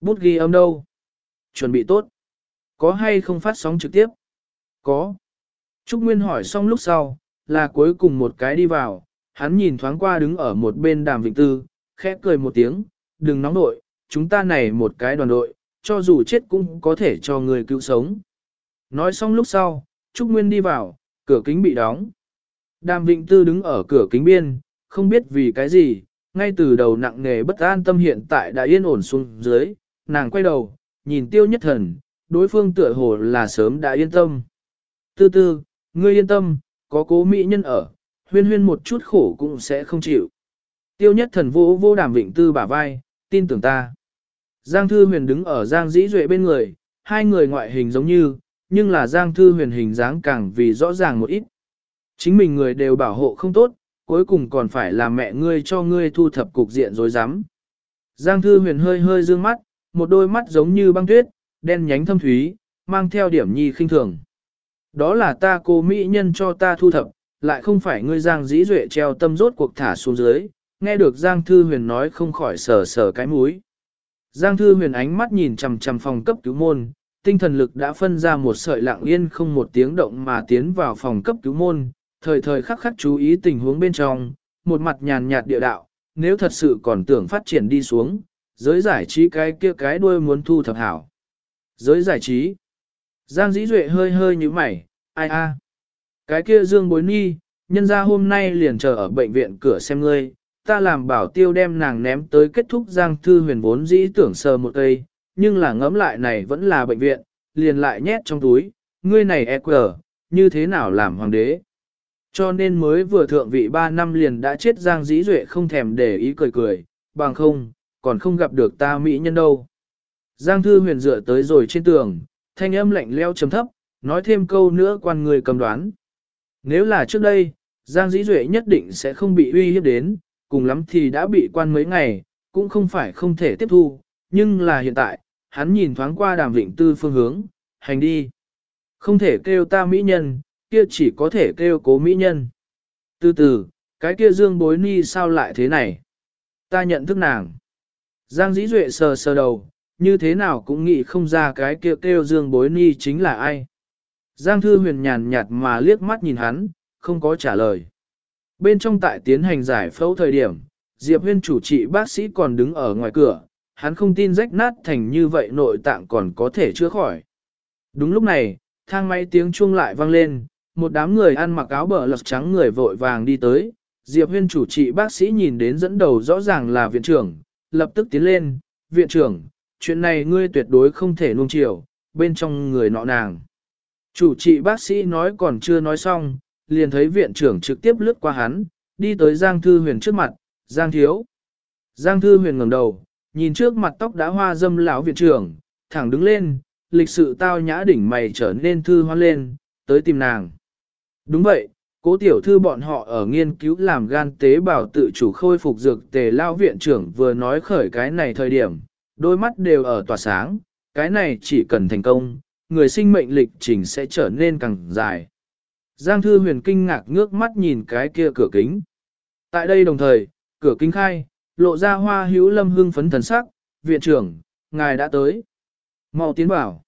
Bút ghi âm đâu? Chuẩn bị tốt. Có hay không phát sóng trực tiếp? Có. Trúc Nguyên hỏi xong lúc sau, là cuối cùng một cái đi vào, hắn nhìn thoáng qua đứng ở một bên đàm vịnh tư, khẽ cười một tiếng, đừng nóng nội, chúng ta này một cái đoàn đội, cho dù chết cũng có thể cho người cứu sống. Nói xong lúc sau, Trúc Nguyên đi vào, cửa kính bị đóng. Đàm Vịnh Tư đứng ở cửa kính biên, không biết vì cái gì, ngay từ đầu nặng nề bất an tâm hiện tại đã yên ổn xuống dưới, nàng quay đầu, nhìn tiêu nhất thần, đối phương tựa hồ là sớm đã yên tâm. Tư tư, ngươi yên tâm, có cố mỹ nhân ở, huyên huyên một chút khổ cũng sẽ không chịu. Tiêu nhất thần vô vô đàm vịnh tư bả vai, tin tưởng ta. Giang Thư Huyền đứng ở Giang Dĩ Duệ bên người, hai người ngoại hình giống như, nhưng là Giang Thư Huyền hình dáng càng vì rõ ràng một ít. Chính mình người đều bảo hộ không tốt, cuối cùng còn phải là mẹ ngươi cho ngươi thu thập cục diện rồi dám Giang Thư Huyền hơi hơi dương mắt, một đôi mắt giống như băng tuyết, đen nhánh thâm thúy, mang theo điểm nhi khinh thường. Đó là ta cô mỹ nhân cho ta thu thập, lại không phải ngươi Giang Dĩ Duệ treo tâm rốt cuộc thả xuống dưới, nghe được Giang Thư Huyền nói không khỏi sờ sờ cái mũi. Giang Thư Huyền ánh mắt nhìn chằm chằm phòng cấp cứu môn, tinh thần lực đã phân ra một sợi lặng yên không một tiếng động mà tiến vào phòng cấp cứu môn, thời thời khắc khắc chú ý tình huống bên trong, một mặt nhàn nhạt địa đạo, nếu thật sự còn tưởng phát triển đi xuống, giới giải trí cái kia cái đuôi muốn thu thập hảo. Giới giải trí. Giang Dĩ Duệ hơi hơi như mày, ai a? Cái kia Dương Bối Ni, nhân ra hôm nay liền chờ ở bệnh viện cửa xem ngươi, ta làm bảo tiêu đem nàng ném tới kết thúc Giang Thư Huyền vốn dĩ tưởng sờ một cây, nhưng là ngẫm lại này vẫn là bệnh viện, liền lại nhét trong túi, ngươi này e quờ, như thế nào làm hoàng đế. Cho nên mới vừa thượng vị 3 năm liền đã chết Giang Dĩ Duệ không thèm để ý cười cười, bằng không, còn không gặp được ta mỹ nhân đâu. Giang Thư Huyền dựa tới rồi trên tường, thanh âm lạnh leo chấm thấp, nói thêm câu nữa quan người cầm đoán. Nếu là trước đây, Giang Dĩ Duệ nhất định sẽ không bị uy hiếp đến, cùng lắm thì đã bị quan mấy ngày, cũng không phải không thể tiếp thu, nhưng là hiện tại, hắn nhìn thoáng qua đàm vịnh tư phương hướng, hành đi. Không thể kêu ta mỹ nhân, kia chỉ có thể kêu cố mỹ nhân. Từ từ, cái kia dương bối ni sao lại thế này? Ta nhận thức nàng. Giang dĩ duệ sờ sờ đầu, như thế nào cũng nghĩ không ra cái kia kêu, kêu dương bối ni chính là ai. Giang thư huyền nhàn nhạt mà liếc mắt nhìn hắn, không có trả lời. Bên trong tại tiến hành giải phẫu thời điểm, Diệp Huyên chủ trị bác sĩ còn đứng ở ngoài cửa, hắn không tin rách nát thành như vậy nội tạng còn có thể chữa khỏi. Đúng lúc này, thang máy tiếng chuông lại vang lên, một đám người ăn mặc áo bờ lật trắng người vội vàng đi tới, Diệp Huyên chủ trị bác sĩ nhìn đến dẫn đầu rõ ràng là viện trưởng, lập tức tiến lên, viện trưởng, chuyện này ngươi tuyệt đối không thể nuông chiều, bên trong người nọ nàng. Chủ trị bác sĩ nói còn chưa nói xong, liền thấy viện trưởng trực tiếp lướt qua hắn, đi tới Giang Thư Huyền trước mặt, Giang Thiếu. Giang Thư Huyền ngẩng đầu, nhìn trước mặt tóc đã hoa dâm lão viện trưởng, thẳng đứng lên, lịch sự tao nhã đỉnh mày trở nên thư hoa lên, tới tìm nàng. Đúng vậy, cố tiểu thư bọn họ ở nghiên cứu làm gan tế bào tự chủ khôi phục dược tề lao viện trưởng vừa nói khởi cái này thời điểm, đôi mắt đều ở tỏa sáng, cái này chỉ cần thành công, người sinh mệnh lịch trình sẽ trở nên càng dài. Giang Thư Huyền kinh ngạc ngước mắt nhìn cái kia cửa kính. Tại đây đồng thời, cửa kính khai, lộ ra hoa hữu lâm hưng phấn thần sắc, viện trưởng, ngài đã tới. mau tiến bảo.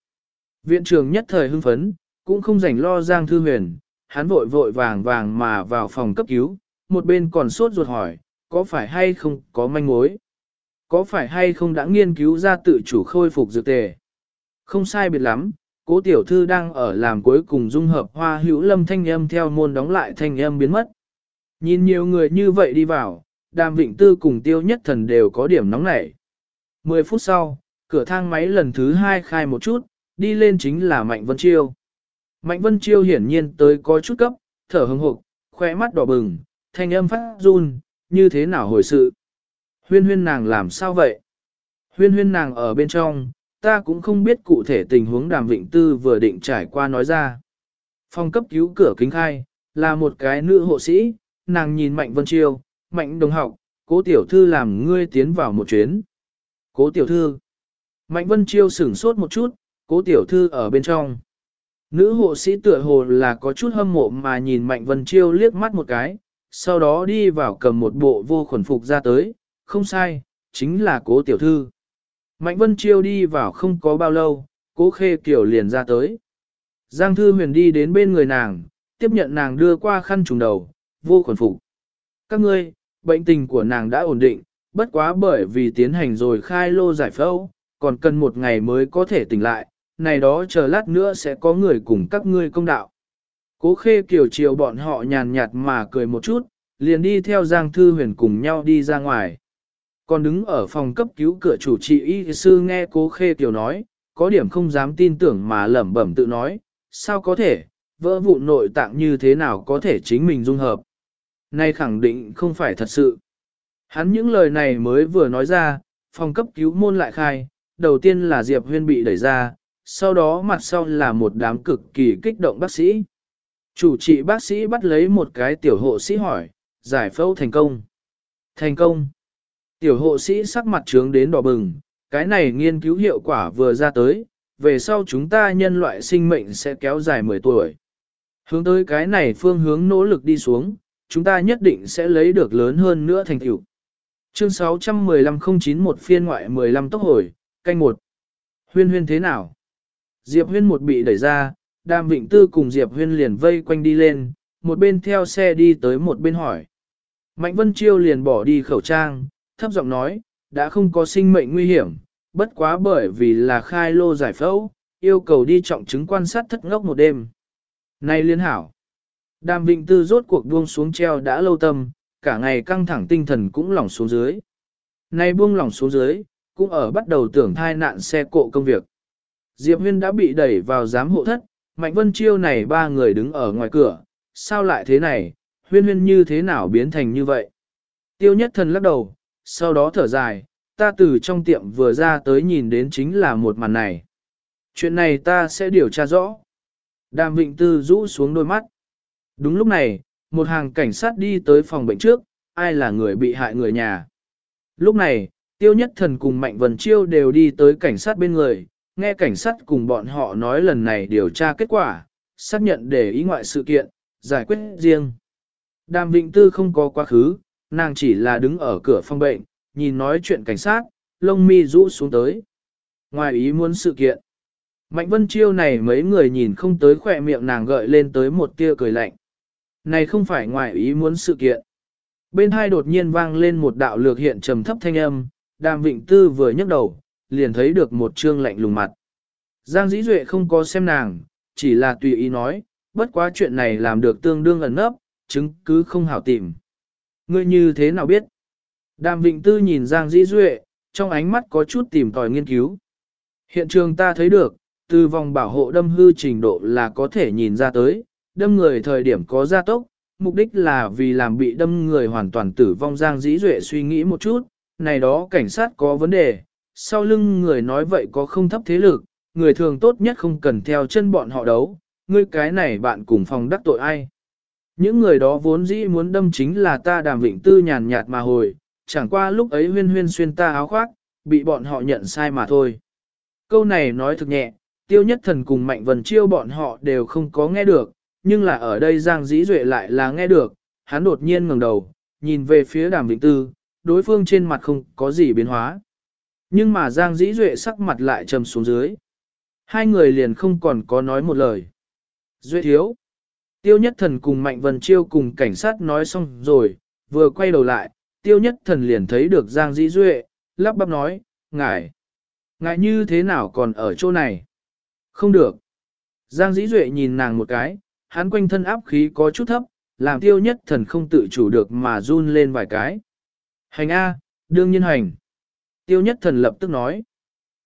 Viện trưởng nhất thời hưng phấn, cũng không rảnh lo Giang Thư Huyền, hắn vội vội vàng vàng mà vào phòng cấp cứu, một bên còn sốt ruột hỏi, có phải hay không có manh mối? Có phải hay không đã nghiên cứu ra tự chủ khôi phục dược tề? Không sai biệt lắm, cố tiểu thư đang ở làm cuối cùng dung hợp hoa hữu lâm thanh âm theo môn đóng lại thanh âm biến mất. Nhìn nhiều người như vậy đi vào, đàm vịnh tư cùng tiêu nhất thần đều có điểm nóng nảy. Mười phút sau, cửa thang máy lần thứ hai khai một chút, đi lên chính là Mạnh Vân Chiêu. Mạnh Vân Chiêu hiển nhiên tới có chút cấp, thở hừng hộp, khoe mắt đỏ bừng, thanh âm phát run, như thế nào hồi sự. Huyên huyên nàng làm sao vậy? Huyên huyên nàng ở bên trong, ta cũng không biết cụ thể tình huống đàm vịnh tư vừa định trải qua nói ra. Phòng cấp cứu cửa kính khai, là một cái nữ hộ sĩ, nàng nhìn Mạnh Vân Chiêu, Mạnh đồng học, cố tiểu thư làm ngươi tiến vào một chuyến. Cố tiểu thư. Mạnh Vân Chiêu sửng sốt một chút, cố tiểu thư ở bên trong. Nữ hộ sĩ tựa hồ là có chút hâm mộ mà nhìn Mạnh Vân Chiêu liếc mắt một cái, sau đó đi vào cầm một bộ vô khuẩn phục ra tới, không sai, chính là cố tiểu thư. Mạnh Vân Chiêu đi vào không có bao lâu, cố khê kiểu liền ra tới. Giang Thư Huyền đi đến bên người nàng, tiếp nhận nàng đưa qua khăn trùng đầu, vô khuẩn phục. Các ngươi, bệnh tình của nàng đã ổn định, bất quá bởi vì tiến hành rồi khai lô giải phẫu, còn cần một ngày mới có thể tỉnh lại, này đó chờ lát nữa sẽ có người cùng các ngươi công đạo. Cố khê kiểu chiều bọn họ nhàn nhạt mà cười một chút, liền đi theo Giang Thư Huyền cùng nhau đi ra ngoài. Còn đứng ở phòng cấp cứu cửa chủ trị y sư nghe cố khê kiểu nói, có điểm không dám tin tưởng mà lẩm bẩm tự nói, sao có thể, vỡ vụn nội tạng như thế nào có thể chính mình dung hợp nay khẳng định không phải thật sự. Hắn những lời này mới vừa nói ra, phòng cấp cứu môn lại khai, đầu tiên là Diệp Huyên bị đẩy ra, sau đó mặt sau là một đám cực kỳ kích động bác sĩ. Chủ trị bác sĩ bắt lấy một cái tiểu hộ sĩ hỏi, giải phẫu thành công. Thành công. Tiểu hộ sĩ sắc mặt trướng đến đỏ bừng, cái này nghiên cứu hiệu quả vừa ra tới, về sau chúng ta nhân loại sinh mệnh sẽ kéo dài 10 tuổi. Hướng tới cái này phương hướng nỗ lực đi xuống, chúng ta nhất định sẽ lấy được lớn hơn nữa thành tựu. Chương 615-091 phiên ngoại 15 tốc hồi, canh một. Huyên huyên thế nào? Diệp huyên một bị đẩy ra, đàm vịnh tư cùng Diệp huyên liền vây quanh đi lên, một bên theo xe đi tới một bên hỏi. Mạnh Vân Chiêu liền bỏ đi khẩu trang, thấp giọng nói, đã không có sinh mệnh nguy hiểm, bất quá bởi vì là khai lô giải phẫu, yêu cầu đi trọng chứng quan sát thất ngốc một đêm. Này liên hảo, đàm vịnh tư rốt cuộc buông xuống treo đã lâu tâm, cả ngày căng thẳng tinh thần cũng lỏng xuống dưới. Nay buông lỏng xuống dưới, cũng ở bắt đầu tưởng thai nạn xe cộ công việc. Diệp Huyên đã bị đẩy vào giám hộ thất, Mạnh Vân Chiêu này ba người đứng ở ngoài cửa, sao lại thế này, Huyên Huyên như thế nào biến thành như vậy. Tiêu nhất thần lắc đầu, sau đó thở dài, ta từ trong tiệm vừa ra tới nhìn đến chính là một màn này. Chuyện này ta sẽ điều tra rõ. Đàm Vịnh Tư rũ xuống đôi mắt. Đúng lúc này, một hàng cảnh sát đi tới phòng bệnh trước, ai là người bị hại người nhà. Lúc này, Tiêu Nhất Thần cùng Mạnh Vân Chiêu đều đi tới cảnh sát bên người, nghe cảnh sát cùng bọn họ nói lần này điều tra kết quả, xác nhận để ý ngoại sự kiện, giải quyết riêng. Đàm Vịnh Tư không có quá khứ, nàng chỉ là đứng ở cửa phòng bệnh, nhìn nói chuyện cảnh sát, lông mi rũ xuống tới. Ngoài ý muốn sự kiện. Mạnh Vân Chiêu này mấy người nhìn không tới khỏe miệng nàng gợi lên tới một tia cười lạnh. Này không phải ngoài ý muốn sự kiện. Bên hai đột nhiên vang lên một đạo lược hiện trầm thấp thanh âm, Đàm Vịnh Tư vừa nhấc đầu, liền thấy được một trương lạnh lùng mặt. Giang Dĩ Duệ không có xem nàng, chỉ là tùy ý nói, bất quá chuyện này làm được tương đương ẩn nấp, chứng cứ không hảo tìm. Ngươi như thế nào biết? Đàm Vịnh Tư nhìn Giang Dĩ Duệ, trong ánh mắt có chút tìm tòi nghiên cứu. Hiện trường ta thấy được, từ vòng bảo hộ đâm hư trình độ là có thể nhìn ra tới, đâm người thời điểm có gia tốc, mục đích là vì làm bị đâm người hoàn toàn tử vong Giang Dĩ Duệ suy nghĩ một chút, này đó cảnh sát có vấn đề, sau lưng người nói vậy có không thấp thế lực, người thường tốt nhất không cần theo chân bọn họ đấu, ngươi cái này bạn cùng phòng đắc tội ai. Những người đó vốn dĩ muốn đâm chính là ta đàm vịnh tư nhàn nhạt mà hồi, chẳng qua lúc ấy huyên huyên xuyên ta áo khoác, bị bọn họ nhận sai mà thôi. Câu này nói thực nhẹ, tiêu nhất thần cùng mạnh vần chiêu bọn họ đều không có nghe được, nhưng là ở đây Giang Dĩ Duệ lại là nghe được, hắn đột nhiên ngẩng đầu, nhìn về phía đàm vĩnh tư, đối phương trên mặt không có gì biến hóa. Nhưng mà Giang Dĩ Duệ sắc mặt lại trầm xuống dưới. Hai người liền không còn có nói một lời. Duệ thiếu. Tiêu nhất thần cùng Mạnh Vân Chiêu cùng cảnh sát nói xong rồi, vừa quay đầu lại, tiêu nhất thần liền thấy được Giang Dĩ Duệ, lắp bắp nói, ngài, ngài như thế nào còn ở chỗ này? Không được. Giang Dĩ Duệ nhìn nàng một cái, hắn quanh thân áp khí có chút thấp, làm tiêu nhất thần không tự chủ được mà run lên vài cái. Hành A, đương nhiên hành. Tiêu nhất thần lập tức nói.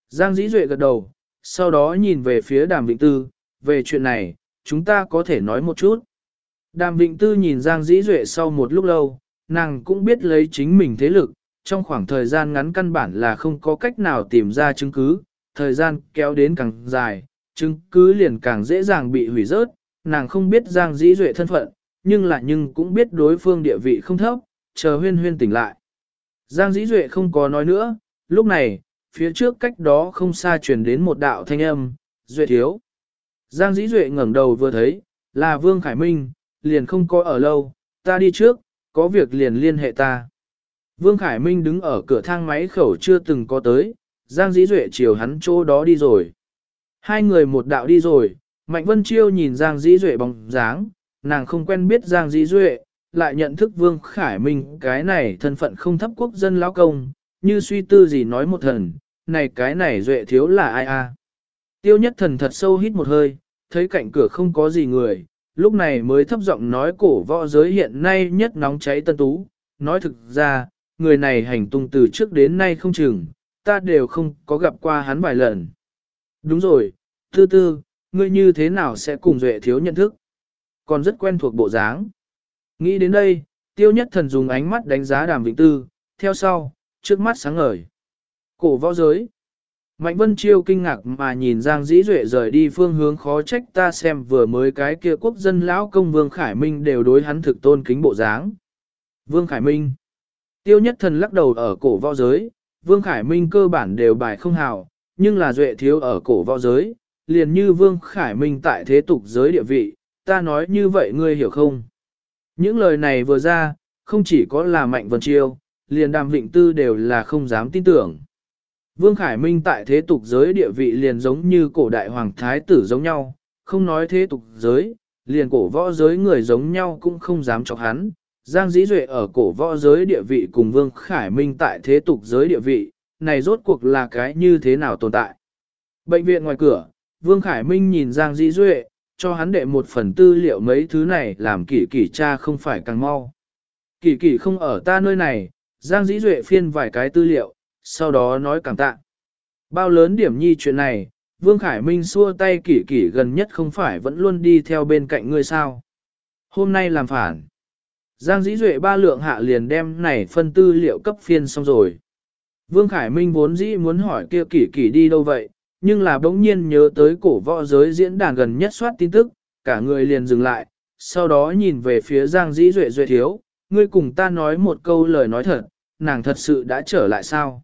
Giang Dĩ Duệ gật đầu, sau đó nhìn về phía đàm vịnh tư, về chuyện này, chúng ta có thể nói một chút. Đàm vịnh tư nhìn Giang Dĩ Duệ sau một lúc lâu, nàng cũng biết lấy chính mình thế lực, trong khoảng thời gian ngắn căn bản là không có cách nào tìm ra chứng cứ, thời gian kéo đến càng dài, chứng cứ liền càng dễ dàng bị hủy rớt, nàng không biết Giang Dĩ Duệ thân phận, nhưng là nhưng cũng biết đối phương địa vị không thấp, chờ huyên huyên tỉnh lại. Giang Dĩ Duệ không có nói nữa, lúc này, phía trước cách đó không xa truyền đến một đạo thanh âm, Duệ thiếu. Giang Dĩ Duệ ngẩng đầu vừa thấy, là Vương Khải Minh, liền không có ở lâu, ta đi trước, có việc liền liên hệ ta. Vương Khải Minh đứng ở cửa thang máy khẩu chưa từng có tới, Giang Dĩ Duệ chiều hắn chỗ đó đi rồi. Hai người một đạo đi rồi, Mạnh Vân Chiêu nhìn Giang Dĩ Duệ bóng dáng, nàng không quen biết Giang Dĩ Duệ, lại nhận thức Vương Khải Minh cái này thân phận không thấp quốc dân lão công, như suy tư gì nói một thần, này cái này Duệ thiếu là ai a? Tiêu nhất thần thật sâu hít một hơi, thấy cạnh cửa không có gì người, lúc này mới thấp giọng nói cổ võ giới hiện nay nhất nóng cháy tân tú, nói thực ra, người này hành tung từ trước đến nay không chừng, ta đều không có gặp qua hắn vài lần. Đúng rồi, tư tư, ngươi như thế nào sẽ cùng Duệ thiếu nhận thức? Còn rất quen thuộc bộ dáng. Nghĩ đến đây, tiêu nhất thần dùng ánh mắt đánh giá đàm vĩnh tư, theo sau, trước mắt sáng ngời. Cổ võ giới. Mạnh Vân Chiêu kinh ngạc mà nhìn Giang Dĩ Duệ rời đi phương hướng khó trách ta xem vừa mới cái kia quốc dân lão công Vương Khải Minh đều đối hắn thực tôn kính bộ dáng. Vương Khải Minh. Tiêu nhất thần lắc đầu ở cổ võ giới, Vương Khải Minh cơ bản đều bài không hào, nhưng là Duệ thiếu ở cổ võ giới, liền như Vương Khải Minh tại thế tục giới địa vị, ta nói như vậy ngươi hiểu không? Những lời này vừa ra, không chỉ có là Mạnh Vân Chiêu, liền đàm vịnh tư đều là không dám tin tưởng. Vương Khải Minh tại thế tục giới địa vị liền giống như cổ đại hoàng thái tử giống nhau, không nói thế tục giới, liền cổ võ giới người giống nhau cũng không dám chọc hắn. Giang Dĩ Duệ ở cổ võ giới địa vị cùng Vương Khải Minh tại thế tục giới địa vị, này rốt cuộc là cái như thế nào tồn tại. Bệnh viện ngoài cửa, Vương Khải Minh nhìn Giang Dĩ Duệ, cho hắn đệ một phần tư liệu mấy thứ này làm kỷ kỷ cha không phải càng mau. Kỷ kỷ không ở ta nơi này, Giang Dĩ Duệ phiên vài cái tư liệu, sau đó nói cảm tạ. Bao lớn điểm nhi chuyện này, Vương Khải Minh xua tay kỷ kỷ gần nhất không phải vẫn luôn đi theo bên cạnh ngươi sao. Hôm nay làm phản. Giang Dĩ Duệ ba lượng hạ liền đem này phân tư liệu cấp phiên xong rồi. Vương Khải Minh vốn dĩ muốn hỏi kia kỷ kỷ đi đâu vậy, nhưng là bỗng nhiên nhớ tới cổ võ giới diễn đàn gần nhất soát tin tức, cả người liền dừng lại, sau đó nhìn về phía Giang Dĩ Duệ Duệ thiếu, ngươi cùng ta nói một câu lời nói thật, nàng thật sự đã trở lại sao?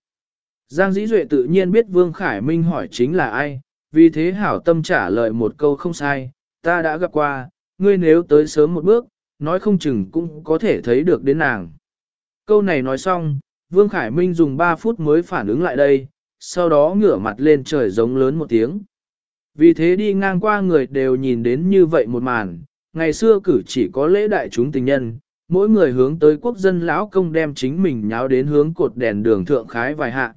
Giang Dĩ Duệ tự nhiên biết Vương Khải Minh hỏi chính là ai, vì thế hảo tâm trả lời một câu không sai, ta đã gặp qua, ngươi nếu tới sớm một bước, nói không chừng cũng có thể thấy được đến nàng. Câu này nói xong, Vương Khải Minh dùng 3 phút mới phản ứng lại đây, sau đó ngửa mặt lên trời giống lớn một tiếng. Vì thế đi ngang qua người đều nhìn đến như vậy một màn, ngày xưa cử chỉ có lễ đại chúng tình nhân, mỗi người hướng tới quốc dân lão công đem chính mình nháo đến hướng cột đèn đường thượng khái vài hạ.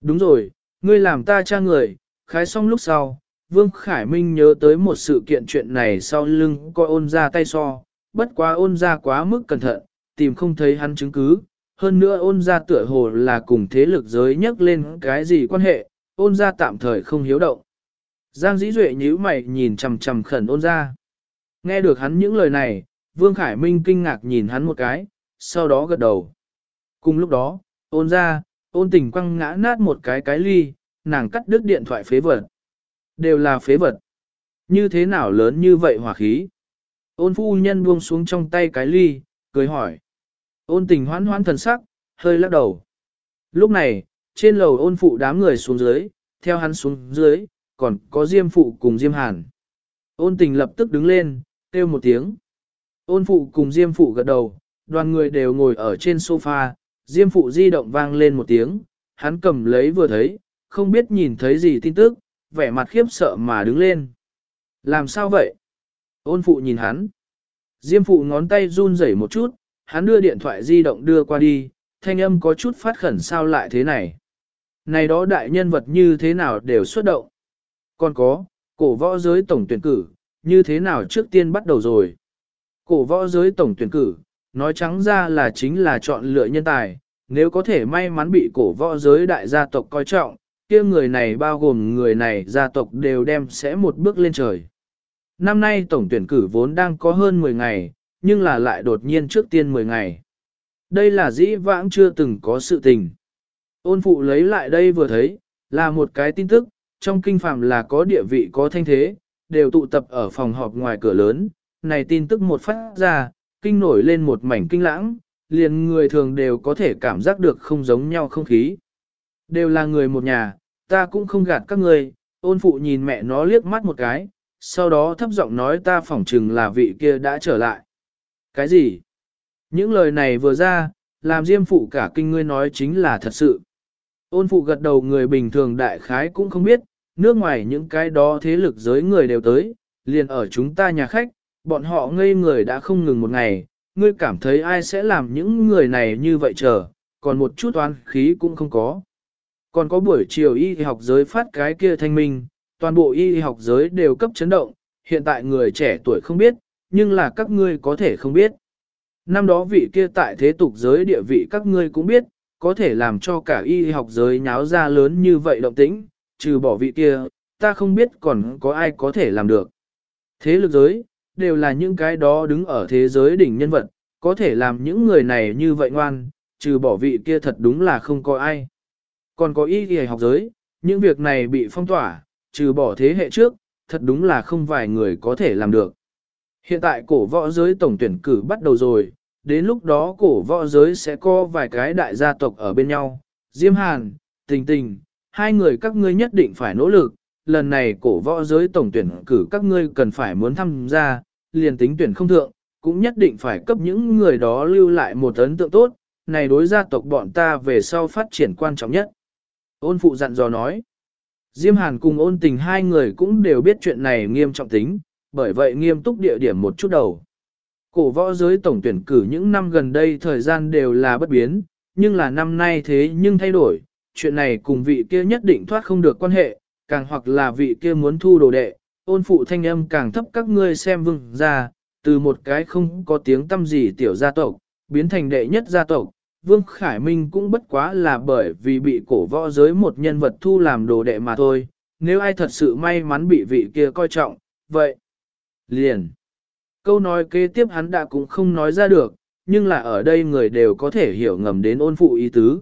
Đúng rồi, ngươi làm ta cha người, khái xong lúc sau, Vương Khải Minh nhớ tới một sự kiện chuyện này sau lưng coi ôn ra tay so, bất quá ôn ra quá mức cẩn thận, tìm không thấy hắn chứng cứ, hơn nữa ôn ra tựa hồ là cùng thế lực giới nhắc lên cái gì quan hệ, ôn ra tạm thời không hiếu động. Giang dĩ duệ nhíu mày nhìn chầm chầm khẩn ôn ra. Nghe được hắn những lời này, Vương Khải Minh kinh ngạc nhìn hắn một cái, sau đó gật đầu. Cùng lúc đó, ôn ra, ôn tình quăng ngã nát một cái cái ly, nàng cắt đứt điện thoại phế vật. Đều là phế vật. Như thế nào lớn như vậy hỏa khí? Ôn phu nhân buông xuống trong tay cái ly, cười hỏi. Ôn tình hoán hoán thần sắc, hơi lắc đầu. Lúc này, trên lầu ôn phụ đám người xuống dưới, theo hắn xuống dưới, còn có Diêm Phụ cùng Diêm Hàn. Ôn tình lập tức đứng lên, kêu một tiếng. Ôn Phụ cùng Diêm Phụ gật đầu, đoàn người đều ngồi ở trên sofa, Diêm Phụ di động vang lên một tiếng, hắn cầm lấy vừa thấy, không biết nhìn thấy gì tin tức, vẻ mặt khiếp sợ mà đứng lên. Làm sao vậy? Ôn Phụ nhìn hắn. Diêm Phụ ngón tay run rẩy một chút, hắn đưa điện thoại di động đưa qua đi, thanh âm có chút phát khẩn sao lại thế này. Này đó đại nhân vật như thế nào đều xuất động. Còn có, cổ võ giới tổng tuyển cử, như thế nào trước tiên bắt đầu rồi. Cổ võ giới tổng tuyển cử, nói trắng ra là chính là chọn lựa nhân tài, nếu có thể may mắn bị cổ võ giới đại gia tộc coi trọng, kia người này bao gồm người này gia tộc đều đem sẽ một bước lên trời. Năm nay tổng tuyển cử vốn đang có hơn 10 ngày, nhưng là lại đột nhiên trước tiên 10 ngày. Đây là dĩ vãng chưa từng có sự tình. Ôn phụ lấy lại đây vừa thấy, là một cái tin tức, trong kinh phạm là có địa vị có thanh thế, đều tụ tập ở phòng họp ngoài cửa lớn. Này tin tức một phát ra, kinh nổi lên một mảnh kinh lãng, liền người thường đều có thể cảm giác được không giống nhau không khí. Đều là người một nhà, ta cũng không gạt các người, ôn phụ nhìn mẹ nó liếc mắt một cái, sau đó thấp giọng nói ta phỏng chừng là vị kia đã trở lại. Cái gì? Những lời này vừa ra, làm diêm phụ cả kinh ngươi nói chính là thật sự. Ôn phụ gật đầu người bình thường đại khái cũng không biết, nước ngoài những cái đó thế lực giới người đều tới, liền ở chúng ta nhà khách, bọn họ ngây người đã không ngừng một ngày, ngươi cảm thấy ai sẽ làm những người này như vậy chờ, còn một chút oán khí cũng không có. Còn có buổi chiều y học giới phát cái kia thanh minh, toàn bộ y học giới đều cấp chấn động, hiện tại người trẻ tuổi không biết, nhưng là các ngươi có thể không biết. Năm đó vị kia tại thế tục giới địa vị các ngươi cũng biết, có thể làm cho cả y học giới nháo ra lớn như vậy động tĩnh, trừ bỏ vị kia, ta không biết còn có ai có thể làm được. Thế lực giới, đều là những cái đó đứng ở thế giới đỉnh nhân vật, có thể làm những người này như vậy ngoan, trừ bỏ vị kia thật đúng là không có ai. Còn có y y học giới, những việc này bị phong tỏa, trừ bỏ thế hệ trước, thật đúng là không vài người có thể làm được. Hiện tại cổ võ giới tổng tuyển cử bắt đầu rồi, đến lúc đó cổ võ giới sẽ có vài cái đại gia tộc ở bên nhau. Diêm Hàn, Tình Tình, hai người các ngươi nhất định phải nỗ lực, lần này cổ võ giới tổng tuyển cử các ngươi cần phải muốn tham gia, liền tính tuyển không thượng, cũng nhất định phải cấp những người đó lưu lại một ấn tượng tốt, này đối gia tộc bọn ta về sau phát triển quan trọng nhất. Ôn phụ dặn dò nói, Diêm Hàn cùng ôn tình hai người cũng đều biết chuyện này nghiêm trọng tính, bởi vậy nghiêm túc địa điểm một chút đầu. Cổ võ giới tổng tuyển cử những năm gần đây thời gian đều là bất biến, nhưng là năm nay thế nhưng thay đổi, chuyện này cùng vị kia nhất định thoát không được quan hệ, càng hoặc là vị kia muốn thu đồ đệ, ôn phụ thanh âm càng thấp các ngươi xem vương ra, từ một cái không có tiếng tâm gì tiểu gia tộc, biến thành đệ nhất gia tộc. Vương Khải Minh cũng bất quá là bởi vì bị cổ võ giới một nhân vật thu làm đồ đệ mà thôi, nếu ai thật sự may mắn bị vị kia coi trọng, vậy, liền. Câu nói kế tiếp hắn đã cũng không nói ra được, nhưng là ở đây người đều có thể hiểu ngầm đến ôn phụ ý tứ.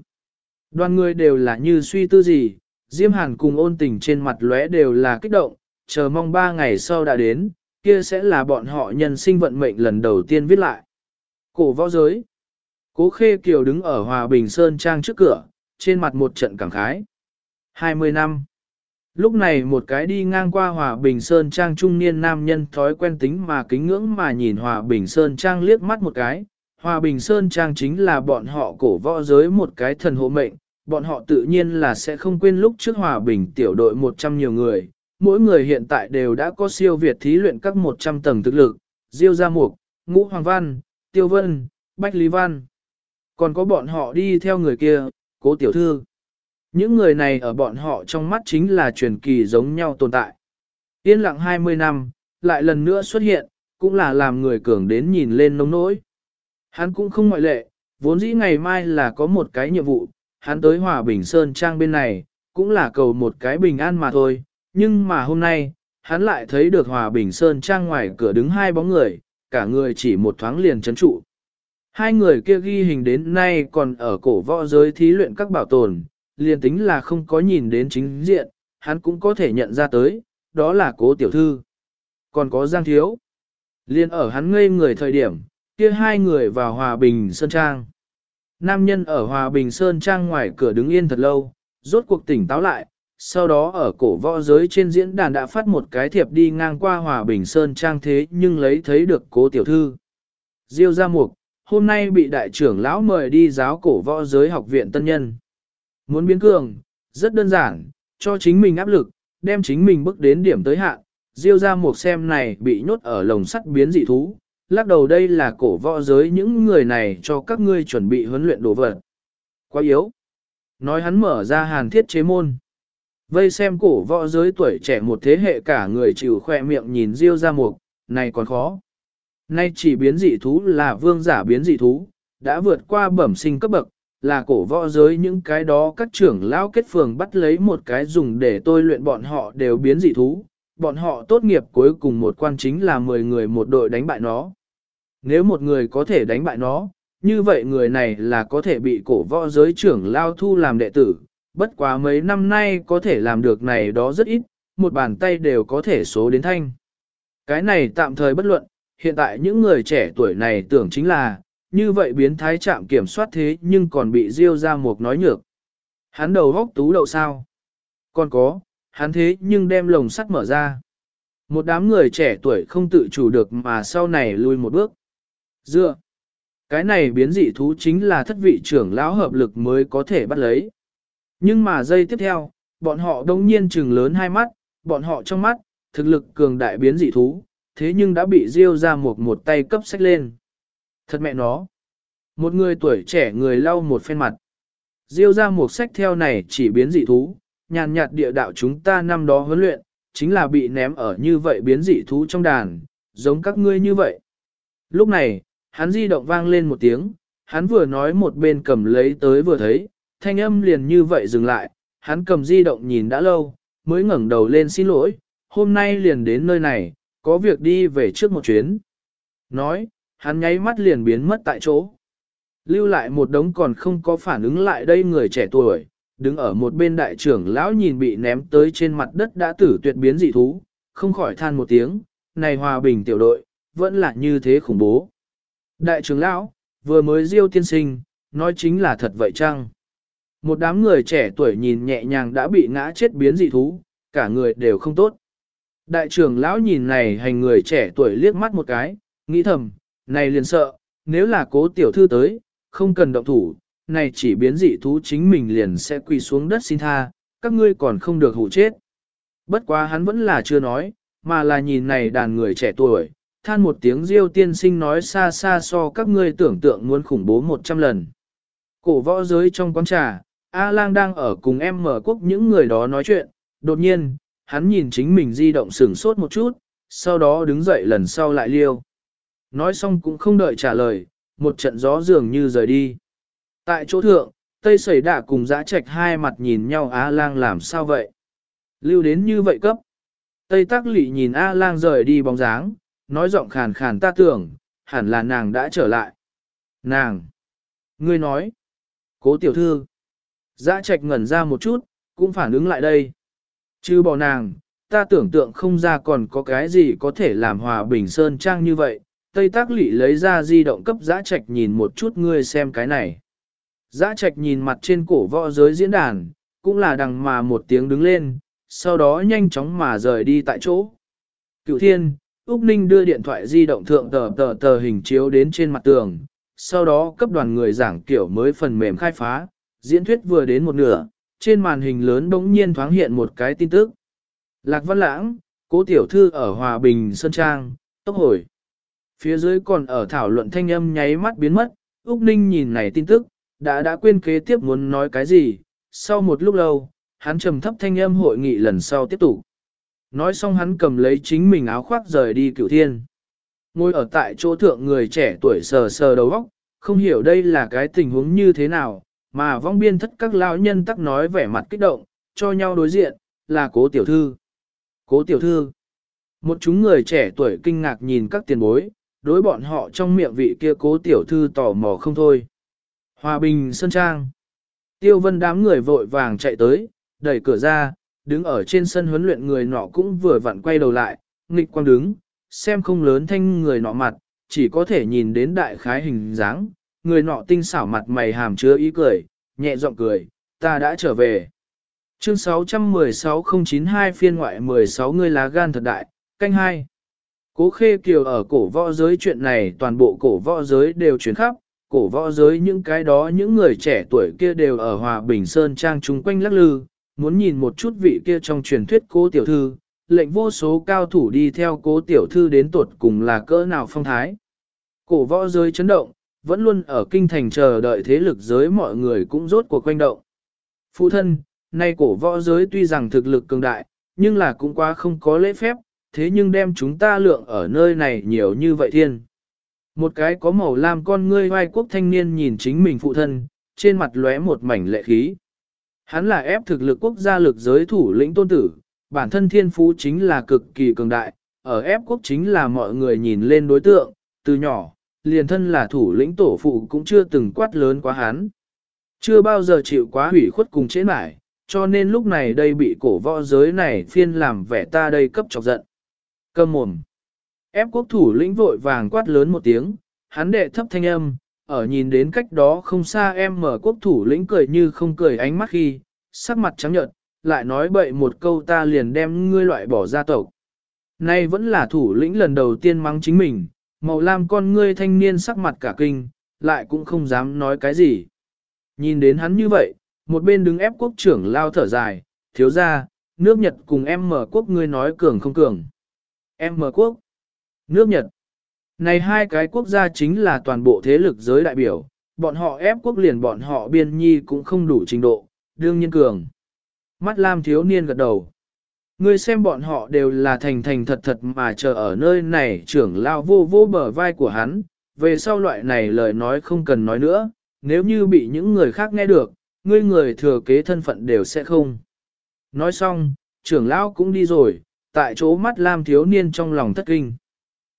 Đoàn người đều là như suy tư gì, Diêm Hàn cùng ôn tình trên mặt lóe đều là kích động, chờ mong ba ngày sau đã đến, kia sẽ là bọn họ nhân sinh vận mệnh lần đầu tiên viết lại. Cổ võ giới Cố Khê Kiều đứng ở Hòa Bình Sơn Trang trước cửa, trên mặt một trận cảm khái. 20 năm Lúc này một cái đi ngang qua Hòa Bình Sơn Trang trung niên nam nhân thói quen tính mà kính ngưỡng mà nhìn Hòa Bình Sơn Trang liếc mắt một cái. Hòa Bình Sơn Trang chính là bọn họ cổ võ giới một cái thần hộ mệnh, bọn họ tự nhiên là sẽ không quên lúc trước Hòa Bình tiểu đội 100 nhiều người. Mỗi người hiện tại đều đã có siêu việt thí luyện các 100 tầng thực lực, Diêu Gia Mục, Ngũ Hoàng Văn, Tiêu Vân, Bách Lý Văn. Còn có bọn họ đi theo người kia, Cố Tiểu Thư. Những người này ở bọn họ trong mắt chính là truyền kỳ giống nhau tồn tại. Yên lặng 20 năm, lại lần nữa xuất hiện, cũng là làm người cường đến nhìn lên nông nỗi. Hắn cũng không ngoại lệ, vốn dĩ ngày mai là có một cái nhiệm vụ, hắn tới Hòa Bình Sơn Trang bên này, cũng là cầu một cái bình an mà thôi, nhưng mà hôm nay, hắn lại thấy được Hòa Bình Sơn Trang ngoài cửa đứng hai bóng người, cả người chỉ một thoáng liền chấn trụ. Hai người kia ghi hình đến nay còn ở cổ võ giới thí luyện các bảo tồn, liền tính là không có nhìn đến chính diện, hắn cũng có thể nhận ra tới, đó là cố tiểu thư. Còn có Giang Thiếu. Liên ở hắn ngây người thời điểm, kia hai người vào Hòa Bình Sơn Trang. Nam nhân ở Hòa Bình Sơn Trang ngoài cửa đứng yên thật lâu, rốt cuộc tỉnh táo lại, sau đó ở cổ võ giới trên diễn đàn đã phát một cái thiệp đi ngang qua Hòa Bình Sơn Trang thế nhưng lấy thấy được cố tiểu thư. Diêu Gia Mục, hôm nay bị đại trưởng lão mời đi giáo cổ võ giới học viện tân nhân. Muốn biến cường, rất đơn giản, cho chính mình áp lực, đem chính mình bước đến điểm tới hạn. Diêu Gia một xem này bị nhốt ở lồng sắt biến dị thú, lắc đầu đây là cổ võ giới những người này cho các ngươi chuẩn bị huấn luyện đồ vật. Quá yếu. Nói hắn mở ra hàn thiết chế môn. Vây xem cổ võ giới tuổi trẻ một thế hệ cả người chịu khoe miệng nhìn Diêu ra mục, này còn khó. Nay chỉ biến dị thú là vương giả biến dị thú, đã vượt qua bẩm sinh cấp bậc, là cổ võ giới những cái đó các trưởng lão kết phường bắt lấy một cái dùng để tôi luyện bọn họ đều biến dị thú. Bọn họ tốt nghiệp cuối cùng một quan chính là 10 người một đội đánh bại nó. Nếu một người có thể đánh bại nó, như vậy người này là có thể bị cổ võ giới trưởng lao thu làm đệ tử, bất quá mấy năm nay có thể làm được này đó rất ít, một bàn tay đều có thể số đến thanh. Cái này tạm thời bất luận, hiện tại những người trẻ tuổi này tưởng chính là, như vậy biến thái chạm kiểm soát thế nhưng còn bị diêu ra một nói nhược. Hắn đầu góc tú đậu sao? Còn có, hắn thế nhưng đem lồng sắt mở ra. Một đám người trẻ tuổi không tự chủ được mà sau này lui một bước. Dựa. Cái này biến dị thú chính là thất vị trưởng lão hợp lực mới có thể bắt lấy. Nhưng mà giây tiếp theo, bọn họ đông nhiên trừng lớn hai mắt, bọn họ trong mắt, thực lực cường đại biến dị thú, thế nhưng đã bị diêu ra một một tay cấp sách lên. Thật mẹ nó. Một người tuổi trẻ người lau một phen mặt. Diêu ra một sách theo này chỉ biến dị thú, nhàn nhạt địa đạo chúng ta năm đó huấn luyện, chính là bị ném ở như vậy biến dị thú trong đàn, giống các ngươi như vậy. Lúc này, hắn di động vang lên một tiếng, hắn vừa nói một bên cầm lấy tới vừa thấy, thanh âm liền như vậy dừng lại, hắn cầm di động nhìn đã lâu, mới ngẩng đầu lên xin lỗi, hôm nay liền đến nơi này, có việc đi về trước một chuyến. Nói, hắn nháy mắt liền biến mất tại chỗ. Lưu lại một đống còn không có phản ứng lại đây người trẻ tuổi, đứng ở một bên đại trưởng lão nhìn bị ném tới trên mặt đất đã tử tuyệt biến dị thú, không khỏi than một tiếng, này hòa bình tiểu đội, vẫn là như thế khủng bố. Đại trưởng lão, vừa mới diêu tiên sinh, nói chính là thật vậy chăng? Một đám người trẻ tuổi nhìn nhẹ nhàng đã bị ngã chết biến dị thú, cả người đều không tốt. Đại trưởng lão nhìn này hành người trẻ tuổi liếc mắt một cái, nghĩ thầm, này liền sợ, nếu là cố tiểu thư tới, không cần động thủ, này chỉ biến dị thú chính mình liền sẽ quỳ xuống đất xin tha, các ngươi còn không được hủ chết. Bất quá hắn vẫn là chưa nói, mà là nhìn này đàn người trẻ tuổi, than một tiếng diêu tiên sinh nói xa xa so các ngươi tưởng tượng muốn khủng bố một trăm lần. Cổ võ giới trong quán trà, A lang đang ở cùng em mở quốc những người đó nói chuyện, đột nhiên, hắn nhìn chính mình di động sửng sốt một chút, sau đó đứng dậy lần sau lại liêu. Nói xong cũng không đợi trả lời, một trận gió dường như rời đi. Tại chỗ thượng, Tây Sẩy Đạ cùng dã Trạch hai mặt nhìn nhau á lang làm sao vậy? Lưu đến như vậy cấp. Tây Tắc Lị nhìn A lang rời đi bóng dáng, nói giọng khàn khàn ta tưởng, hẳn là nàng đã trở lại. Nàng! Ngươi nói! Cố tiểu thư! dã trạch ngẩn ra một chút, cũng phản ứng lại đây. Chứ bỏ nàng, ta tưởng tượng không ra còn có cái gì có thể làm hòa bình sơn trang như vậy. Tây tác lị lấy ra di động cấp giã trạch nhìn một chút ngươi xem cái này. Giã trạch nhìn mặt trên cổ võ giới diễn đàn, cũng là đằng mà một tiếng đứng lên, sau đó nhanh chóng mà rời đi tại chỗ. Cựu thiên, Úc Ninh đưa điện thoại di động thượng tờ tờ tờ hình chiếu đến trên mặt tường, sau đó cấp đoàn người giảng kiểu mới phần mềm khai phá, diễn thuyết vừa đến một nửa, trên màn hình lớn đống nhiên thoáng hiện một cái tin tức. Lạc Văn Lãng, cố tiểu thư ở Hòa Bình Sơn Trang, tốc hồi. Phía dưới còn ở thảo luận thanh âm nháy mắt biến mất, Úc Ninh nhìn này tin tức, đã đã quên kế tiếp muốn nói cái gì, sau một lúc lâu, hắn trầm thấp thanh âm hội nghị lần sau tiếp tục. Nói xong hắn cầm lấy chính mình áo khoác rời đi cửu thiên. Ngồi ở tại chỗ thượng người trẻ tuổi sờ sờ đầu óc, không hiểu đây là cái tình huống như thế nào, mà vong biên thất các lão nhân tắc nói vẻ mặt kích động, cho nhau đối diện, là cố tiểu thư. Cố tiểu thư. Một chúng người trẻ tuổi kinh ngạc nhìn các tiền bối, đối bọn họ trong miệng vị kia cố tiểu thư tò mò không thôi. Hòa bình sân Trang. Tiêu vân đám người vội vàng chạy tới, đẩy cửa ra, đứng ở trên sân huấn luyện người nọ cũng vừa vặn quay đầu lại, nghịch quang đứng, xem không lớn thanh người nọ mặt, chỉ có thể nhìn đến đại khái hình dáng, người nọ tinh xảo mặt mày hàm chứa ý cười, nhẹ giọng cười, ta đã trở về. Chương 616092 phiên ngoại 16 người lá gan thật đại, canh hai. Cố khê kiều ở cổ võ giới chuyện này toàn bộ cổ võ giới đều chuyển khắp, cổ võ giới những cái đó những người trẻ tuổi kia đều ở Hòa Bình Sơn Trang chung quanh lắc lư, muốn nhìn một chút vị kia trong truyền thuyết cố tiểu thư, lệnh vô số cao thủ đi theo cố tiểu thư đến tuột cùng là cỡ nào phong thái. Cổ võ giới chấn động, vẫn luôn ở kinh thành chờ đợi thế lực giới mọi người cũng rốt cuộc quanh động. Phụ thân, nay cổ võ giới tuy rằng thực lực cường đại, nhưng là cũng quá không có lễ phép, thế nhưng đem chúng ta lượng ở nơi này nhiều như vậy thiên. Một cái có màu lam con ngươi vai quốc thanh niên nhìn chính mình phụ thân, trên mặt lóe một mảnh lệ khí. Hắn là ép thực lực quốc gia lực giới thủ lĩnh tôn tử, bản thân thiên phú chính là cực kỳ cường đại, ở ép quốc chính là mọi người nhìn lên đối tượng, từ nhỏ, liền thân là thủ lĩnh tổ phụ cũng chưa từng quát lớn quá hắn. Chưa bao giờ chịu quá hủy khuất cùng chế mải, cho nên lúc này đây bị cổ võ giới này phiên làm vẻ ta đây cấp chọc giận. Cầm mồm. Ép quốc thủ lĩnh vội vàng quát lớn một tiếng, hắn đệ thấp thanh âm, ở nhìn đến cách đó không xa em mở quốc thủ lĩnh cười như không cười ánh mắt khi, sắc mặt trắng nhợt, lại nói bậy một câu ta liền đem ngươi loại bỏ ra tộc. Nay vẫn là thủ lĩnh lần đầu tiên mắng chính mình, màu lam con ngươi thanh niên sắc mặt cả kinh, lại cũng không dám nói cái gì. Nhìn đến hắn như vậy, một bên đứng ép quốc trưởng lao thở dài, thiếu ra, nước Nhật cùng em mở quốc ngươi nói cường không cường. Em quốc, nước Nhật. Này hai cái quốc gia chính là toàn bộ thế lực giới đại biểu, bọn họ ép quốc liền bọn họ biên nhi cũng không đủ trình độ, đương nhiên cường. Mắt lam thiếu niên gật đầu. Ngươi xem bọn họ đều là thành thành thật thật mà chờ ở nơi này trưởng lao vô vô bờ vai của hắn, về sau loại này lời nói không cần nói nữa, nếu như bị những người khác nghe được, ngươi người thừa kế thân phận đều sẽ không. Nói xong, trưởng lão cũng đi rồi, tại chỗ mắt lam thiếu niên trong lòng thất kinh.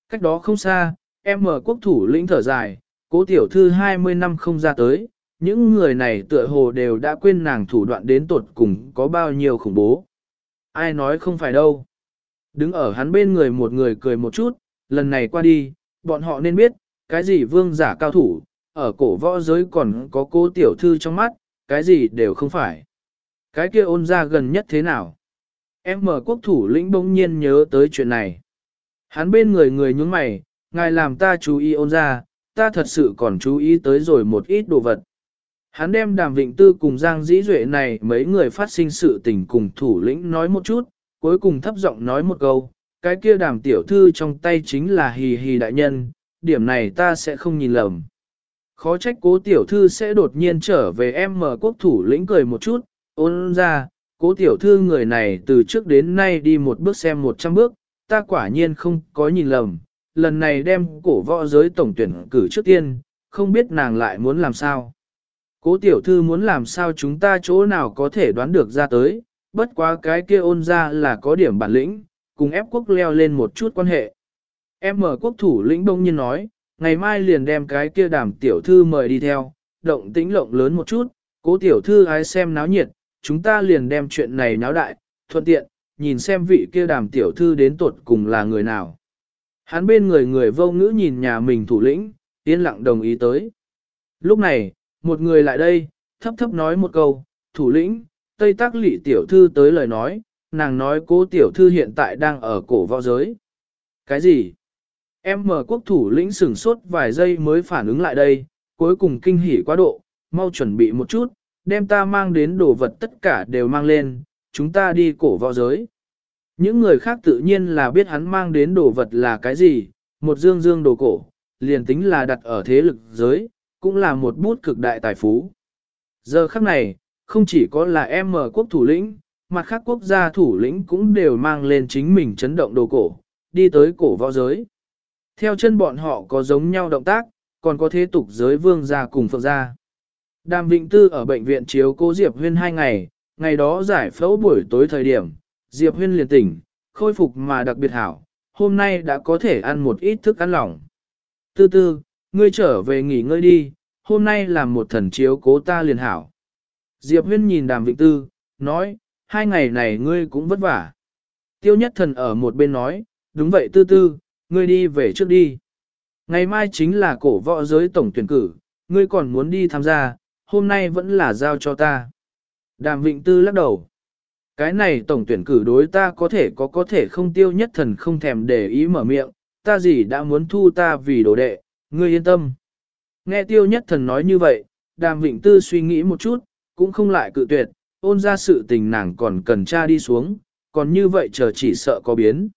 Cách đó không xa, em mở quốc thủ lĩnh thở dài, cố tiểu thư 20 năm không ra tới, những người này tựa hồ đều đã quên nàng thủ đoạn đến tột cùng có bao nhiêu khủng bố. Ai nói không phải đâu. Đứng ở hắn bên người một người cười một chút, lần này qua đi, bọn họ nên biết, cái gì vương giả cao thủ, ở cổ võ giới còn có cố tiểu thư trong mắt, cái gì đều không phải. Cái kia ôn ra gần nhất thế nào? Em mở quốc thủ lĩnh bỗng nhiên nhớ tới chuyện này. Hắn bên người người nhúng mày, ngài làm ta chú ý ôn ra, ta thật sự còn chú ý tới rồi một ít đồ vật. Hắn đem đàm vịnh tư cùng Giang Dĩ Duệ này mấy người phát sinh sự tình cùng thủ lĩnh nói một chút, cuối cùng thấp giọng nói một câu, cái kia đàm tiểu thư trong tay chính là hì hì đại nhân, điểm này ta sẽ không nhìn lầm. Khó trách cố tiểu thư sẽ đột nhiên trở về em mở quốc thủ lĩnh cười một chút, ôn ra, cố tiểu thư người này từ trước đến nay đi một bước xem một trăm bước, ta quả nhiên không có nhìn lầm, lần này đem cổ võ giới tổng tuyển cử trước tiên, không biết nàng lại muốn làm sao. Cố tiểu thư muốn làm sao chúng ta chỗ nào có thể đoán được ra tới, bất quá cái kia ôn ra là có điểm bản lĩnh, cùng ép quốc leo lên một chút quan hệ. Em mở quốc thủ lĩnh đông nhiên nói, ngày mai liền đem cái kia đàm tiểu thư mời đi theo, động tĩnh lộng lớn một chút, cố tiểu thư ái xem náo nhiệt, chúng ta liền đem chuyện này náo đại, thuận tiện, nhìn xem vị kia đàm tiểu thư đến tuột cùng là người nào. Hắn bên người người vô ngữ nhìn nhà mình thủ lĩnh, yên lặng đồng ý tới. Lúc này, một người lại đây, thấp thấp nói một câu, thủ lĩnh, Tây Tác Lị tiểu thư tới lời nói, nàng nói cố tiểu thư hiện tại đang ở cổ võ giới. Cái gì? Em mở quốc thủ lĩnh sửng sốt vài giây mới phản ứng lại đây, cuối cùng kinh hỉ quá độ, mau chuẩn bị một chút, đem ta mang đến đồ vật tất cả đều mang lên, chúng ta đi cổ võ giới. Những người khác tự nhiên là biết hắn mang đến đồ vật là cái gì, một dương dương đồ cổ, liền tính là đặt ở thế lực giới, cũng là một bút cực đại tài phú. Giờ khắc này, không chỉ có là em mở quốc thủ lĩnh, mặt khác quốc gia thủ lĩnh cũng đều mang lên chính mình chấn động đồ cổ, đi tới cổ võ giới. Theo chân bọn họ có giống nhau động tác, còn có thế tục giới vương gia cùng phượng gia. Đàm Vịnh Tư ở bệnh viện chiếu cố Diệp Huyên hai ngày, ngày đó giải phẫu buổi tối thời điểm, Diệp Huyên liền tỉnh, khôi phục mà đặc biệt hảo, hôm nay đã có thể ăn một ít thức ăn lỏng. Tư tư, ngươi trở về nghỉ ngơi đi, hôm nay làm một thần chiếu cố ta liền hảo. Diệp Huyên nhìn Đàm Vịnh Tư, nói, hai ngày này ngươi cũng vất vả. Tiêu nhất thần ở một bên nói, đúng vậy tư tư, ngươi đi về trước đi. Ngày mai chính là cổ võ giới tổng tuyển cử, ngươi còn muốn đi tham gia, hôm nay vẫn là giao cho ta. Đàm Vịnh Tư lắc đầu. Cái này tổng tuyển cử đối ta có thể có có thể không tiêu nhất thần không thèm để ý mở miệng, ta gì đã muốn thu ta vì đồ đệ, ngươi yên tâm. Nghe tiêu nhất thần nói như vậy, đàm vịnh tư suy nghĩ một chút, cũng không lại cự tuyệt, ôn ra sự tình nàng còn cần tra đi xuống, còn như vậy chờ chỉ sợ có biến.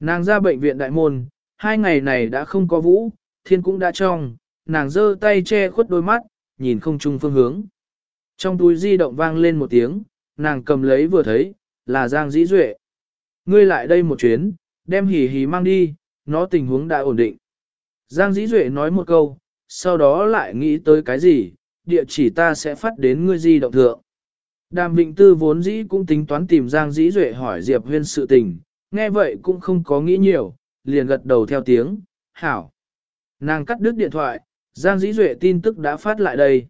Nàng ra bệnh viện đại môn, hai ngày này đã không có vũ, thiên cũng đã trong, nàng giơ tay che khuất đôi mắt, nhìn không chung phương hướng. Trong túi di động vang lên một tiếng, nàng cầm lấy vừa thấy, là Giang Dĩ Duệ. Ngươi lại đây một chuyến, đem hỉ hỉ mang đi, nó tình huống đã ổn định. Giang Dĩ Duệ nói một câu, sau đó lại nghĩ tới cái gì, địa chỉ ta sẽ phát đến ngươi di động thượng. Đàm Vịnh Tư vốn dĩ cũng tính toán tìm Giang Dĩ Duệ hỏi Diệp Huyên sự tình, nghe vậy cũng không có nghĩ nhiều, liền gật đầu theo tiếng, hảo. Nàng cắt đứt điện thoại, Giang Dĩ Duệ tin tức đã phát lại đây.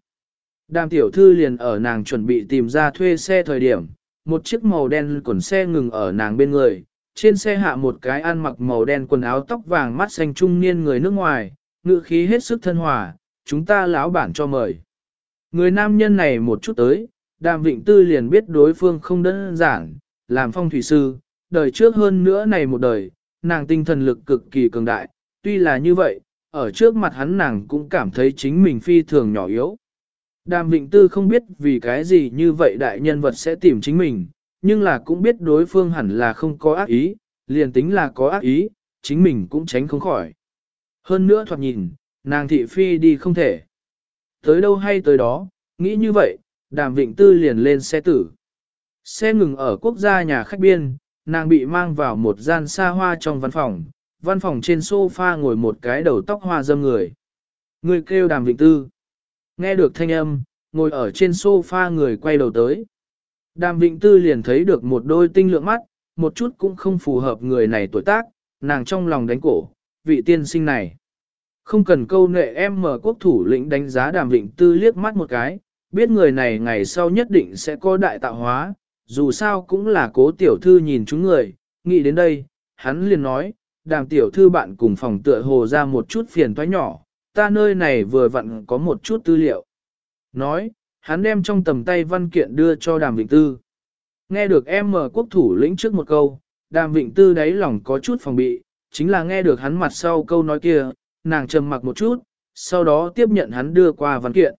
Đàm tiểu thư liền ở nàng chuẩn bị tìm ra thuê xe thời điểm, một chiếc màu đen quần xe ngừng ở nàng bên người, trên xe hạ một cái ăn mặc màu đen quần áo tóc vàng mắt xanh trung niên người nước ngoài, ngữ khí hết sức thân hòa, chúng ta lão bản cho mời. Người nam nhân này một chút tới, đàm vịnh tư liền biết đối phương không đơn giản, làm phong thủy sư, đời trước hơn nữa này một đời, nàng tinh thần lực cực kỳ cường đại, tuy là như vậy, ở trước mặt hắn nàng cũng cảm thấy chính mình phi thường nhỏ yếu. Đàm Vịnh Tư không biết vì cái gì như vậy đại nhân vật sẽ tìm chính mình, nhưng là cũng biết đối phương hẳn là không có ác ý, liền tính là có ác ý, chính mình cũng tránh không khỏi. Hơn nữa thoạt nhìn, nàng thị phi đi không thể. Tới đâu hay tới đó, nghĩ như vậy, đàm vịnh tư liền lên xe tử. Xe ngừng ở quốc gia nhà khách biên, nàng bị mang vào một gian xa hoa trong văn phòng, văn phòng trên sofa ngồi một cái đầu tóc hoa dâm người. Người kêu đàm vịnh tư. Nghe được thanh âm, ngồi ở trên sofa người quay đầu tới. Đàm Vịnh Tư liền thấy được một đôi tinh lượng mắt, một chút cũng không phù hợp người này tuổi tác, nàng trong lòng đánh cổ, vị tiên sinh này. Không cần câu nệ em mở quốc thủ lĩnh đánh giá Đàm Vịnh Tư liếc mắt một cái, biết người này ngày sau nhất định sẽ có đại tạo hóa, dù sao cũng là cố tiểu thư nhìn chúng người, nghĩ đến đây, hắn liền nói, đàm tiểu thư bạn cùng phòng tựa hồ ra một chút phiền toái nhỏ, ta nơi này vừa vặn có một chút tư liệu. Nói, hắn đem trong tầm tay văn kiện đưa cho đàm vịnh tư. Nghe được em mở quốc thủ lĩnh trước một câu, đàm vịnh tư đáy lòng có chút phòng bị, chính là nghe được hắn mặt sau câu nói kia, nàng trầm mặc một chút, sau đó tiếp nhận hắn đưa qua văn kiện.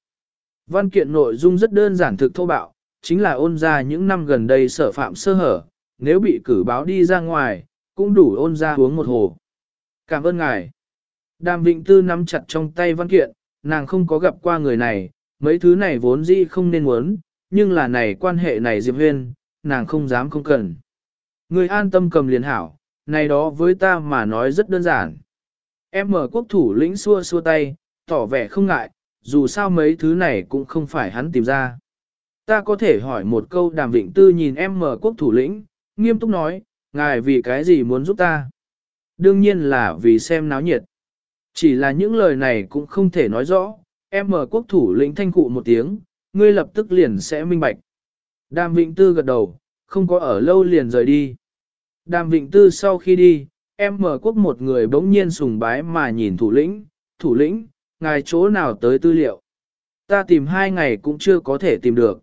Văn kiện nội dung rất đơn giản thực thô bạo, chính là ôn ra những năm gần đây sở phạm sơ hở, nếu bị cử báo đi ra ngoài, cũng đủ ôn ra uống một hồ. Cảm ơn ngài. Đàm Vịnh Tư nắm chặt trong tay văn kiện, nàng không có gặp qua người này, mấy thứ này vốn dĩ không nên muốn, nhưng là này quan hệ này Diệp Huyên, nàng không dám không cần. Người an tâm cầm liền hảo, này đó với ta mà nói rất đơn giản. Em mở quốc thủ lĩnh xua xua tay, tỏ vẻ không ngại, dù sao mấy thứ này cũng không phải hắn tìm ra. Ta có thể hỏi một câu đàm vịnh tư nhìn em mở quốc thủ lĩnh, nghiêm túc nói, ngài vì cái gì muốn giúp ta? Đương nhiên là vì xem náo nhiệt. Chỉ là những lời này cũng không thể nói rõ, em mở quốc thủ lĩnh thanh cụ một tiếng, ngươi lập tức liền sẽ minh bạch. Đàm Vịnh Tư gật đầu, không có ở lâu liền rời đi. Đàm Vịnh Tư sau khi đi, em mở quốc một người bỗng nhiên sùng bái mà nhìn thủ lĩnh, thủ lĩnh, ngài chỗ nào tới tư liệu. Ta tìm hai ngày cũng chưa có thể tìm được.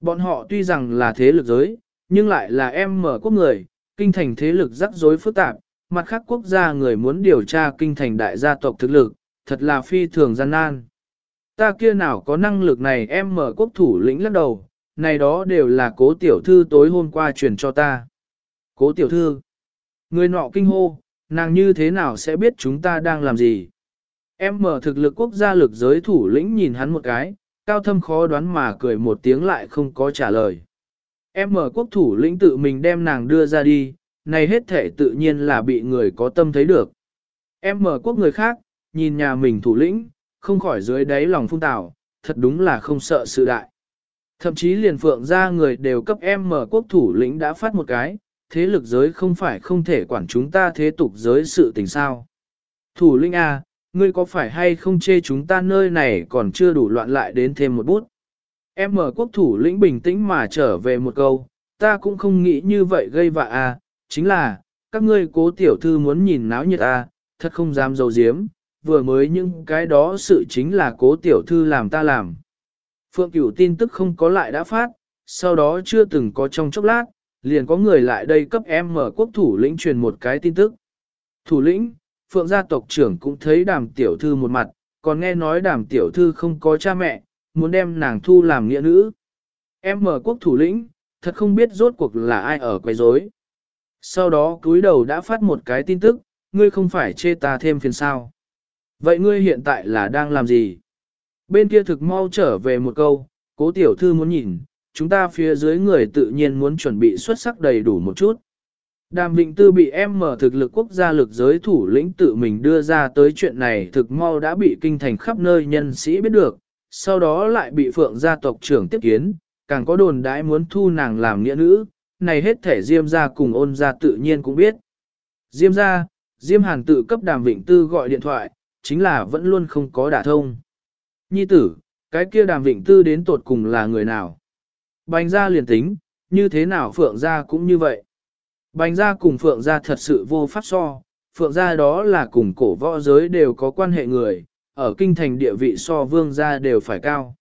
Bọn họ tuy rằng là thế lực giới, nhưng lại là em mở quốc người, kinh thành thế lực rắc rối phức tạp, mặt khác quốc gia người muốn điều tra kinh thành đại gia tộc thực lực, thật là phi thường gian nan. Ta kia nào có năng lực này em mở quốc thủ lĩnh lắc đầu, này đó đều là cố tiểu thư tối hôm qua truyền cho ta. Cố tiểu thư, người nọ kinh hô, nàng như thế nào sẽ biết chúng ta đang làm gì? Em mở thực lực quốc gia lực giới thủ lĩnh nhìn hắn một cái, cao thâm khó đoán mà cười một tiếng lại không có trả lời. Em mở quốc thủ lĩnh tự mình đem nàng đưa ra đi, này hết thể tự nhiên là bị người có tâm thấy được. Em mở quốc người khác, nhìn nhà mình thủ lĩnh, không khỏi dưới đáy lòng phung tảo, thật đúng là không sợ sự đại. Thậm chí liền phượng ra người đều cấp em mở quốc thủ lĩnh đã phát một cái, thế lực giới không phải không thể quản chúng ta thế tục giới sự tình sao. Thủ lĩnh A, ngươi có phải hay không chê chúng ta nơi này còn chưa đủ loạn lại đến thêm một bút. Em mở quốc thủ lĩnh bình tĩnh mà trở về một câu, ta cũng không nghĩ như vậy gây vạ à? chính là, các ngươi cố tiểu thư muốn nhìn náo nhiệt à? thật không dám dầu diếm, vừa mới những cái đó sự chính là cố tiểu thư làm ta làm. Phượng cửu tin tức không có lại đã phát, Sau đó chưa từng có trong chốc lát, liền có người lại đây cấp em mở quốc thủ lĩnh truyền một cái tin tức. Thủ lĩnh, phượng gia tộc trưởng cũng thấy đàm tiểu thư một mặt, còn nghe nói đàm tiểu thư không có cha mẹ, muốn đem nàng thu làm nghĩa nữ. Em mở quốc thủ lĩnh, thật không biết rốt cuộc là ai ở quấy rối. Sau đó cúi đầu đã phát một cái tin tức, ngươi không phải chê ta thêm phiền sao. Vậy ngươi hiện tại là đang làm gì? Bên kia thực mau trở về một câu, cố tiểu thư muốn nhìn, chúng ta phía dưới người tự nhiên muốn chuẩn bị xuất sắc đầy đủ một chút. Đàm Vịnh Tư bị em mở thực lực quốc gia lực giới thủ lĩnh tự mình đưa ra tới chuyện này thực mau đã bị kinh thành khắp nơi nhân sĩ biết được, sau đó lại bị phượng gia tộc trưởng tiếp kiến, càng có đồn đãi muốn thu nàng làm nghĩa nữ, này hết thể Diêm gia cùng ôn gia tự nhiên cũng biết. Diêm gia, Diêm Hàn tự cấp Đàm Vịnh Tư gọi điện thoại, chính là vẫn luôn không có đả thông. Nhi tử, cái kia Đàm Vịnh Tư đến tột cùng là người nào? Bành gia liền tính, như thế nào Phượng gia cũng như vậy. Bành gia cùng Phượng gia thật sự vô pháp so, Phượng gia đó là cùng cổ võ giới đều có quan hệ người, ở kinh thành địa vị so vương gia đều phải cao.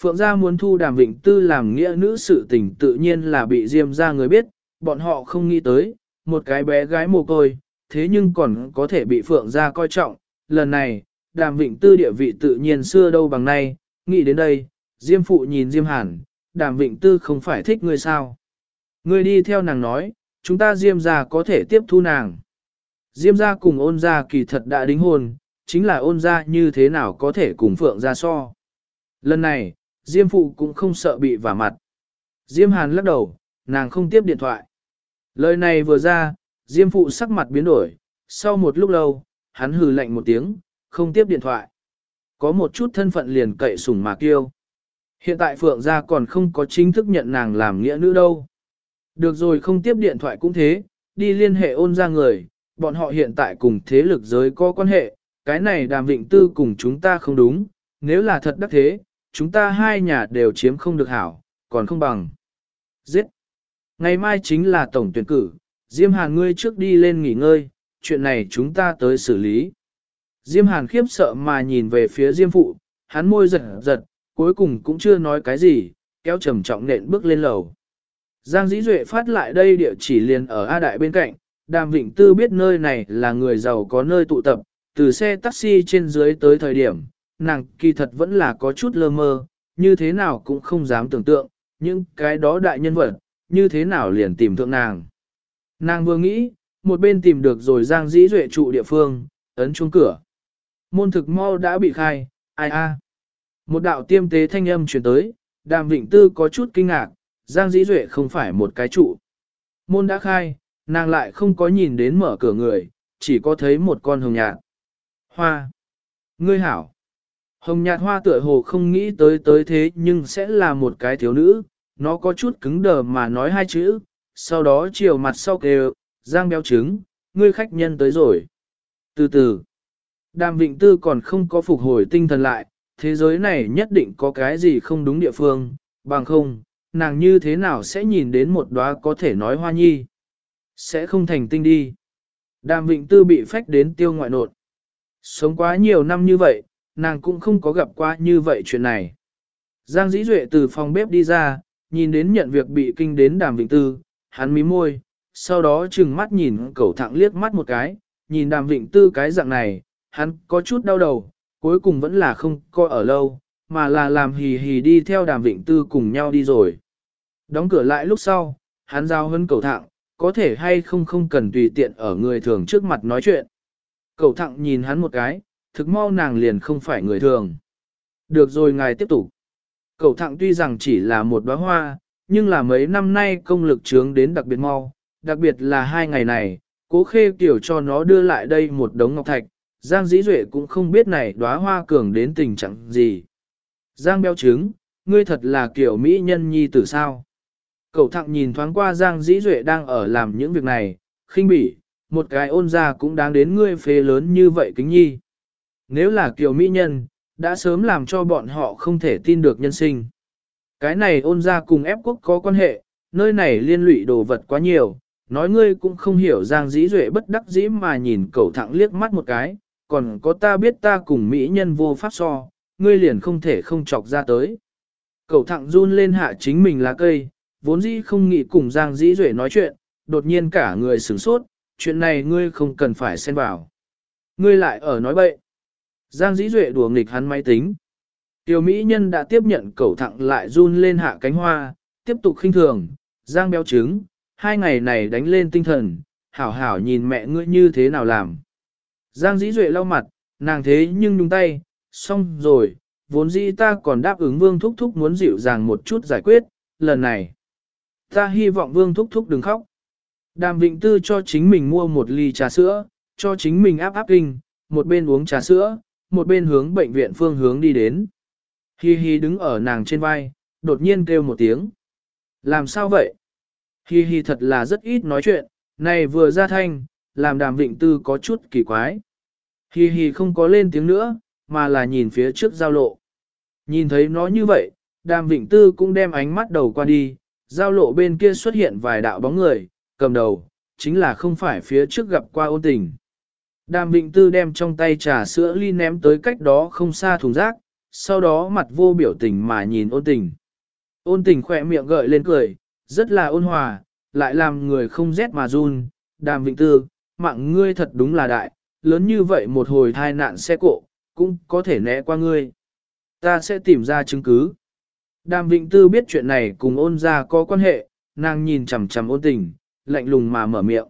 Phượng gia muốn thu đàm vịnh tư làm nghĩa nữ sự tình tự nhiên là bị diêm gia người biết, bọn họ không nghĩ tới, một cái bé gái mồ côi, thế nhưng còn có thể bị Phượng gia coi trọng. Lần này, đàm vịnh tư địa vị tự nhiên xưa đâu bằng nay, nghĩ đến đây, diêm phụ nhìn diêm hàn, đàm vịnh tư không phải thích ngươi sao. Ngươi đi theo nàng nói, chúng ta diêm gia có thể tiếp thu nàng. Diêm gia cùng ôn gia kỳ thật đã đính hôn, chính là ôn gia như thế nào có thể cùng phượng gia so. Lần này, diêm phụ cũng không sợ bị vả mặt. Diêm hàn lắc đầu, nàng không tiếp điện thoại. Lời này vừa ra, diêm phụ sắc mặt biến đổi, sau một lúc lâu, hắn hừ lạnh một tiếng, không tiếp điện thoại. Có một chút thân phận liền cậy sủng mà kêu. Hiện tại Phượng gia còn không có chính thức nhận nàng làm nghĩa nữ đâu. Được rồi không tiếp điện thoại cũng thế, đi liên hệ ôn ra người, bọn họ hiện tại cùng thế lực giới có quan hệ, cái này đàm vịnh tư cùng chúng ta không đúng, nếu là thật đắc thế, chúng ta hai nhà đều chiếm không được hảo, còn không bằng. Giết! Ngày mai chính là tổng tuyển cử, Diêm Hàn ngươi trước đi lên nghỉ ngơi, chuyện này chúng ta tới xử lý. Diêm Hàn khiếp sợ mà nhìn về phía Diêm Phụ, hắn môi giật giật, cuối cùng cũng chưa nói cái gì, kéo trầm trọng nện bước lên lầu. Giang Dĩ Duệ phát lại đây địa chỉ liền ở A Đại bên cạnh, Đàm Vịnh Tư biết nơi này là người giàu có nơi tụ tập, từ xe taxi trên dưới tới thời điểm, nàng kỳ thật vẫn là có chút lơ mơ, như thế nào cũng không dám tưởng tượng, những cái đó đại nhân vật, như thế nào liền tìm thượng nàng. Nàng vừa nghĩ, một bên tìm được rồi Giang Dĩ Duệ trụ địa phương, ấn chuông cửa. Môn thực mau đã bị khai, ai a. Một đạo tiêm tế thanh âm truyền tới, Đàm Vịnh Tư có chút kinh ngạc, Giang Dĩ Duệ không phải một cái trụ. Môn đã khai, nàng lại không có nhìn đến mở cửa người, chỉ có thấy một con hồng nhạt. Hoa. Ngươi hảo. Hồng nhạt hoa tựa hồ không nghĩ tới tới thế nhưng sẽ là một cái thiếu nữ, nó có chút cứng đờ mà nói hai chữ, sau đó chiều mặt sau kêu, Giang béo trứng, ngươi khách nhân tới rồi. Từ từ, Đàm Vịnh Tư còn không có phục hồi tinh thần lại, thế giới này nhất định có cái gì không đúng địa phương, bằng không, nàng như thế nào sẽ nhìn đến một đóa có thể nói hoa nhi. Sẽ không thành tinh đi. Đàm Vịnh Tư bị phách đến tiêu ngoại nột. Sống quá nhiều năm như vậy, nàng cũng không có gặp qua như vậy chuyện này. Giang Dĩ Duệ từ phòng bếp đi ra, nhìn đến nhận việc bị kinh đến Đàm Vịnh Tư, hắn mím môi, sau đó trừng mắt nhìn cẩu thẳng liếc mắt một cái, nhìn Đàm Vịnh Tư cái dạng này, hắn có chút đau đầu, cuối cùng vẫn là không coi ở lâu, mà là làm hì hì đi theo đàm vịnh tư cùng nhau đi rồi. Đóng cửa lại lúc sau, hắn giao hơn cầu thạng, có thể hay không không cần tùy tiện ở người thường trước mặt nói chuyện. Cầu thạng nhìn hắn một cái, thực mau nàng liền không phải người thường. Được rồi ngài tiếp tục. Cầu thạng tuy rằng chỉ là một đóa hoa, nhưng là mấy năm nay công lực trướng đến đặc biệt mau, đặc biệt là hai ngày này, cố khê kiểu cho nó đưa lại đây một đống ngọc thạch, Giang Dĩ Duệ cũng không biết này đóa hoa cường đến tình trạng gì. Giang béo trứng, ngươi thật là kiểu mỹ nhân nhi tử sao. Cậu thẳng nhìn thoáng qua Giang Dĩ Duệ đang ở làm những việc này, khinh bỉ, một cái ôn ra cũng đáng đến ngươi phế lớn như vậy kính nhi. Nếu là kiểu mỹ nhân, đã sớm làm cho bọn họ không thể tin được nhân sinh. Cái này ôn ra cùng ép quốc có quan hệ, nơi này liên lụy đồ vật quá nhiều, nói ngươi cũng không hiểu Giang Dĩ Duệ bất đắc dĩ mà nhìn cậu thẳng liếc mắt một cái, còn có ta biết ta cùng mỹ nhân vô pháp so, ngươi liền không thể không chọc ra tới. Cậu thẳng run lên hạ chính mình là cây, vốn dĩ không nghĩ cùng Giang Dĩ Duệ nói chuyện, đột nhiên cả người sửng sốt, chuyện này ngươi không cần phải xen vào. Ngươi lại ở nói bậy. Giang Dĩ Duệ đùa nghịch hắn máy tính. Tiểu Mỹ Nhân đã tiếp nhận cầu thẳng lại run lên hạ cánh hoa, tiếp tục khinh thường, Giang béo trứng, hai ngày này đánh lên tinh thần, hảo hảo nhìn mẹ ngươi như thế nào làm. Giang Dĩ Duệ lau mặt, nàng thế nhưng nhung tay, xong rồi, vốn dĩ ta còn đáp ứng Vương Thúc Thúc muốn dịu dàng một chút giải quyết, lần này. Ta hy vọng Vương Thúc Thúc đừng khóc. Đàm Vịnh Tư cho chính mình mua một ly trà sữa, cho chính mình áp áp kinh, một bên uống trà sữa, một bên hướng bệnh viện phương hướng đi đến. Hi Hi đứng ở nàng trên vai, đột nhiên kêu một tiếng. Làm sao vậy? Hi Hi thật là rất ít nói chuyện, này vừa ra thanh, làm đàm vịnh tư có chút kỳ quái. Hi Hi không có lên tiếng nữa, mà là nhìn phía trước giao lộ. Nhìn thấy nó như vậy, đàm vịnh tư cũng đem ánh mắt đầu qua đi, giao lộ bên kia xuất hiện vài đạo bóng người, cầm đầu, chính là không phải phía trước gặp qua ôn tình. Đàm vịnh tư đem trong tay trà sữa ly ném tới cách đó không xa thùng rác, sau đó mặt vô biểu tình mà nhìn ôn tình. Ôn tình khỏe miệng gợi lên cười, rất là ôn hòa, lại làm người không rét mà run. Đàm vịnh tư, mạng ngươi thật đúng là đại, lớn như vậy một hồi thai nạn xe cộ, cũng có thể né qua ngươi. Ta sẽ tìm ra chứng cứ. Đàm Vịnh Tư biết chuyện này cùng ôn ra có quan hệ, nàng nhìn chằm chằm ôn tình, lạnh lùng mà mở miệng.